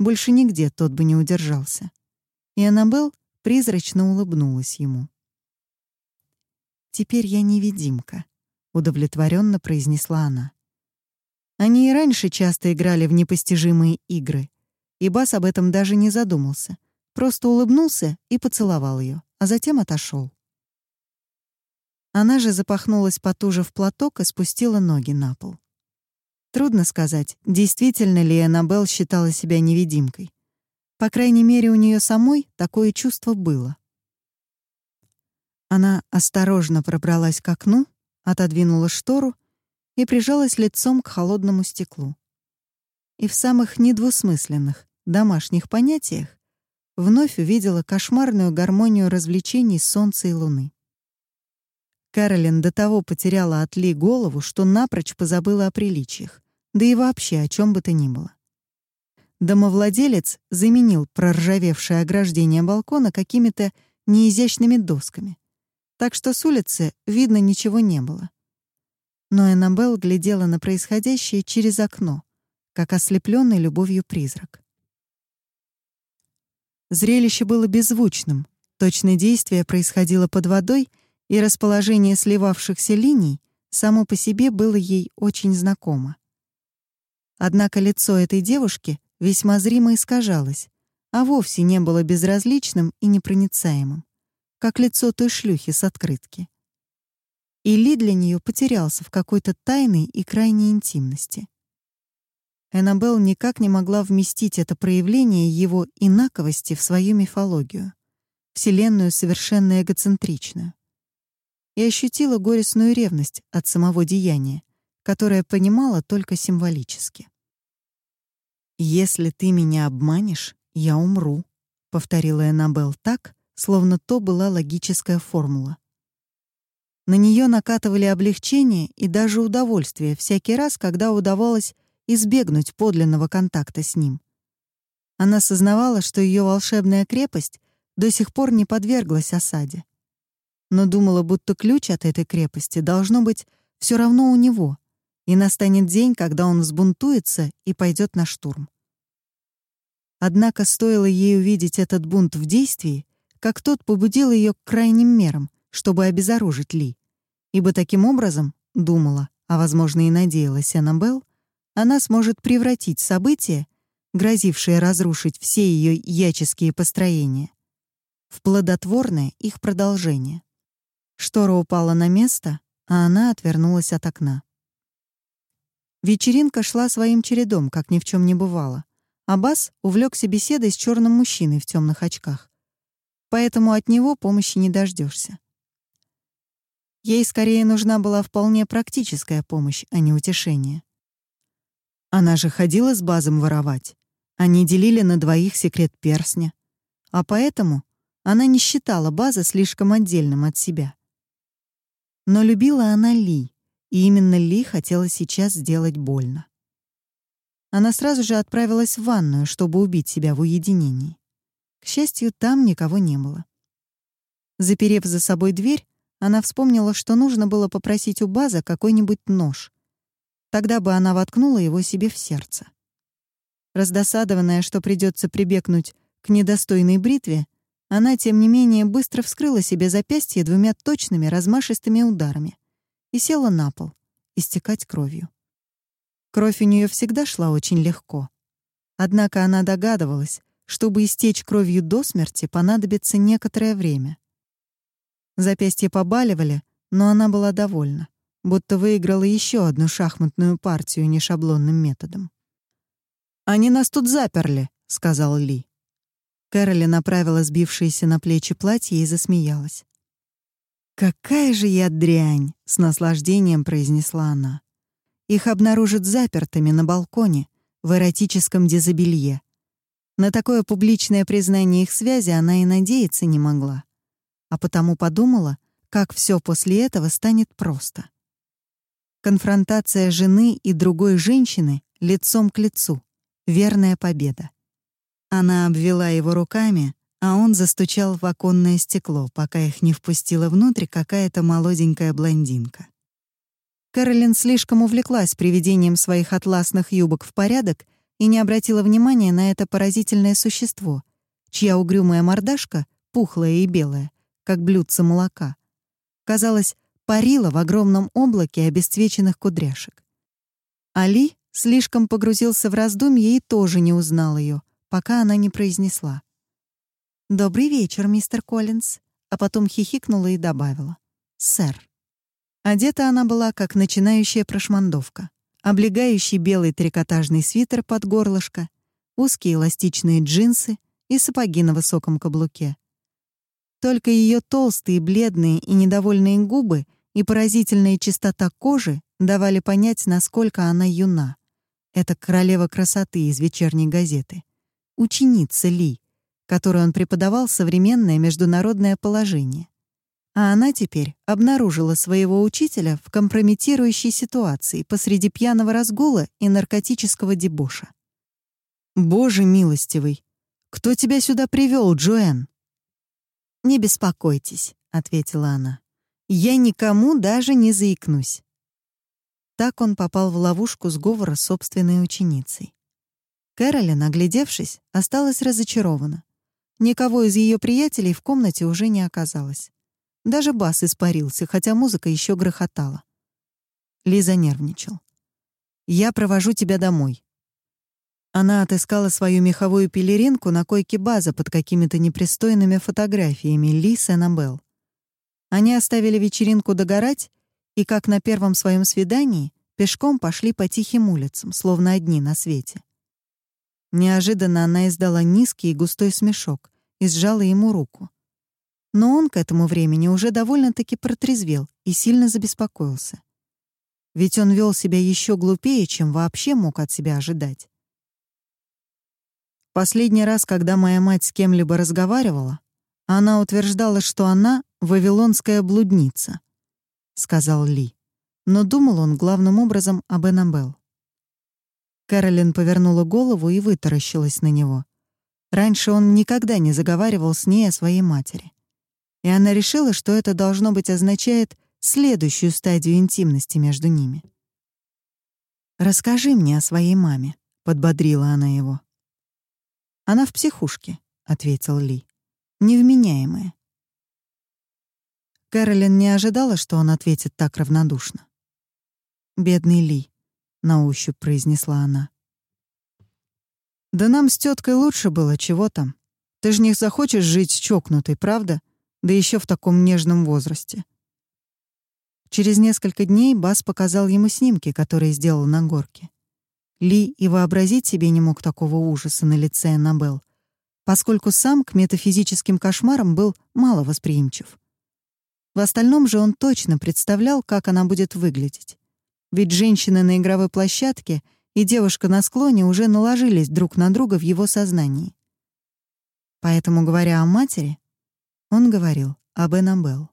Больше нигде тот бы не удержался. И Аннабелл призрачно улыбнулась ему. «Теперь я невидимка», — удовлетворенно произнесла она. Они и раньше часто играли в непостижимые игры, и Бас об этом даже не задумался, просто улыбнулся и поцеловал ее, а затем отошел. Она же запахнулась потуже в платок и спустила ноги на пол. Трудно сказать, действительно ли Эннабелл считала себя невидимкой. По крайней мере, у нее самой такое чувство было. Она осторожно пробралась к окну, отодвинула штору и прижалась лицом к холодному стеклу. И в самых недвусмысленных домашних понятиях вновь увидела кошмарную гармонию развлечений солнца и луны. Кэролин до того потеряла от Ли голову, что напрочь позабыла о приличиях, да и вообще о чем бы то ни было. Домовладелец заменил проржавевшее ограждение балкона какими-то неизящными досками, так что с улицы видно ничего не было но Эннабелл глядела на происходящее через окно, как ослепленный любовью призрак. Зрелище было беззвучным, точное действие происходило под водой, и расположение сливавшихся линий само по себе было ей очень знакомо. Однако лицо этой девушки весьма зримо искажалось, а вовсе не было безразличным и непроницаемым, как лицо той шлюхи с открытки и Ли для нее потерялся в какой-то тайной и крайней интимности. Эннабелл никак не могла вместить это проявление его инаковости в свою мифологию, вселенную совершенно эгоцентричную. И ощутила горестную ревность от самого деяния, которое понимала только символически. «Если ты меня обманешь, я умру», — повторила Эннабелл так, словно то была логическая формула. На нее накатывали облегчение и даже удовольствие всякий раз, когда удавалось избегнуть подлинного контакта с ним. Она сознавала, что ее волшебная крепость до сих пор не подверглась осаде. Но думала, будто ключ от этой крепости должно быть все равно у него, и настанет день, когда он взбунтуется и пойдет на штурм. Однако стоило ей увидеть этот бунт в действии, как тот побудил ее к крайним мерам, чтобы обезоружить Ли ибо таким образом, думала, а, возможно, и надеялась Аннабелл, она сможет превратить события, грозившие разрушить все ее яческие построения, в плодотворное их продолжение. Штора упала на место, а она отвернулась от окна. Вечеринка шла своим чередом, как ни в чем не бывало. Аббас увлекся беседой с черным мужчиной в темных очках. Поэтому от него помощи не дождешься. Ей скорее нужна была вполне практическая помощь, а не утешение. Она же ходила с базом воровать. Они делили на двоих секрет перстня. А поэтому она не считала база слишком отдельным от себя. Но любила она Ли, и именно Ли хотела сейчас сделать больно. Она сразу же отправилась в ванную, чтобы убить себя в уединении. К счастью, там никого не было. Заперев за собой дверь, она вспомнила, что нужно было попросить у База какой-нибудь нож. Тогда бы она воткнула его себе в сердце. Раздосадованная, что придется прибегнуть к недостойной бритве, она, тем не менее, быстро вскрыла себе запястье двумя точными размашистыми ударами и села на пол, истекать кровью. Кровь у нее всегда шла очень легко. Однако она догадывалась, чтобы истечь кровью до смерти, понадобится некоторое время. Запястья побаливали, но она была довольна, будто выиграла еще одну шахматную партию нешаблонным методом. «Они нас тут заперли», — сказал Ли. Кэроли направила сбившееся на плечи платье и засмеялась. «Какая же я дрянь!» — с наслаждением произнесла она. «Их обнаружат запертыми на балконе, в эротическом дезобелье. На такое публичное признание их связи она и надеяться не могла. А потому подумала, как все после этого станет просто. Конфронтация жены и другой женщины лицом к лицу. Верная победа. Она обвела его руками, а он застучал в оконное стекло, пока их не впустила внутрь какая-то молоденькая блондинка. Кэролин слишком увлеклась приведением своих атласных юбок в порядок и не обратила внимания на это поразительное существо, чья угрюмая мордашка, пухлая и белая, как блюдце молока, казалось, парила в огромном облаке обесцвеченных кудряшек. Али слишком погрузился в раздумье и тоже не узнал ее, пока она не произнесла. «Добрый вечер, мистер Коллинз», а потом хихикнула и добавила. «Сэр». Одета она была, как начинающая прошмандовка. Облегающий белый трикотажный свитер под горлышко, узкие эластичные джинсы и сапоги на высоком каблуке. Только ее толстые, бледные и недовольные губы и поразительная чистота кожи давали понять, насколько она юна. Это королева красоты из вечерней газеты. Ученица Ли, которой он преподавал современное международное положение. А она теперь обнаружила своего учителя в компрометирующей ситуации посреди пьяного разгула и наркотического дебоша. «Боже милостивый! Кто тебя сюда привел, Джоэн?» «Не беспокойтесь», — ответила она. «Я никому даже не заикнусь. Так он попал в ловушку сговора с собственной ученицей. Кэролин, оглядевшись, осталась разочарована. Никого из ее приятелей в комнате уже не оказалось. Даже бас испарился, хотя музыка еще грохотала. Лиза нервничал. «Я провожу тебя домой». Она отыскала свою меховую пелеринку на койке база под какими-то непристойными фотографиями Ли с Эннабелл. Они оставили вечеринку догорать и, как на первом своем свидании, пешком пошли по тихим улицам, словно одни на свете. Неожиданно она издала низкий и густой смешок и сжала ему руку. Но он к этому времени уже довольно-таки протрезвел и сильно забеспокоился. Ведь он вел себя еще глупее, чем вообще мог от себя ожидать. Последний раз, когда моя мать с кем-либо разговаривала, она утверждала, что она — вавилонская блудница —— сказал Ли. Но думал он главным образом об Эннабелл. Кэролин повернула голову и вытаращилась на него. Раньше он никогда не заговаривал с ней о своей матери. И она решила, что это должно быть означает следующую стадию интимности между ними. «Расскажи мне о своей маме», — подбодрила она его. «Она в психушке», — ответил Ли. «Невменяемая. Кэролин не ожидала, что он ответит так равнодушно. Бедный Ли. — на ощупь произнесла она. «Да нам с теткой лучше было, чего там. Ты же не захочешь жить с чокнутой, правда? Да еще в таком нежном возрасте». Через несколько дней Бас показал ему снимки, которые сделал на горке. Ли и вообразить себе не мог такого ужаса на лице Аннабелл, поскольку сам к метафизическим кошмарам был мало восприимчив. В остальном же он точно представлял, как она будет выглядеть. Ведь женщина на игровой площадке и девушка на склоне уже наложились друг на друга в его сознании. Поэтому, говоря о матери, он говорил об Эннабелл.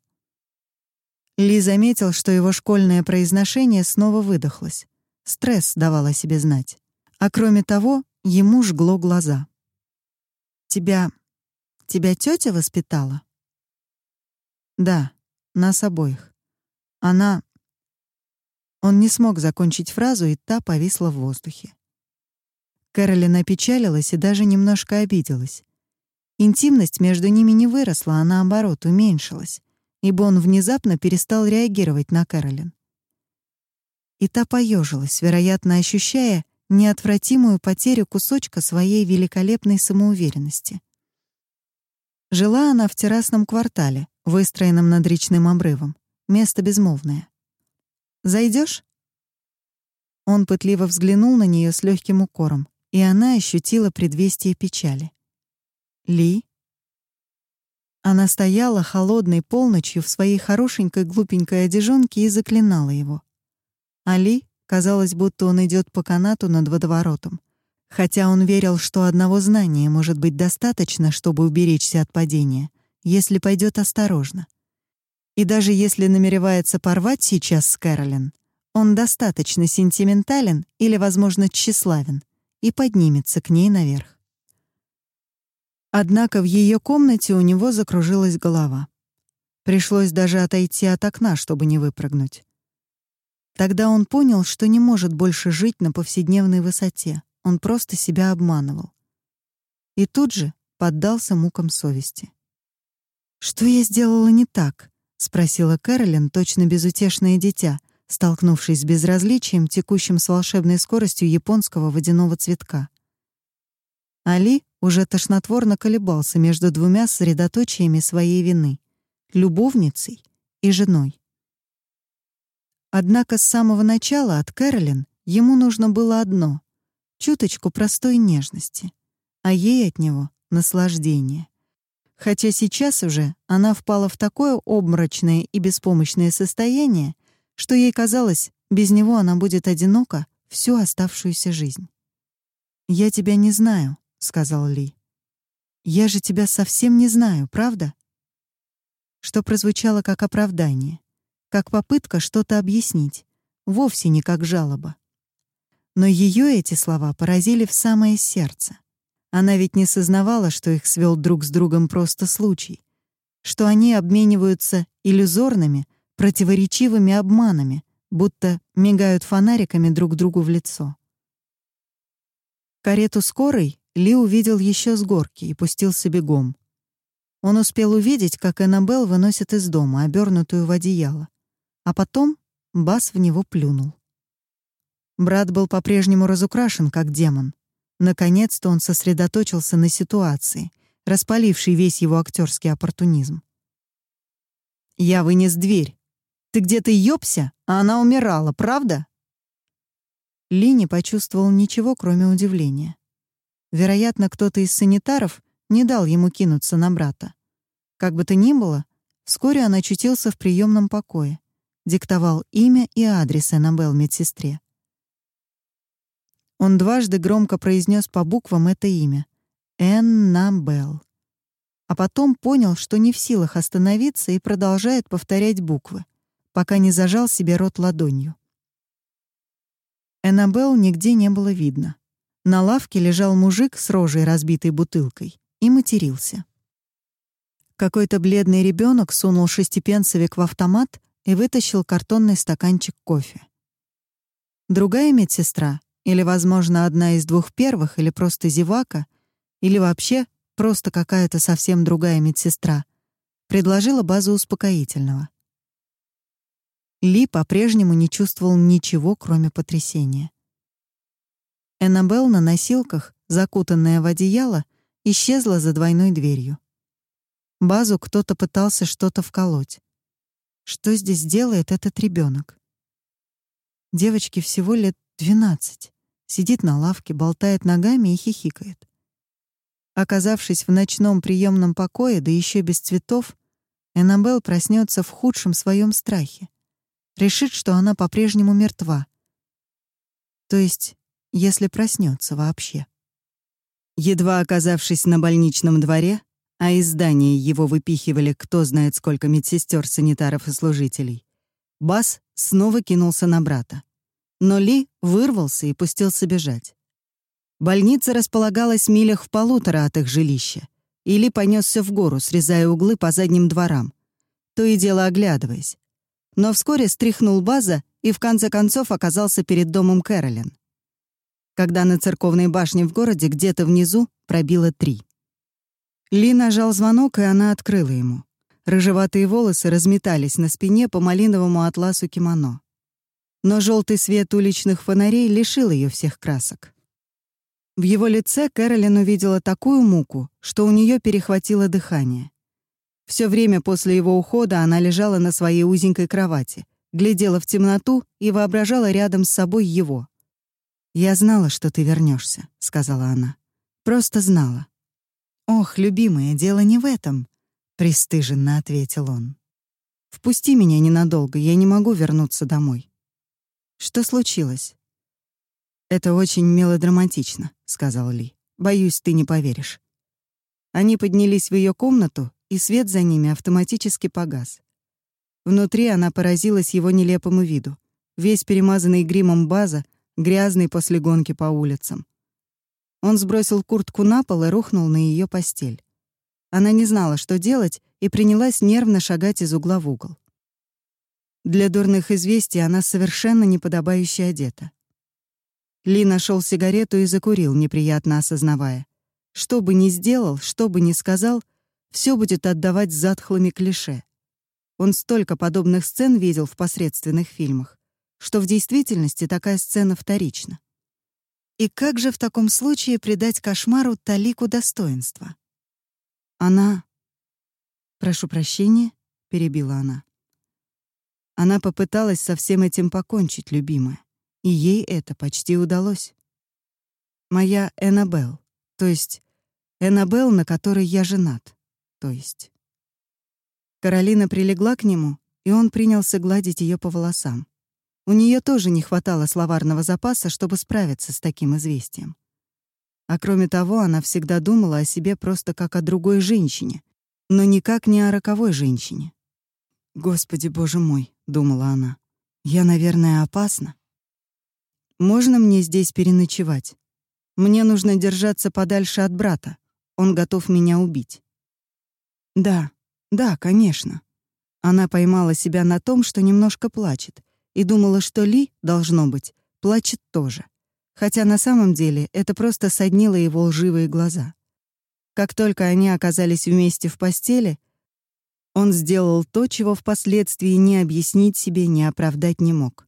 Ли заметил, что его школьное произношение снова выдохлось. Стресс давал о себе знать. А кроме того, ему жгло глаза. «Тебя... тебя тетя воспитала?» «Да, нас обоих. Она...» Он не смог закончить фразу, и та повисла в воздухе. Кэролин опечалилась и даже немножко обиделась. Интимность между ними не выросла, а наоборот, уменьшилась, ибо он внезапно перестал реагировать на Кэролин. И та поежилась, вероятно, ощущая неотвратимую потерю кусочка своей великолепной самоуверенности. Жила она в террасном квартале, выстроенном над речным обрывом. Место безмолвное. Зайдешь? Он пытливо взглянул на нее с легким укором, и она ощутила предвестие печали. Ли? Она стояла холодной полночью в своей хорошенькой глупенькой одежонке и заклинала его. Али казалось, будто он идет по канату над водоворотом. Хотя он верил, что одного знания может быть достаточно, чтобы уберечься от падения, если пойдет осторожно. И даже если намеревается порвать сейчас с Кэролин, он достаточно сентиментален или, возможно, тщеславен и поднимется к ней наверх. Однако в ее комнате у него закружилась голова. Пришлось даже отойти от окна, чтобы не выпрыгнуть. Тогда он понял, что не может больше жить на повседневной высоте. Он просто себя обманывал. И тут же поддался мукам совести. «Что я сделала не так?» — спросила Кэролин, точно безутешное дитя, столкнувшись с безразличием, текущим с волшебной скоростью японского водяного цветка. Али уже тошнотворно колебался между двумя сосредоточиями своей вины — любовницей и женой. Однако с самого начала от Кэролин ему нужно было одно — чуточку простой нежности, а ей от него — наслаждение. Хотя сейчас уже она впала в такое обморочное и беспомощное состояние, что ей казалось, без него она будет одинока всю оставшуюся жизнь. «Я тебя не знаю», — сказал Ли. «Я же тебя совсем не знаю, правда?» Что прозвучало как оправдание как попытка что-то объяснить, вовсе не как жалоба. Но ее эти слова поразили в самое сердце. Она ведь не сознавала, что их свел друг с другом просто случай, что они обмениваются иллюзорными, противоречивыми обманами, будто мигают фонариками друг другу в лицо. Карету скорой Ли увидел еще с горки и пустился бегом. Он успел увидеть, как Эннабелл выносит из дома, обернутую в одеяло. А потом Бас в него плюнул. Брат был по-прежнему разукрашен, как демон. Наконец-то он сосредоточился на ситуации, распалившей весь его актерский оппортунизм. «Я вынес дверь. Ты где-то ёбся, а она умирала, правда?» Ли не почувствовал ничего, кроме удивления. Вероятно, кто-то из санитаров не дал ему кинуться на брата. Как бы то ни было, вскоре он очутился в приемном покое диктовал имя и адрес Эннабелл медсестре. Он дважды громко произнес по буквам это имя — Эннабелл. А потом понял, что не в силах остановиться и продолжает повторять буквы, пока не зажал себе рот ладонью. Эннабелл нигде не было видно. На лавке лежал мужик с рожей, разбитой бутылкой, и матерился. Какой-то бледный ребенок сунул шестипенсовик в автомат и вытащил картонный стаканчик кофе. Другая медсестра, или, возможно, одна из двух первых, или просто зевака, или вообще просто какая-то совсем другая медсестра, предложила базу успокоительного. Ли по-прежнему не чувствовал ничего, кроме потрясения. Эннабелл на носилках, закутанная в одеяло, исчезла за двойной дверью. Базу кто-то пытался что-то вколоть. Что здесь делает этот ребенок? Девочке всего лет двенадцать. Сидит на лавке, болтает ногами и хихикает. Оказавшись в ночном приемном покое, да еще без цветов, Эннабелл проснется в худшем своем страхе. Решит, что она по-прежнему мертва. То есть, если проснется вообще. Едва оказавшись на больничном дворе, а из здания его выпихивали кто знает сколько медсестер, санитаров и служителей, Бас снова кинулся на брата. Но Ли вырвался и пустился бежать. Больница располагалась в милях в полутора от их жилища. И Ли понесся в гору, срезая углы по задним дворам, то и дело оглядываясь. Но вскоре стряхнул база и в конце концов оказался перед домом Кэролин. Когда на церковной башне в городе где-то внизу пробило три. Ли нажал звонок, и она открыла ему. Рыжеватые волосы разметались на спине по малиновому атласу кимоно но желтый свет уличных фонарей лишил ее всех красок. В его лице Кэролин увидела такую муку, что у нее перехватило дыхание. Все время после его ухода она лежала на своей узенькой кровати, глядела в темноту и воображала рядом с собой его. «Я знала, что ты вернешься, сказала она. «Просто знала». «Ох, любимая, дело не в этом», — пристыженно ответил он. «Впусти меня ненадолго, я не могу вернуться домой». Что случилось? Это очень мелодраматично, сказал Ли. Боюсь, ты не поверишь. Они поднялись в ее комнату, и свет за ними автоматически погас. Внутри она поразилась его нелепому виду. Весь перемазанный гримом база, грязный после гонки по улицам. Он сбросил куртку на пол и рухнул на ее постель. Она не знала, что делать, и принялась нервно шагать из угла в угол. Для дурных известий она совершенно неподобающе одета. Ли нашел сигарету и закурил, неприятно осознавая. Что бы ни сделал, что бы ни сказал, все будет отдавать затхлыми клише. Он столько подобных сцен видел в посредственных фильмах, что в действительности такая сцена вторична. И как же в таком случае придать кошмару талику достоинства? Она... «Прошу прощения», — перебила она. Она попыталась со всем этим покончить, любимая, и ей это почти удалось. Моя Эннабелл, то есть Эннабелл, на которой я женат, то есть. Каролина прилегла к нему, и он принялся гладить ее по волосам. У нее тоже не хватало словарного запаса, чтобы справиться с таким известием. А кроме того, она всегда думала о себе просто как о другой женщине, но никак не о роковой женщине. Господи, боже мой, думала она. Я, наверное, опасна. Можно мне здесь переночевать? Мне нужно держаться подальше от брата. Он готов меня убить. Да, да, конечно. Она поймала себя на том, что немножко плачет, и думала, что Ли, должно быть, плачет тоже. Хотя на самом деле это просто соднило его лживые глаза. Как только они оказались вместе в постели, он сделал то, чего впоследствии не объяснить себе, не оправдать не мог.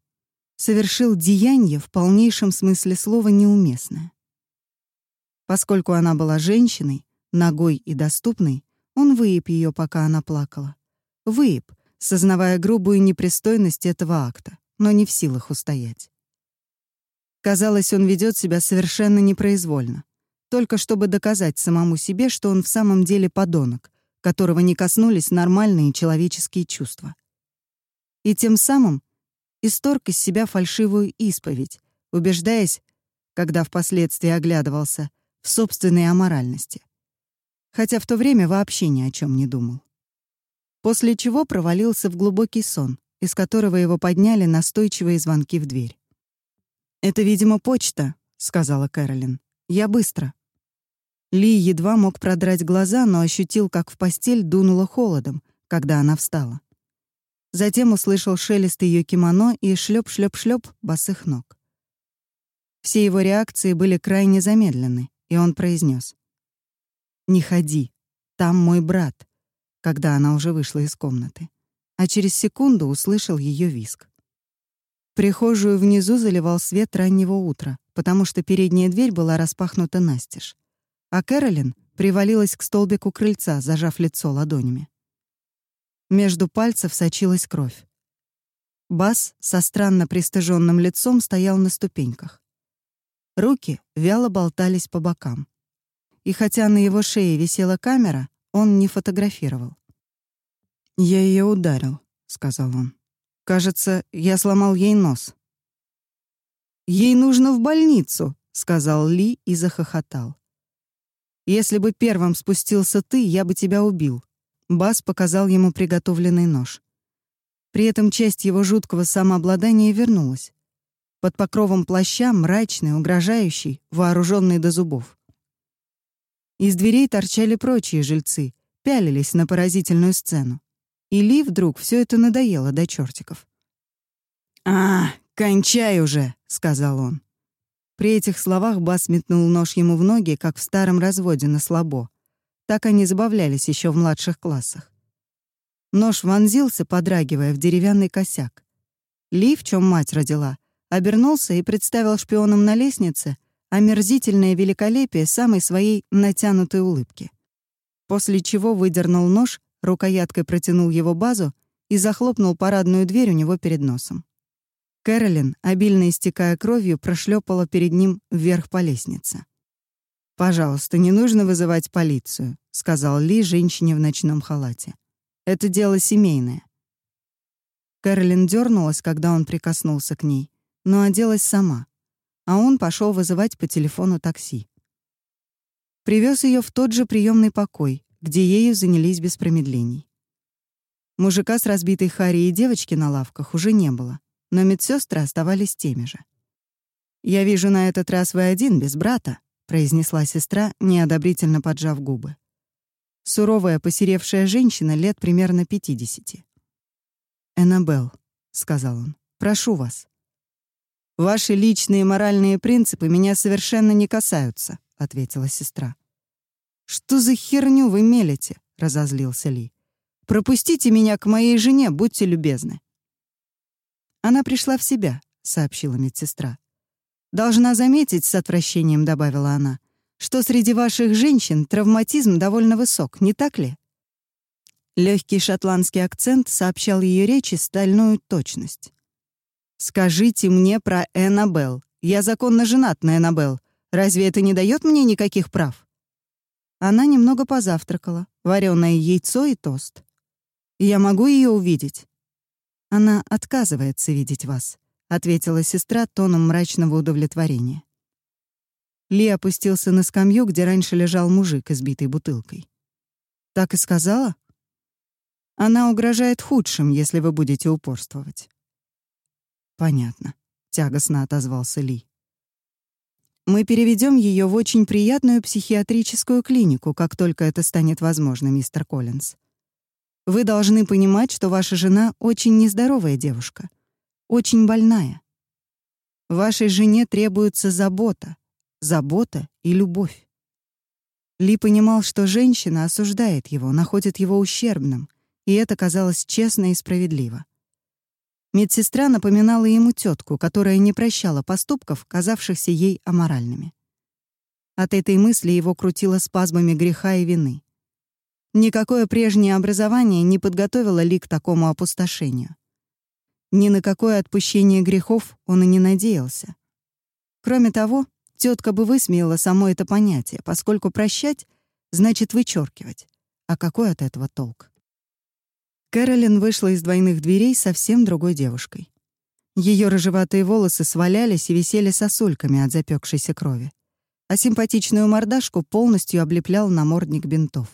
Совершил деяние в полнейшем смысле слова неуместное. Поскольку она была женщиной, ногой и доступной, он выеб ее, пока она плакала. Выеб, сознавая грубую непристойность этого акта, но не в силах устоять. Казалось, он ведет себя совершенно непроизвольно, только чтобы доказать самому себе, что он в самом деле подонок, которого не коснулись нормальные человеческие чувства. И тем самым исторг из себя фальшивую исповедь, убеждаясь, когда впоследствии оглядывался, в собственной аморальности. Хотя в то время вообще ни о чем не думал. После чего провалился в глубокий сон, из которого его подняли настойчивые звонки в дверь. «Это, видимо, почта», — сказала Кэролин. «Я быстро». Ли едва мог продрать глаза, но ощутил, как в постель дунуло холодом, когда она встала. Затем услышал шелест ее кимоно и шлеп-шлеп-шлеп босых ног. Все его реакции были крайне замедлены, и он произнес: «Не ходи, там мой брат», когда она уже вышла из комнаты, а через секунду услышал ее виск. Прихожую внизу заливал свет раннего утра, потому что передняя дверь была распахнута настежь. А Кэролин привалилась к столбику крыльца, зажав лицо ладонями. Между пальцев сочилась кровь. Бас со странно пристыженным лицом стоял на ступеньках. Руки вяло болтались по бокам. И хотя на его шее висела камера, он не фотографировал. «Я ее ударил», — сказал он. «Кажется, я сломал ей нос». «Ей нужно в больницу», — сказал Ли и захохотал. «Если бы первым спустился ты, я бы тебя убил». Бас показал ему приготовленный нож. При этом часть его жуткого самообладания вернулась. Под покровом плаща, мрачный, угрожающий, вооруженный до зубов. Из дверей торчали прочие жильцы, пялились на поразительную сцену. И Ли вдруг все это надоело до чертиков. «А, кончай уже!» — сказал он. При этих словах Бас метнул нож ему в ноги, как в старом разводе на слабо. Так они забавлялись еще в младших классах. Нож вонзился, подрагивая в деревянный косяк. Ли, в чем мать родила, обернулся и представил шпионам на лестнице омерзительное великолепие самой своей натянутой улыбки. После чего выдернул нож, рукояткой протянул его базу и захлопнул парадную дверь у него перед носом. Кэролин, обильно истекая кровью, прошлепала перед ним вверх по лестнице. «Пожалуйста, не нужно вызывать полицию», — сказал Ли женщине в ночном халате. «Это дело семейное». Кэролин дернулась, когда он прикоснулся к ней, но оделась сама, а он пошел вызывать по телефону такси. Привез ее в тот же приемный покой, где ею занялись без промедлений. Мужика с разбитой Харри и девочки на лавках уже не было но медсестры оставались теми же. «Я вижу, на этот раз вы один, без брата», — произнесла сестра, неодобрительно поджав губы. Суровая, посеревшая женщина лет примерно пятидесяти. «Эннабелл», — сказал он, — «прошу вас». «Ваши личные моральные принципы меня совершенно не касаются», — ответила сестра. «Что за херню вы мелете?» — разозлился Ли. «Пропустите меня к моей жене, будьте любезны». Она пришла в себя, сообщила медсестра. Должна заметить, с отвращением добавила она, что среди ваших женщин травматизм довольно высок, не так ли? Легкий шотландский акцент сообщал ее речи стальную точность. «Скажите мне про Эннабелл. Я законно женат на Эннабелл. Разве это не дает мне никаких прав?» Она немного позавтракала, вареное яйцо и тост. «Я могу ее увидеть?» Она отказывается видеть вас, ответила сестра тоном мрачного удовлетворения. Ли опустился на скамью, где раньше лежал мужик, избитый бутылкой. Так и сказала? Она угрожает худшим, если вы будете упорствовать. Понятно, тягостно отозвался Ли. Мы переведем ее в очень приятную психиатрическую клинику, как только это станет возможно, мистер Коллинз. Вы должны понимать, что ваша жена очень нездоровая девушка, очень больная. Вашей жене требуется забота, забота и любовь. Ли понимал, что женщина осуждает его, находит его ущербным, и это казалось честно и справедливо. Медсестра напоминала ему тетку, которая не прощала поступков, казавшихся ей аморальными. От этой мысли его крутило спазмами греха и вины. Никакое прежнее образование не подготовило Ли к такому опустошению. Ни на какое отпущение грехов он и не надеялся. Кроме того, тетка бы высмеяла само это понятие, поскольку прощать значит вычеркивать. А какой от этого толк? Кэролин вышла из двойных дверей совсем другой девушкой. Ее рыжеватые волосы свалялись и висели сосульками от запекшейся крови, а симпатичную мордашку полностью облеплял намордник бинтов.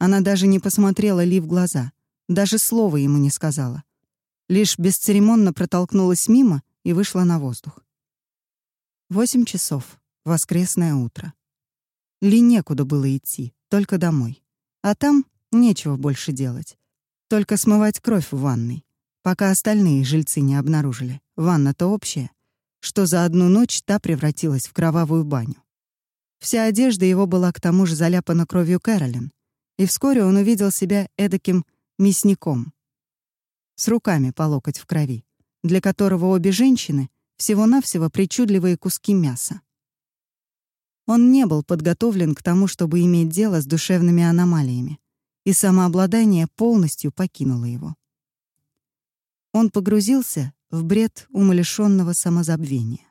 Она даже не посмотрела Ли в глаза, даже слова ему не сказала. Лишь бесцеремонно протолкнулась мимо и вышла на воздух. Восемь часов. Воскресное утро. Ли некуда было идти, только домой. А там нечего больше делать. Только смывать кровь в ванной, пока остальные жильцы не обнаружили. Ванна-то общая, что за одну ночь та превратилась в кровавую баню. Вся одежда его была к тому же заляпана кровью Кэролин, и вскоре он увидел себя эдаким мясником. С руками по локоть в крови, для которого обе женщины — всего-навсего причудливые куски мяса. Он не был подготовлен к тому, чтобы иметь дело с душевными аномалиями, и самообладание полностью покинуло его. Он погрузился в бред умалишенного самозабвения.